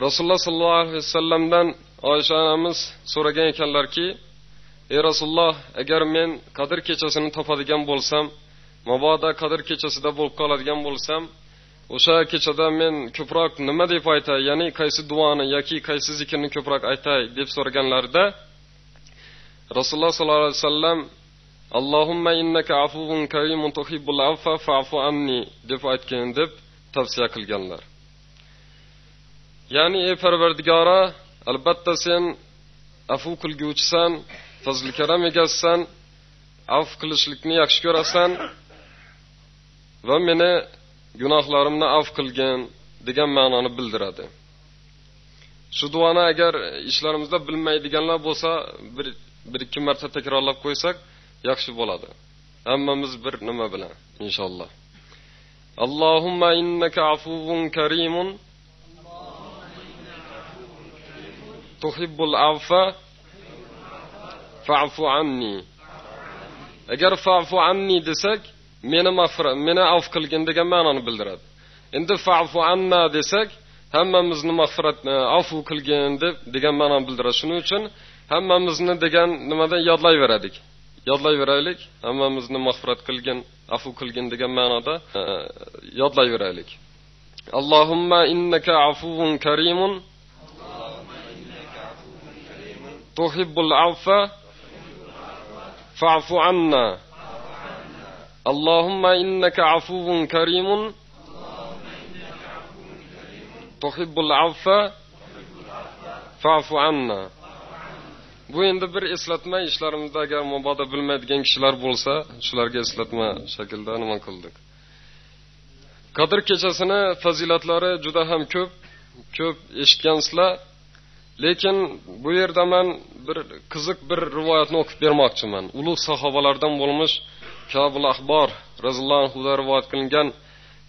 Rasululloh sollallohu alayhi vasallamdan oysha onamiz so'ragan ekanlarki ey rasululloh agar men qadr kechasini topadigan bo'lsam mabodo qadr kechasida bo'lib qoladigan bo'lsam o'sha kechada men ko'proq nima deb aytay ya'ni qaysi duoni yoki qaysi zikrni ko'proq aytay deb so'raganlarida rasululloh sollallohu alayhi vasallam allohumma innaka afuvun karimun tuhibbul affa fa'fu anni deb aytgin deb tavsiya qilganlar. Ya'ni ey parvardigora albatta sen afu qilguvchisan fazl karam egasisan af qilishlikni yaxshi ko'rasan. Va meni gunohlarimni af qilgin degan ma'noni bildiradi. Shu duoni agar ishlarimizda bilmaydiganlar bo'lsa bir bir ikki marta takrorlab qo'ysak yaxshi bo'ladi. Hammamiz bir nima bilan inshaalloh. Allohumma innaka afuvun karimun. Tuhibbul affa fa'fu anni. Agar fa'fu anni desak meni mag'firat meni af qilgin degan ma'noni bildiradi. Endi fa'fu anna desak hammamizni mag'firat e, afu qilgin deb degan ma'noni bildiradi shuning uchun hammamizni degan nimadan yodlayveradik yodlayveraylik hammamizni mag'firat qilgin afu qilgin degan ma'noda e, yodlayveraylik. Allohumma innaka afuvun karimun. Tuhibbul afa fa'fu anna. اللهم إنك عفو كريم تحب العفو فاعف عنا bu endi bir eslatma ishlarimizda agar mabodo bilmaydigan kishilar bo'lsa shularga eslatma shaklda nima qildik qadr kechasini fazilatlari juda ham ko'p ko'p eshitgansizlar lekin bu yerda man bir qiziq bir rivoyatni o'qib bermoqchiman ulug' sahobalardan bo'lmish kabul ahbor roziyallohu anhudan rivoyat qilingan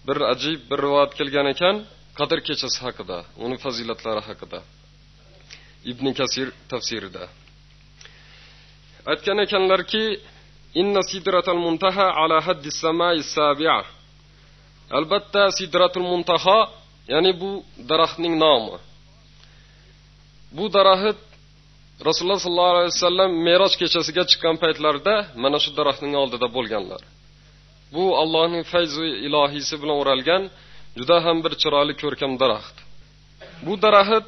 bir ajib bir rivoyat kelgan ekan qadr kechasi haqida uni fazilatlari haqida ibn kasir tafsirida. Aytgan ekanlarki inna sidratal muntaha ala haddi samai sabi'a albatta sidratul muntaha ya'ni bu daraxtning nomi. Bu daraxt rasululloh sollallohu alayhi vasallam meroj kechasiga chiqqan paytlarida mana shu daraxtning oldida bo'lganlar. Bu allohning fayzi ilohiysi bilan o'ralgan juda ham bir chiroyli ko'rkam daraxt. Bu daraxt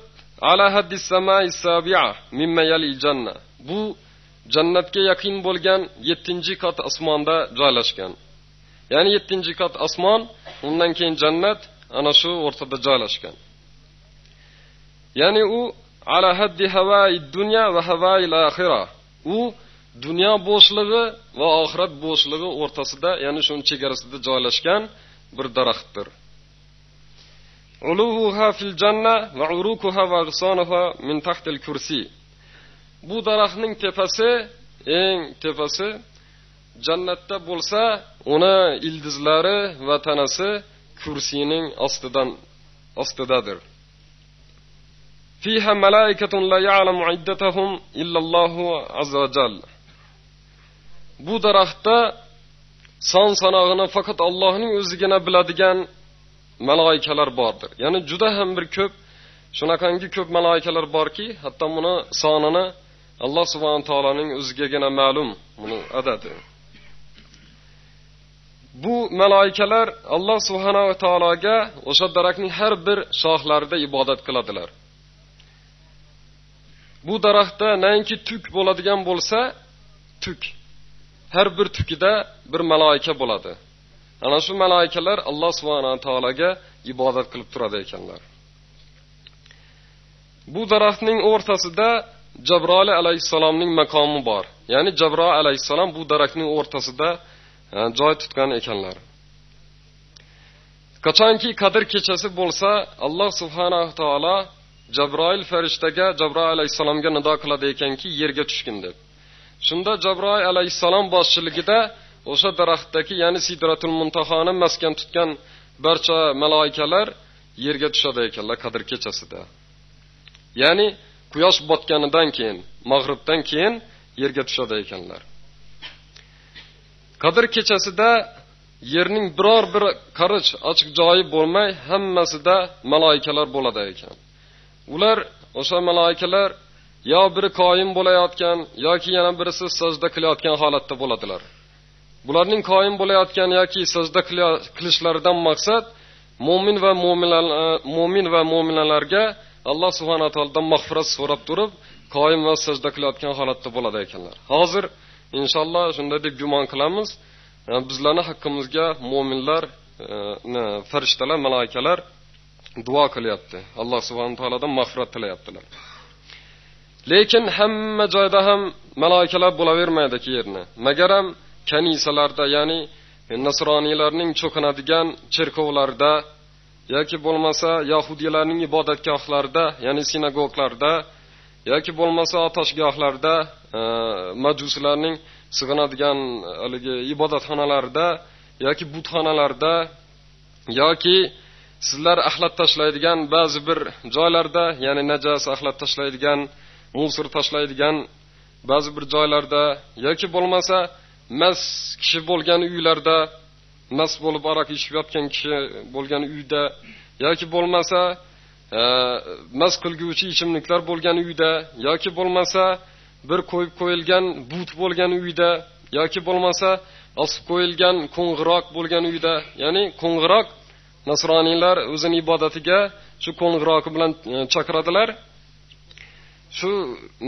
ala haddi samai sabi'a mimma janna. Bu jannatga yaqin bo'lgan yettinchi qat osmonda joylashgan. Ya'ni yettinchi qat osmon undan keyin jannat ana shu o'rtada joylashgan. Ya'ni u ala haddi havai dunya va havai axira u dunyo bo'shlig'i va oxirat bo'shlig'i o'rtasida ya'ni shuni chegarasida joylashgan bir daraxtdir. Uluha fil janna va urukuha va g'sonuha min tahtil kursi. Bu daraxtning tepasi eng tepasi jannatda bo'lsa uni ildizlari va tanasi kursiyning ostidan ostidadir. فيها ملائكة لا يعلم عدتهم إلا الله عز وجل bu daraxtda son sanog'ini faqat allohning o'zigina biladigan maloikalar bordir ya'ni juda ham bir ko'p shunaqangi ko'p maloikalar borki hatto buni sonini alloh subhana taoloning o'zigagina ma'lum buni adadi bu maloikalar alloh subhanava taologa o'sha daraxtning har bir shoxlarida ibodat qiladilar Bu daraxtda nainki tuk bo'ladigan bo'lsa tuk. Har bir tukida bir maloika bo'ladi. Ana shu maloikalar alloh subhanaa taologa ibodat qilib turadi ekanlar. Bu daraxtning o'rtasida jabroil alayhissalomning maqomi bor. Ya'ni jabroil alayhissalom bu daraxtning o'rtasida e, joy tutgan ekanlar. Qachonki qadr kechasi bo'lsa alloh subhanaa taolo jabroil farishtaga jabroil алейхисаламга nido кылады ekanki yerga tushgin deb. Shunda jabroil алейхисалам boshchiligida o'sha daraxtdagi ya'ni sidratul muntahoni maskan tutgan barcha maloikalar yerga tushadi ekanlar qadr kechasida. Ya'ni quyosh botganidan keyin mag'ribdan keyin yerga tushadi ekanlar. Qadr kechasida yerning biror bir qarich ochiq joyi bo'lmay hammasida maloikalar bo'ladi ekan. Ular o'sha malaikalar yo biri qoyim bo'layotgan yoki yana birisi sajda qilayotgan holatda bo'ladilar. Bularning qoyim bo'layotgan yoki sajda qilishlaridan maqsad mo'min va e, mo'min va mo'minalarga alloh subhanaa taolodan mag'firat so'rab turib qoyim va sajda qilayotgan holatda bo'ladi ekanlar. Hozir inshaalloh shunday deb gumon qilamiz. E, bizlarni haqqimizga mo'minlar e, farishtalar malaikalar duo qilyapti. Alloh subhana taolodan mag'firat tilayaptilar. Lekin hamma joyda ham malaikalar bo'lavermaydi yerni magaram kanisalarda ya'ni nasroniylarning cho'kinadigan cherkovlarda yoki bo'lmasa yahudiylarning ibodatgohlarida ya'ni sinagoglarda yoki bo'lmasa otoshgohlarda e, majuslarning sig'inadigan haligi ibodatxonalarda yoki butxonalarda yoki sizlar axlat tashlaydigan ba'zi bir joylarda ya'ni najas axlat tashlaydigan musor tashlaydigan ba'zi bir joylarda yoki bo'lmasa mas kishi bo'lgan uylarda mas bo'lib aroq ichib yotgan kishi bo'lgan uyda yoki bo'lmasa e, mas qilguvchi ichimliklar bo'lgan uyda yoki bo'lmasa bir qo'yib qo'yilgan but bo'lgan uyda yoki bo'lmasa osib qo'yilgan qo'ng'iroq bo'lgan uyda ya'ni qo'ng'iroq nasroniylar o'zini ibodatiga shu qo'ng'iroqi bilan e, chaqiradilar. Shu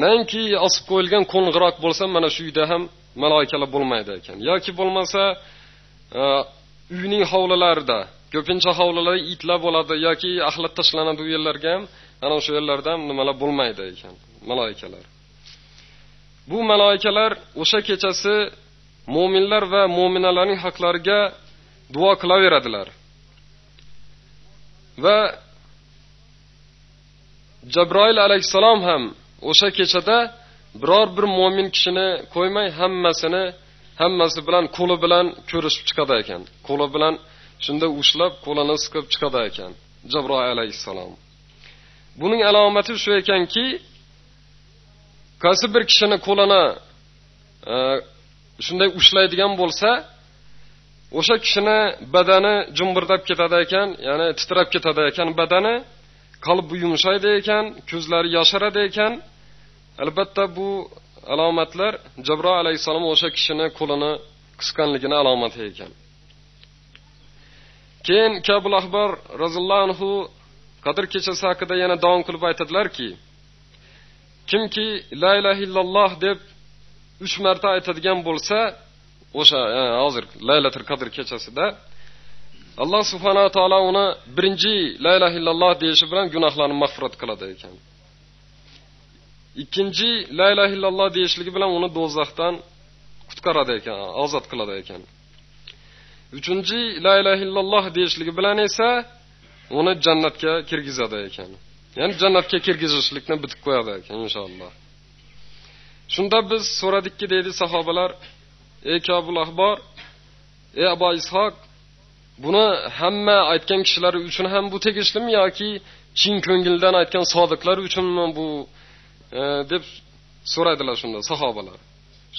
nainki osib qo'yilgan qo'ng'iroq bo'lsa mana shu uyda ham maloikalar bo'lmaydi ekan. Yoki bo'lmasa e, uyning hovlilarida ko'pincha hovlilarda itlar bo'ladi yoki axlat tashlanadi u yerlarga ham ana o'sha yerlarda ham nimalar bo'lmaydi ekan maloikalar bu maloikalar o'sha kechasi mo'minlar va mo'minalarning haqlariga duo qilaveradilar. Va jabroil alayhissalom ham o'sha kechada biror bir mo'min kishini qo'ymay hammasini hammasi bilan qo'li bilan ko'rishib chiqadi ekan. Qo'li bilan shunda ushlab qo'lini siqib chiqadi ekan jabroil alayhissalom. Buning alomati shu ekanki qaysi bir kishini qo'lini e, shunday ushlaydigan bo'lsa o'sha kishini badani jumbirdab ketadi ekan ya'ni titrab ketadi ekan badani qalbi yumshaydi ekan ko'zlari yosharadi ekan. Albatta bu alomatlar jabroil alayhissalom o'sha kishini qo'lini qisqanligini alomati ekan. Keyin kabul ahbor roziyallohu anhu qadr kechasi haqida yana davom qilib aytadilarki kimki la ilaha illalloh deb uch marta aytadigan bo'lsa o'sha e, hozir laylatul qadr kechasida alloh subhanaa taolo uni birinchi la ilaha illalloh deyishi bilan gunohlarni mag'firat qiladi ekan. Ikkinchi la ilaha illalloh deyishligi bilan uni do'zaxdan qutqaradi ekan ozod qiladi ekan. Uchinchi la ilaha illalloh deyishligi bilan esa uni jannatga kirgizadi ekan. Ya'ni jannatga kirgizishlikni bitib qo'yadi ekan inshaalloh. Shunda biz so'radikki deydi sahobalar ey kabul ahbor ey abu ishoq buni hamma aytgan kishilar uchun ham bu tegishlimi yoki chin ko'ngildan aytgan sodiqlar uchunmi bu e, deb so'radilar shunda sahobalar.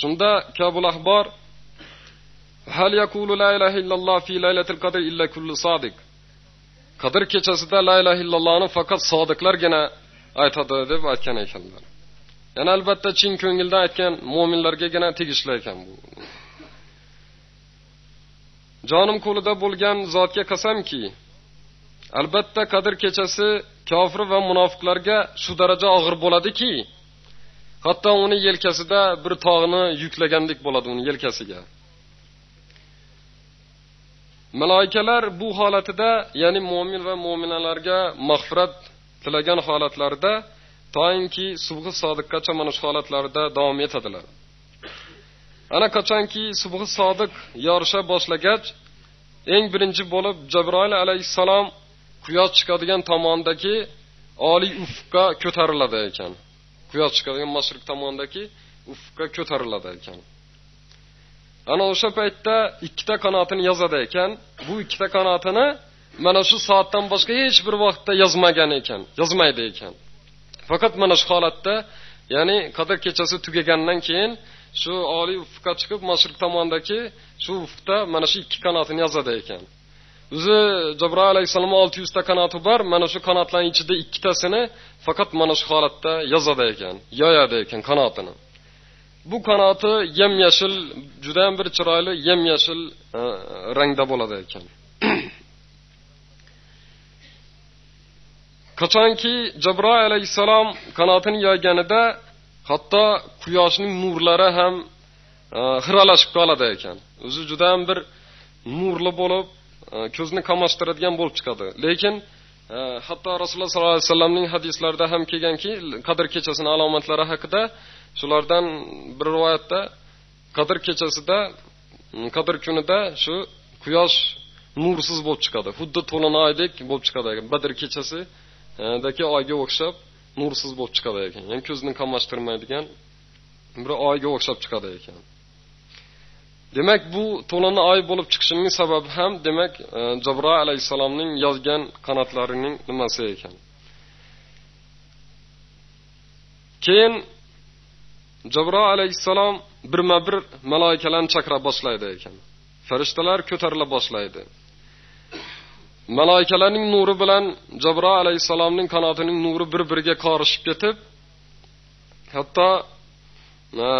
Shunda kabul ahbor hal yaqulu la ilaha illalloh fi laylatil qadr illa kullu sodiq qadr kechasida la ilaha illallohni faqat sodiqlargina aytadi deb aytgan ekanlar. Ya'ni albatta chin ko'ngildan aytgan mo'minlargagina tegishli ekan bu. Jonim qo'lida bo'lgan zotga qasamki albatta qadr kechasi kofir va munofiqlarga shu daraja og'ir bo'ladiki hatto uni yelkasida bir tog'ni yuklagandek bo'ladi uni yelkasiga. Maloikalar bu holatida ya'ni mo'min va mo'minalarga mag'firat tilagan holatlarida toinki subhi sodiqqacha mana shu holatlarida davom etadilar. Ana qachonki subhi sodiq yorisha boshlagach eng birinchi bo'lib jabroil alayhissalom quyosh chiqadigan tomondagi oliy ufqqa ko'tariladi ekan. Quyosh chiqadigan mashriq tomondagi ufqqa ko'tariladi ekan. Ana o'sha paytda ikkita qanotini yozadi ekan. Bu ikkita qanotini mana shu soatdan boshqa hech bir vaqtda yozmagan ekan yozmaydi ekan. Faqat mana shu holatda ya'ni qadr kechasi tugagandan keyin shu oliy ufqqa chiqib mashriq tomondagi shu ufqda mana shu ikki qanotini yozadi ekan. O'zi jabroil alayhissalom olti yuzta qanoti bor mana shu qanotlarning ichida ikkitasini faqat mana shu holatda yozadi ekan yoyadi ekan qanotini. Bu qanoti yam yashil judayam bir chiroyli yam yashil e, rangda bo'ladi ekan. [CLEARS THROAT] Qachonki jabroil alayhissalom qanotini yoyganida hatto quyoshning nurlari ham e, xiralashib qoladi ekan. O'zi judayam bir nurli bo'lib e, ko'zni qamashtiradigan bo'lib chiqadi. Lekin e, hatto rasululloh sollallohu alayhi vasallamning hadislarida ham kelganki qadr kechasini alomatlari haqida shulardan bir rivoyatda qadr kechasida qadr kunida shu quyosh nursiz bo'lib chiqadi. Xuddi to'lin oydek bo'lib chiqadi. Badr kechasi dagi oyga o'xshab nursiz bo'lib chiqadi ekan. Ya'ni көздүн камаштырмайдыган bir oyga o'xshab chiqadi ekan. Demak bu to'lani oy bo'lib chiqishining sababi ham demak e, жабра jabroil alayhissalomning yozgan qanotlarining экен ekan. Keyin jabroil бирма birma bir чакыра chaqira boshlaydi ekan. Farishtalar башлайды boshlaydi. Malaikalarning nuri bilan jabro alayhissalomning qanotining nuri bir-biriga qorishib ketib, hatto quyoshni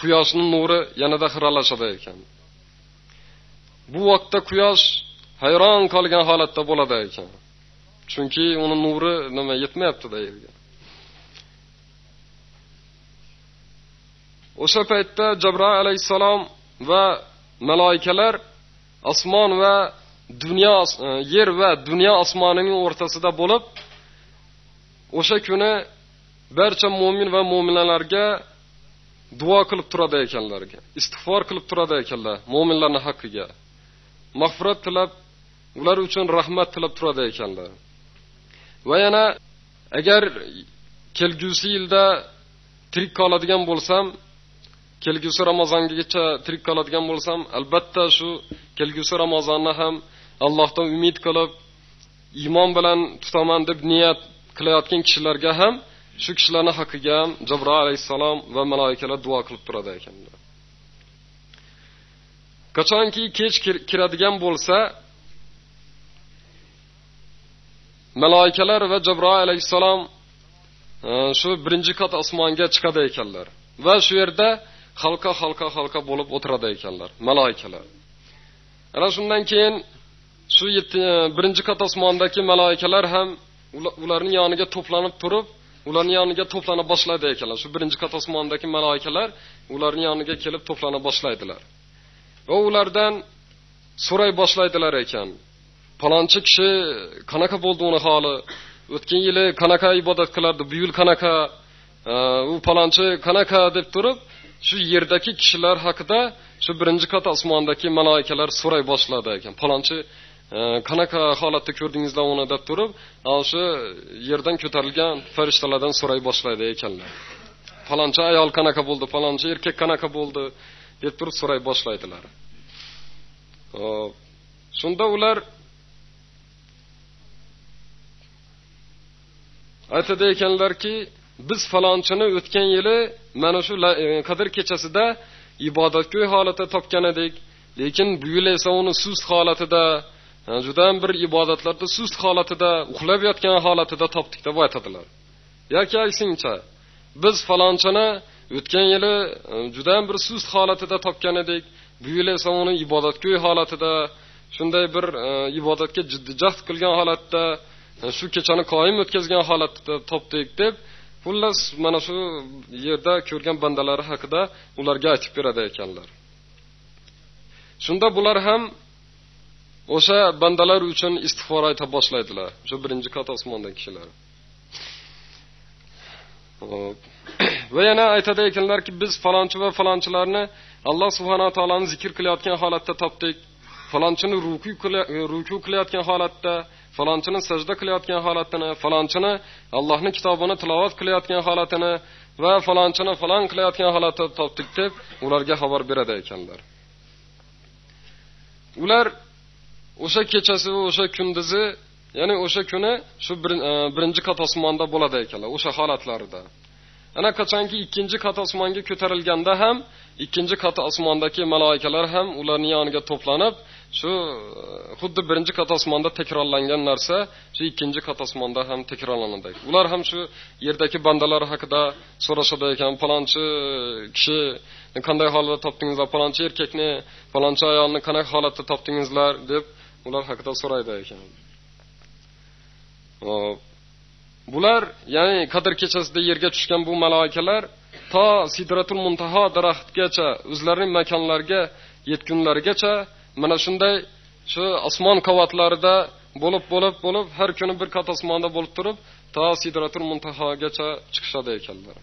quyoshning nuri yanada xiralashadi ekan. Bu vaqtda quyosh hayron qolgan holatda bo'ladi ekan. Chunki uni nuri nima yetmayapti yerga. O'sha paytda Jabroil alayhissalom va malaikalar osmon va dünya e, yer va dunyo osmonining o'rtasida bo'lib o'sha kuni barcha mo'min va mo'minalarga duo qilib turadi ekanlarga. Istig'for qilib turadi ekanlar mo'minlarni haqqiga. Mag'firat tilab ular uchun rahmat tilab turadi ekanlar. Va yana agar kelgusi yilda tirik qoladigan bo'lsam kelgusi ramazongacha tirik qoladigan bo'lsam albatta shu kelgusi ramazonni ham allohdan umid qilib iymon bilan tutaman deb niyat qilayotgan kishilarga ham shu kishilarni haqqiga ham jabroil alayhissalom va maloikalar duo qilib turadi ekanlar qachonki kech kiradigan bo'lsa maloikalar va jabroil alayhissalom e, shu birinchi kat osmonga chiqadi ekanlar va shu yerda halqa halqa halqa bo'lib o'tiradi ekanlar maloikalar ana shundan keyin shu e, birinchi qat osmondagi maloikalar ham ularning yoniga to'planib turib ularning yoniga to'plana boshlaydi ekanlar. Shu birinchi qat osmondagi maloikalar ularning yoniga kelib to'plana boshlaydilar. Va ulardan so'ray boshlaydilar ekan. Palonchi kishi qanaqa bo'ldi uni holi? O'tgan yili qanaqa ibodat qilardi? Bu yil qanaqa e, u palonchi qanaqa deb turib shu yerdagi kishilar haqida shu birinchi qat osmondagi maloikalar so'ray boshladi ekan. Palonchi qanaqa holatda ko'rdingizlar uni deb turib o'sha yerdan ko'tarilgan farishtalardan so'ray boshlaydi ekanlar. Falonchi ayol qanaqa bo'ldi falonchi erkak qanaqa bo'ldi? deb turib so'ray boshlaydilar. Hop shunda ular aytadi ekanlarki biz falonchini o'tgan yili mana shu e, qadr kechasida ibodatgo'y holatda topgan edik lekin bu yil esa uni sust holatida judayam bir ibodatlarda sust holatida uxlab yotgan holatida topdik deb aytadilar. Yoki aksingcha biz falonchini o'tgan yili e, judayam bir sust holatida topgan edik. Bu эсе esa uni ibodatgo'y holatida shunday bir жидди ibodatga jiddiy jahd qilgan holatda e, shu kechani qoyim o'tkazgan holatda topdik deb xullas mana shu yerda ko'rgan bandalari haqida ularga aytib beradi ekanlar. Shunda bular ham o'sha bandalar uchun istig'for ayta boshlaydilar. O'sha birinchi kat osmondan kishilar. [CLEARS THROAT] Va yana aytadi ekanlarki biz falonchi va falonchilarni alloh subhanaa taoloni zikr qilayotgan holatda topdik. Falonchini ruku ruku qilayotgan holatda falonchini sajda qilayotgan holatini falonchini allohni kitobini tilovat qilayotgan holatini va falonchini falon qilayotgan holatda topdik deb ularga xabar beradi ekanlar ular o'sha kechasi va o'sha kunduzi ya'ni o'sha kuni shu e, birinchi kat osmonda bo'ladi ekanlar o'sha holatlarida. Ana qachonki ikkinchi kat osmonga ko'tarilganda ham ikkinchi kat osmondagi maloikalar ham ularning yoniga to'planib shu e, xuddi birinchi kat osmonda takrorlangan narsa shu ikkinchi kat osmonda ham takrorlanadi. Ular ham shu yerdagi bandalar haqida so'rashadi ekan palonchi kishi qanday holatda topdingizlar palonchi erkakni palonchi ayolni qanday holatda topdingizlar? deb ular haqida so'raydi ekan. Hop. bular ya'ni qadr kechasida yerga tushgan bu malaikalar to sidratul muntaho daraxtgacha o'zlarining makonlariga yetgunlarigacha mana shunday shu osmon qavatlarida bo'lib bo'lib bo'lib har kuni bir kat osmonda bo'lib turib to sidratul muntahogacha chiqishadi ekanlar.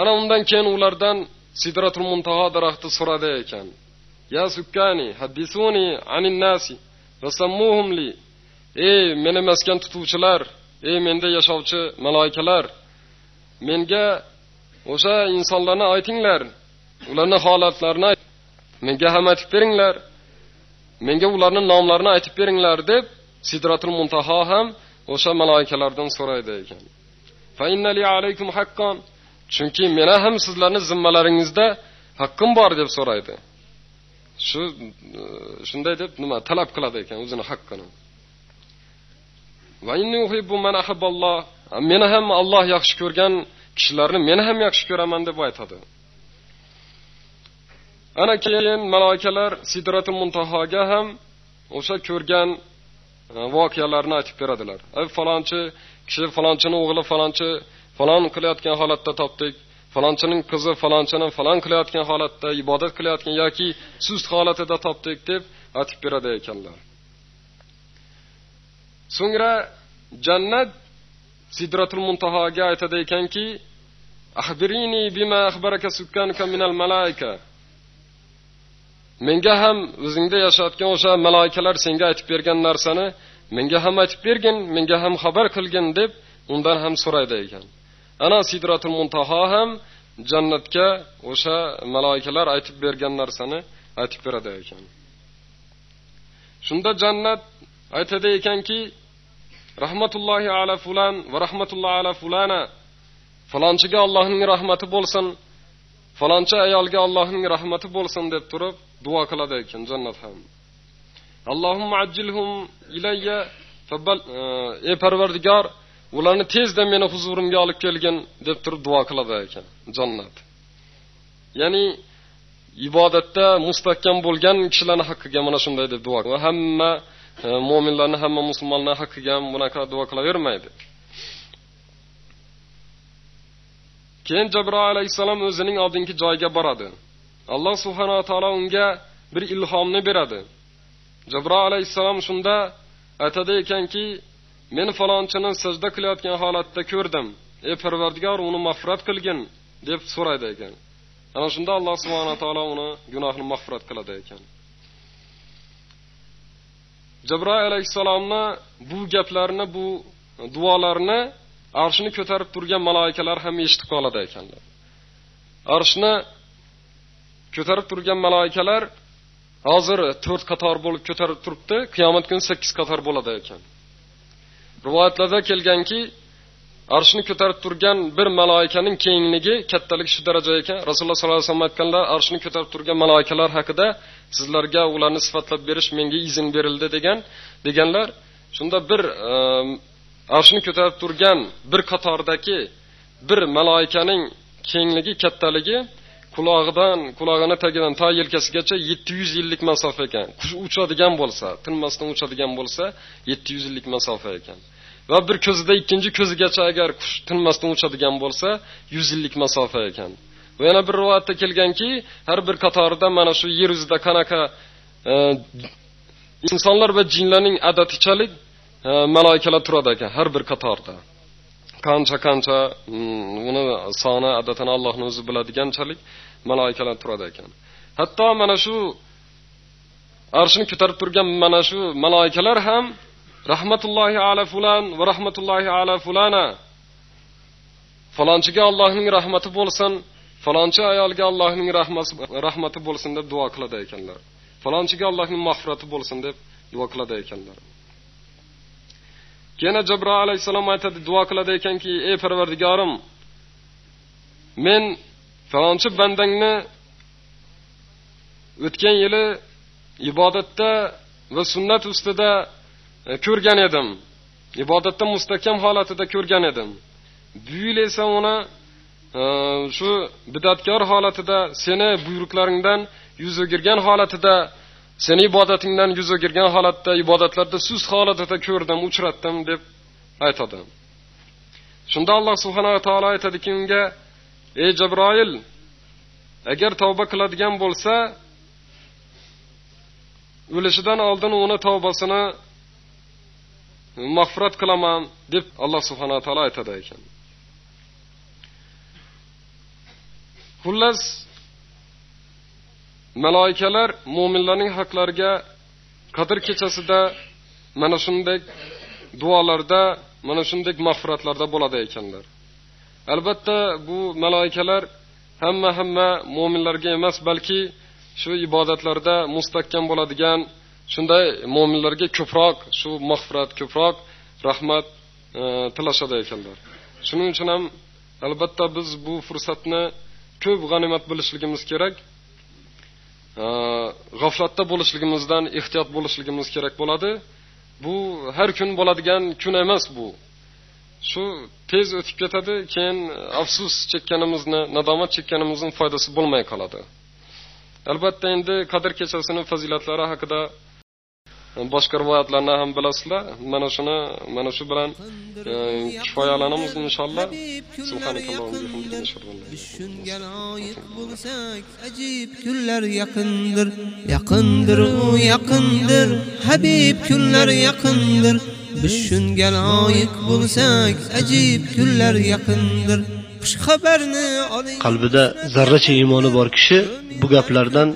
Ana undan keyin ulardan sidratul muntaho daraxti so'radi ekan. Ya sukkani haddisuni anin nasi? Vasammuhum li ey meni maskan tutuvchilar ey menda yashovchi maloikalar menga o'sha insonlarni aytinglar ularni holatlarini menga ham aytib beringlar menga ularni nomlarini aytib beringlar deb sidratul muntaho ham o'sha maloikalardan so'raydi ekan. Fa inna alaykum haqqan. Chunki mena ham sizlarni zimmalaringizda haqqim bor deb so'raydi. Shu ушундай shunday deb nima talab qiladi ekan o'zini haqqini. Va inni жакшы көргөн кишилерни meni ham Alloh yaxshi ko'rgan kishilarni men ham yaxshi ko'raman deb aytadi. Ana keyin malaikalar sidratul muntahoga ham o'sha ko'rgan e, voqealarni aytib beradilar. Ey falonchi kishi falonchini o'g'li falonchi falon qilayotgan holatda topdik. Falonchining qizi falonchini falon qilayotgan holatda ibodat qilayotgan yoki sust holatida topdik deb aytib beradi ekanlar. So'ngra jannat sidratul muntahoga aytadi ekanki axbirini bima axbaraka sukkanuka minal malaika. Menga ham o'zingda yashayotgan o'sha malaikalar senga aytib bergan narsani menga ham aytib bergin menga ham xabar qilgin deb undan ham so'raydi ekan. Ana sidratul muntaha ham jannatga o'sha maloikalar aytib bergan narsani aytib beradi ekan. Shunda jannat aytadi ekanki rahmatullohi ala fulan va rahmatullohi ala fulana falonchiga allohning rahmati bo'lsin falonchi ayolga allohning rahmati bo'lsin deb turib duo qiladi ekan jannat ham. Allohumma ajjilhum ilayya ey parvardigor ularni tezda meni huzurimga olib kelgin deb turib duo qiladi ekan. Jannat. Ya'ni ibodatda mustahkam bo'lgan kishilarni haqqiga mana shunday deb duo va hamma e, mo'minlarni hamma musulmonlarni haqqiga ham bunaqa duo qilavermaydi. Keyin jabroil alayhissalom o'zining oldingi joyiga boradi. Alloh subhanava taolo unga bir ilhomni beradi. Jabroil alayhissalom shunda aytadi ekanki men falonchini sajda qilayotgan holatda ko'rdim. Ey parvardigor uni mag'firat qilgin deb so'raydi ekan. Ana shunda alloh subhanava taolo uni gunohini mag'firat qiladi ekan. Jabroil alayhissalomni bu gaplarni bu duolarni arshni ko'tarib turgan maloikalar ham eshitib qoladi ekanlar. Arshni ko'tarib turgan maloikalar hozir to'rt qator bo'lib ko'tarib turibdi qiyomat kuni sakkiz qator bo'ladi ekan. Rivoyatlarda kelganki arshni ko'tarib turgan bir maloikaning kengligi kattaligi shu darajada ekan. Rasululloh sollallohu alayhi vasallam aytganlar arshni ko'tarib turgan maloikalar haqida sizlarga ularni sifatlab berish menga izn berildi degan deganlar shunda bir e, arshni ko'tarib turgan bir qatordagi bir maloikaning kengligi kattaligi qulog'idan qulog'ini tagidan to yelkasigacha yetti yuz yillik masofa ekan. Qush uchadigan bo'lsa tinmasdan uchadigan bo'lsa yetti yuz yillik masofa ekan. Va bir ko'zida ikkinchi ko'zigacha agar qush tinmasdan uchadigan bo'lsa yuz yillik masofa ekan. Va yana bir rivoyatda kelganki har bir qatorida mana shu yer yuzida qanaqa e, insonlar va jinlarning adatichalik e, maloikalar turadi ekan har bir qatorda. Qancha qancha mm, uni soni adatini allohni o'zi biladiganchalik maloikalar turadi ekan. Hatto mana shu arshni ko'tarib turgan mana shu maloikalar ham rahmatullohi ala fulan va rahmatullohi ala fulana falonchiga allohning rahmati bo'lsin falonchi ayolga allohning rahmati rahmati bo'lsin deb duo qiladi ekanlar falonchiga Allohning mag'firati bo'lsin deb duo qiladi ekanlar. Yana Jabroil alayhisalom aytadi, duo qiladi ekanki, ey Parvardigorim, men falonchi bandangni o'tgan yili ibodatda va sunnat ustida E, ko'rgan edim. Ibodatda mustahkam holatida ko'rgan edim. Bu yil esa uni e, shu bidatkor holatida seni buyruqlaringdan yuz o'girgan holatida seni ibodatingdan yuz o'girgan holatda ibodatlarda sust holatida ko'rdim, uchratdim deb aytadi. Shunda Alloh subhanahu va taolo aytadiki unga: "Ey Jabroil, agar tavba qiladigan bo'lsa, o'lishidan oldin uni tavbasini mag'firat qilaman" deb Alloh subhanahu va taolo aytadi ekan. Xullas, Malaikalar mu'minlarning haqlariga Qadr kechasida mana shunday duolarda, mana shunday mag'firatlarda bo'ladi ekanlar. Albatta bu malaikalar hamma hamma mu'minlarga emas, balki shu ibodatlarda mustahkam bo'ladigan shunday mu'minlarga ko'proq shu mag'firat, ko'proq rahmat e, tilashadi ekanlar. Shuning uchun ham albatta biz bu fursatni ko'p g'animat bilishligimiz kerak. E, g'aflatda bo'lishligimizdan ehtiyot bo'lishligimiz kerak bo'ladi. Bu har kun bo'ladigan kun emas bu. Shu tez o'tib ketadi, keyin afsus chekkanimizni, nadomat chekkanimizning foydasi bo'lmay qoladi. Albatta endi qadr kechasining fazilatlari haqida boshqa rivoyatlarni ham bilasizlar. Mana shuni, mana shu bilan e, kifoyalanamiz inshaalloh. Shunga loyiq bo'lsak, ajib kunlar yaqindir. Yaqindir u yaqindir. Habib kunlar yaqindir. Biz shunga loyiq bo'lsak, ajib kunlar yaqindir. Xush xabarni oling. Qalbida zarracha iymoni bor kishi bu gaplardan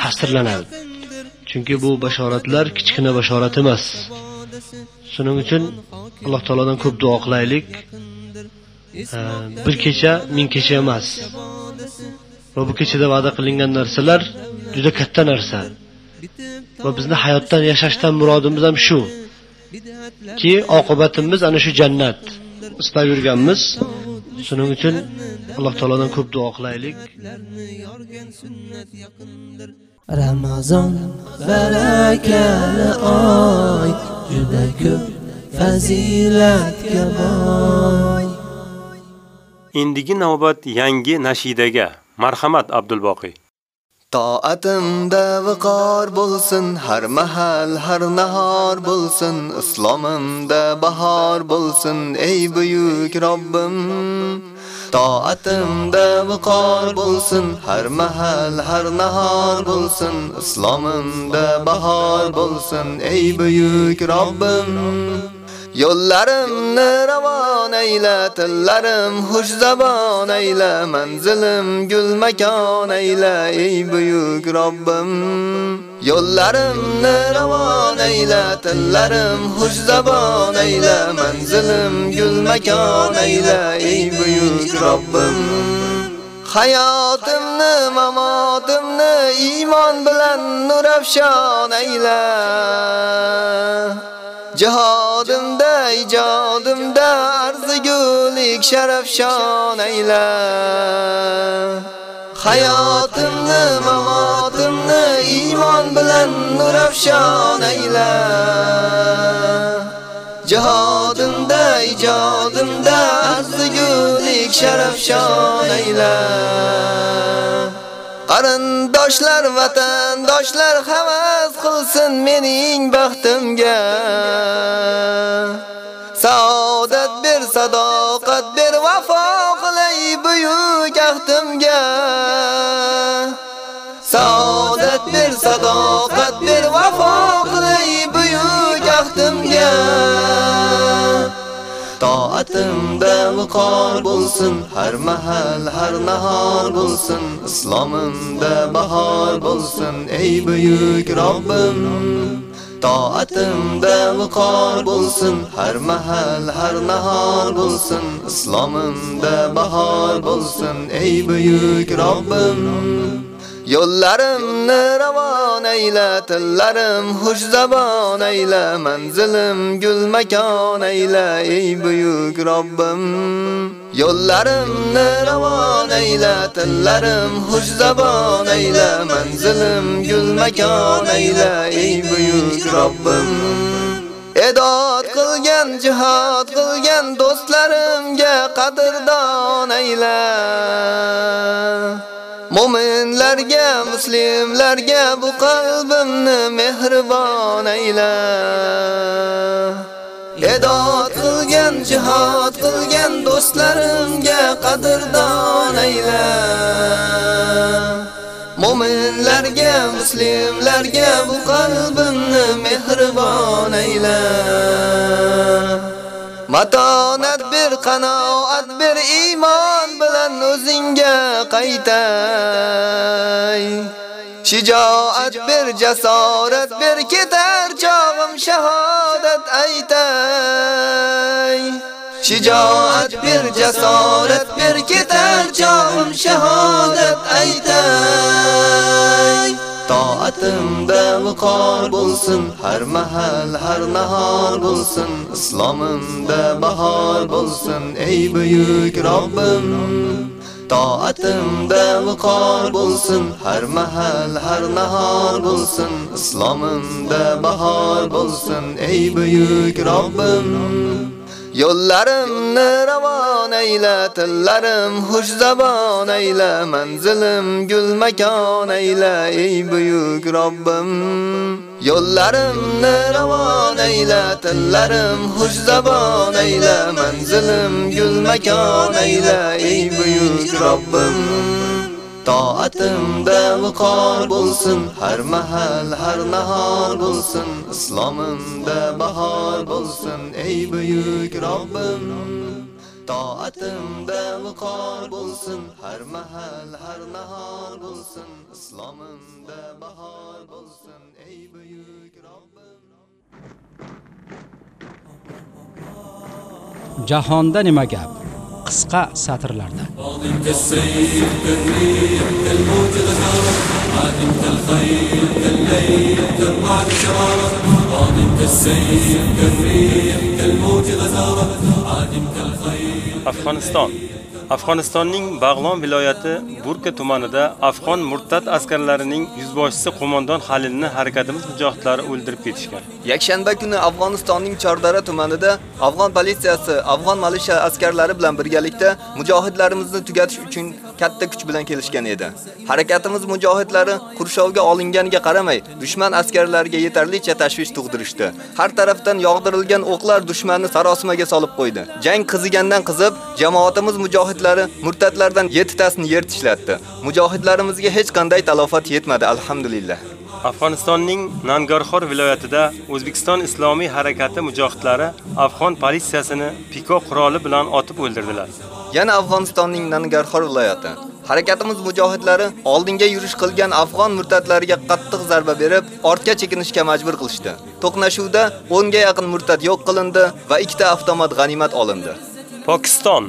ta'sirlanadi. Chunki bu bashoratlar kichkina bashorat emas. Shuning uchun Alloh taolodan ko'p duo qilaylik. Bir kecha, ming kecha emas. Va bu kechada va'da qilingan narsalar juda katta narsa. Va bizni hayotdan yashashdan murodimiz ham shu. Ki oqibatimiz ana shu jannat. Istab yurganmiz. Shuning uchun Alloh taolodan ko'p duo qilaylik. Ramazon barakali oy juda ko'p fazilatga boy. Endigi navbat yangi nashidaga. Marhamat Abdulboqiy. Toatimda viqor bo'lsin, har mahal, har nahor bo'lsin, islomimda bahor bo'lsin, ey buyuk Robbim. Toatimda viqor bo'lsin, har mahal, har nahor bo'lsin, islomimda bahor bo'lsin, ey buyuk Robbim. Yo'llarimni ravon ayla, tillarim xush zabon ayla, manzilim gul makon ayla, ey buyuk Robbim. Yo'llarimni ravon ayla, tillarim xush zabon ayla, manzilim gul makon ayla, ey buyuk Robbim. Hayotimni, mamotimni iymon bilan nurafshon ayla. Jihadimda, ijodimda arzigulik sharaf shon ayla. Hayotimni, mamotimni iymon bilan nur afshon ayla. Jihadimda, ijodimda arzigulik sharaf shon. Qarindoshlar, vatandoshlar havas qilsin mening baxtimga. Sao Toatimda viqor bo'lsin, har mahal, har nahor bo'lsin, islomimda bahor bo'lsin, ey buyuk Robbim. Toatimda viqor bo'lsin, har mahal, har nahor bo'lsin, islomimda bahor bo'lsin, ey buyuk Robbim. Yo'llarimni ravon ayla, tillarim xush zabon ayla, manzilim gul makon ayla, ey buyuk Robbim. Yo'llarimni ravon ayla, tillarim xush zabon ayla, manzilim gul makon ayla, ey buyuk Robbim. Edod qilgan, jihad qilgan do'stlarimga qadrdon ayla. Mo'minlarga, muslimlarga bu qalbimni mehribon ayla. Edod qilgan, jihad qilgan do'stlarimga qadrdon ayla. Mo'minlarga, muslimlarga bu qalbimni mehribon ayla. Matonat bir, qanoat bir, iymon bilan o'zingga qaytay. Shijoat bir, jasorat bir, ketar chog'im shahodat aytay. Shijoat bir, jasorat bir, ketar chog'im shahodat aytay. Toatimda viqor bo'lsin, har mahal, har nahor bo'lsin, islomimda bahor bo'lsin, ey buyuk Robbim. Toatimda viqor bo'lsin, har mahal, har nahor bo'lsin, islomimda bahor bo'lsin, ey buyuk Robbim. Yo'llarimni ravon ayla, tillarim xush zabon ayla, manzilim gul makon ayla, ey buyuk Robbim. Yo'llarimni ravon ayla, tillarim xush zabon ayla, manzilim gul makon ayla, ey buyuk Robbim. Toatimda viqor bo'lsin, har mahal, har nahor bo'lsin, islomimda bahor bo'lsin, ey buyuk Robbim. Toatimda viqor bo'lsin, har mahal, har nahor bo'lsin, islomimda bahor bo'lsin, ey buyuk Robbim. Jahonda nima gap? кыска сатырларда афганистон Afg'onistonning Bag'lon viloyati Burka tumanida afg'on murtad askarlarining yuzboshchisi qo'mondon Halilni harakatimiz mujohidlari o'ldirib ketishgan. Yakshanba kuni Afg'onistonning чардара tumanida афган politsiyasi, афган малиша askarlari bilan birgalikda mujohidlarimizni tugatish uchun katta kuch bilan kelishgan edi. Harakatimiz mujohidlari qurshovga olinganiga qaramay, dushman askarlariga yetarlicha tashvish tug'dirishdi. Har tarafdan yog'dirilgan o'qlar dushmanni sarosimaga solib qo'ydi. Jang qizigandan qizib, jamoatimiz mujohidlari murtadlardan 7 tasini yer tishlatdi. Mujohidlarimizga hech qanday talofat yetmadi, alhamdulillah. Afg'onistonning Nangarxor viloyatida O'zbekiston Islomiy harakati mujohidlari afg'on politsiyasini piko quroli bilan otib o'ldirdilar. Yana Afg'onistonning Nangarxor viloyati. Harakatimiz mujohidlari oldinga yurish qilgan afg'on murtadlariga qattiq zarba berib, ortga chekinishga majbur qilishdi. To'qnashuvda 10 ga yaqin murtad yo'q qilindi va ikkita avtomat g'animat olindi. Pokiston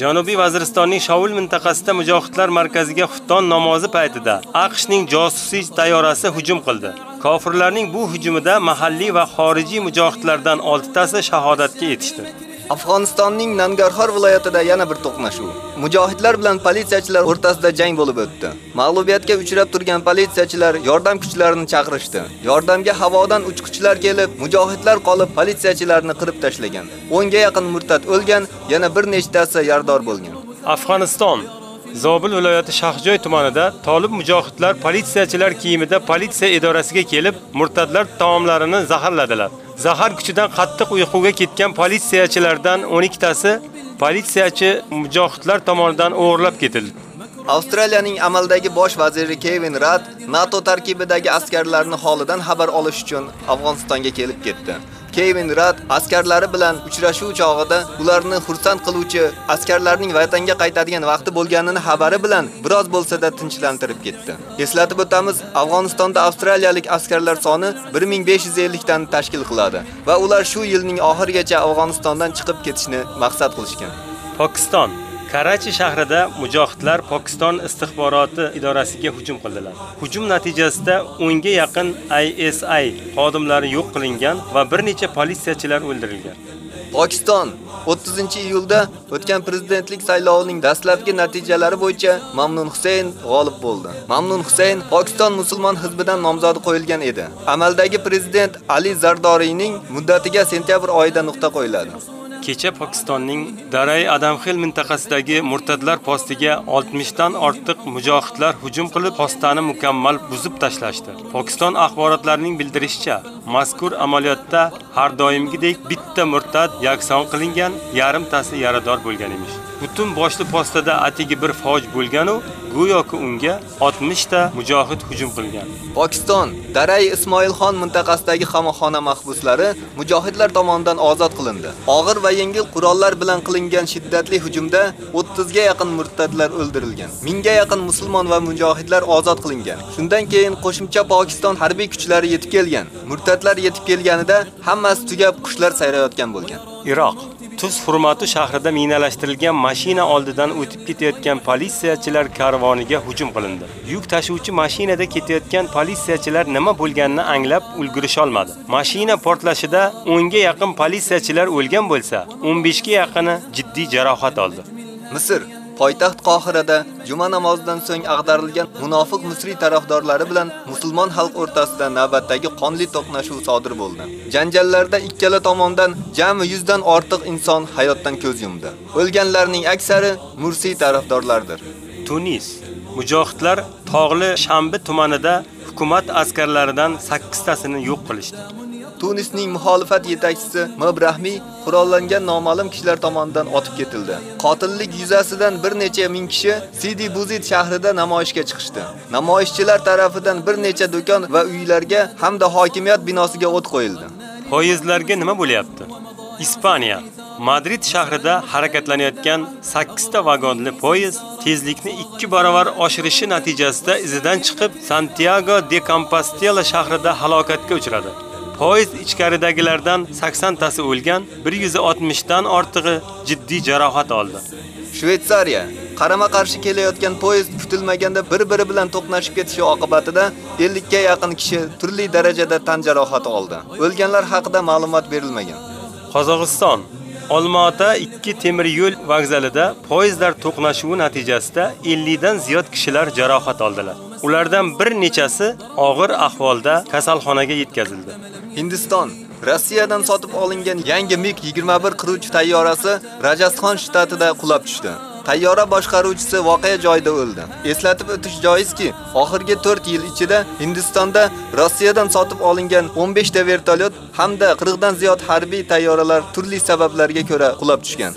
Janubiy Vaziristonning Shovul mintaqasida mujohidlar markaziga xufton namozi paytida AQShning josusiy tayyorasi hujum qildi. Kofirlarning bu hujumida mahalliy va xorijiy mujohidlardan 6 tasi shahodatga yetishdi. Afg'onistonning Nangarxor viloyatida yana bir to'qnashuv. Mujohidlar bilan politsiyachilar o'rtasida jang bo'lib o'tdi. Mag'lubiyatga uchrab turgan politsiyachilar yordam kuchlarini chaqirishdi. Yordamga havodan uchquchlar kelib, mujohidlar qolib politsiyachilarni qirib tashlagan. 10 ga yaqin murtad o'lgan, yana bir nechtasi yardor bo'lgan. Afg'oniston Zobil viloyati Shahjoy tumanida tolib mujohidlar politsiyachilar kiyimida politsiya idorasiga kelib, murtadlar taomlarini zaharladilar. Zahar kuchidan qattiq uyquga ketgan politsiyachilardan 12 tasi politsiyachi mujohidlar tomonidan o'g'irlab ketildi. Avstraliyaning amaldagi bosh vaziri Kevin НАТО NATO tarkibidagi askarlarni holidan xabar olish uchun Afg'onistonga kelib ketdi. Kevin Rudd askarlari bilan uchrashuv chog'ida ularni xursand qiluvchi askarlarning vatanga qaytadigan vaqti bo'lganini xabari bilan biroz bo'lsa-da tinchlantirib ketdi. Eslatib o'tamiz, Afg'onistonda avstraliyalik askarlar soni 1550 dan tashkil qiladi va ular shu yilning oxirigacha Afg'onistondan chiqib ketishni maqsad qilishgan. Pokiston Karachi shahrida mujohidlar Pokiston istixboroti idorasiga hujum qildilar. Hujum natijasida 10 ga yaqin ISI xodimlari yo'q qilingan va bir necha politsiyachilar o'ldirilgan. Pokiston 30-iyulda o'tgan prezidentlik saylovining dastlabki natijalari bo'yicha Mamnun Husayn g'olib bo'ldi. Mamnun Husayn Pokiston musulmon hizbidan nomzodi qo'yilgan edi. Amaldagi prezident Ali Zardoriyning muddatiga sentyabr oyida nuqta qo'yiladi. Kecha Pokistonning Daray Адамхил mintaqasidagi murtadlar postiga 60 dan ortiq mujohidlar hujum qilib, postani mukammal buzib tashlashdi. Pokiston axborotlarining bildirishicha, mazkur amaliyotda har doimgidek bitta murtad yakson qilingan, yarimtasi yarador bo'lgan emish. Butun boshli postada atigi bir foj bo'lgan u, go'yoki unga 60 ta mujohid hujum qilgan. Pokiston Daray Ismoilxon mintaqasidagi qamoqxona mahbuslari mujohidlar tomonidan ozod qilindi. Og'ir va yengil qurollar bilan qilingan shiddatli hujumda 30 ga yaqin murtadlar o'ldirilgan. Mingga yaqin musulmon va mujohidlar ozod qilingan. Shundan keyin qo'shimcha Pokiston harbiy kuchlari yetib kelgan. Murtadlar yetib kelganida hammasi tugab qushlar sayrayotgan bo'lgan. Iroq Tuz Hurmati shahrida minalashtirilgan mashina oldidan o'tib ketayotgan politsiyachilar karvoniga hujum qilindi. Yuk tashuvchi mashinada ketayotgan politsiyachilar nima bo'lganini anglab ulgurisha olmadi. Mashina portlashida 10 ga yaqin politsiyachilar o'lgan bo'lsa, 15 ga yaqini jiddiy jarohat oldi. Misr poytaxt Qohirada juma namozidan so'ng ag'darilgan munofiq misriy tarafdorlari bilan musulmon xalq o'rtasida navbatdagi qonli to'qnashuv sodir bo'ldi. Janjallarda ikkala tomondan jami 100 dan ortiq inson hayotdan ko'z yumdi. O'lganlarning aksari Mursi tarafdorlardir. Tunis mujohidlar tog'li Shambi tumanida hukumat askarlaridan 8 tasini yo'q qilishdi. Tunisning muxolifat yetakchisi Mabrahmi qurollangan noma'lum kishilar tomonidan otib ketildi. Qotillik yuzasidan bir necha ming kishi Sidi Buzid shahrida namoyishga chiqishdi. Namoyishchilar tarafidan bir necha do'kon va uylarga hamda hokimiyat binosiga o't qo'yildi. Poyezdlarga nima bo'lyapti? Ispaniya Madrid shahrida harakatlanayotgan 8 ta vagonli poyezd tezlikni 2 barobar oshirishi natijasida izidan chiqib Santiago de Compostela shahrida halokatga uchradi. Poyezd ichkaridagilardan 80 tasi o'lgan, 160 dan ortig'i jiddiy jarohat oldi. Shveysariya qarama-qarshi kelayotgan poyezd kutilmaganda bir-biri bilan to'qnashib ketishi oqibatida 50 ga yaqin kishi turli darajada tan jarohati oldi. O'lganlar haqida ma'lumot berilmagan. Qozog'iston Olmaota 2 temir yo'l vokzalida poyezdlar to'qnashuvi natijasida 50 dan ziyod kishilar jarohat oldilar. Ulardan bir nechasi og'ir ahvolda kasalxonaga yetkazildi. Hindiston Rossiyadan sotib olingan yangi MiG-21 qiruvchi tayyorasi Rajasthan shtatida qulab tushdi. Tayyora boshqaruvchisi voqea joyida o'ldi. Eslatib o'tish joizki, oxirgi 4 yil ichida Hindistonda Rossiyadan sotib olingan 15 ta vertolyot hamda 40 dan ziyod harbiy tayyoralar turli sabablarga ko'ra qulab tushgan.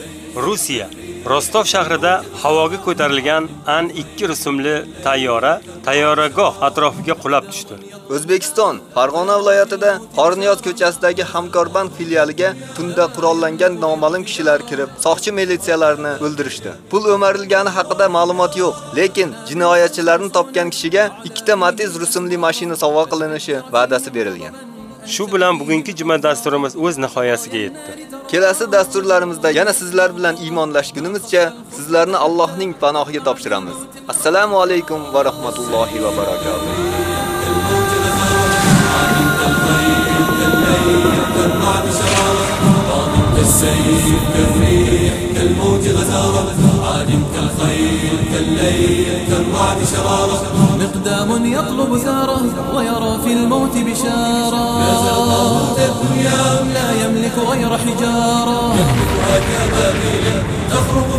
Ростов шаарында shahrida havoga ko'tarilgan An-2 rusumli tayyora tayyoragoh atrofiga qulab tushdi. O'zbekiston Farg'ona viloyatida Qorniyoz ko'chasidagi Hamkorbank filialiga tunda qurollangan noma'lum kishilar kirib, soqchi militsiyalarni o'ldirishdi. Pul o'marilgani haqida ma'lumot yo'q, lekin jinoyatchilarni topgan kishiga ikkita Matiz rusumli mashina sovg'a qilinishi va'dasi berilgan. Shu bilan bugungi juma dasturimiz o'z nihoyasiga yetdi. Kelasi dasturlarimizda yana sizlar bilan iymonlashgunimizcha sizlarni Allohning panohiga topshiramiz. Assalomu alaykum va rahmatullohi va barakatuh. كالسيف كالريح كالموج غزارة عادم كالخيل كالليل كالرعد شرارة. مقدام يطلب ثاره ويرى في الموت بشارة. لا يملك غير حجارة. يحدثها كبابيل تخرق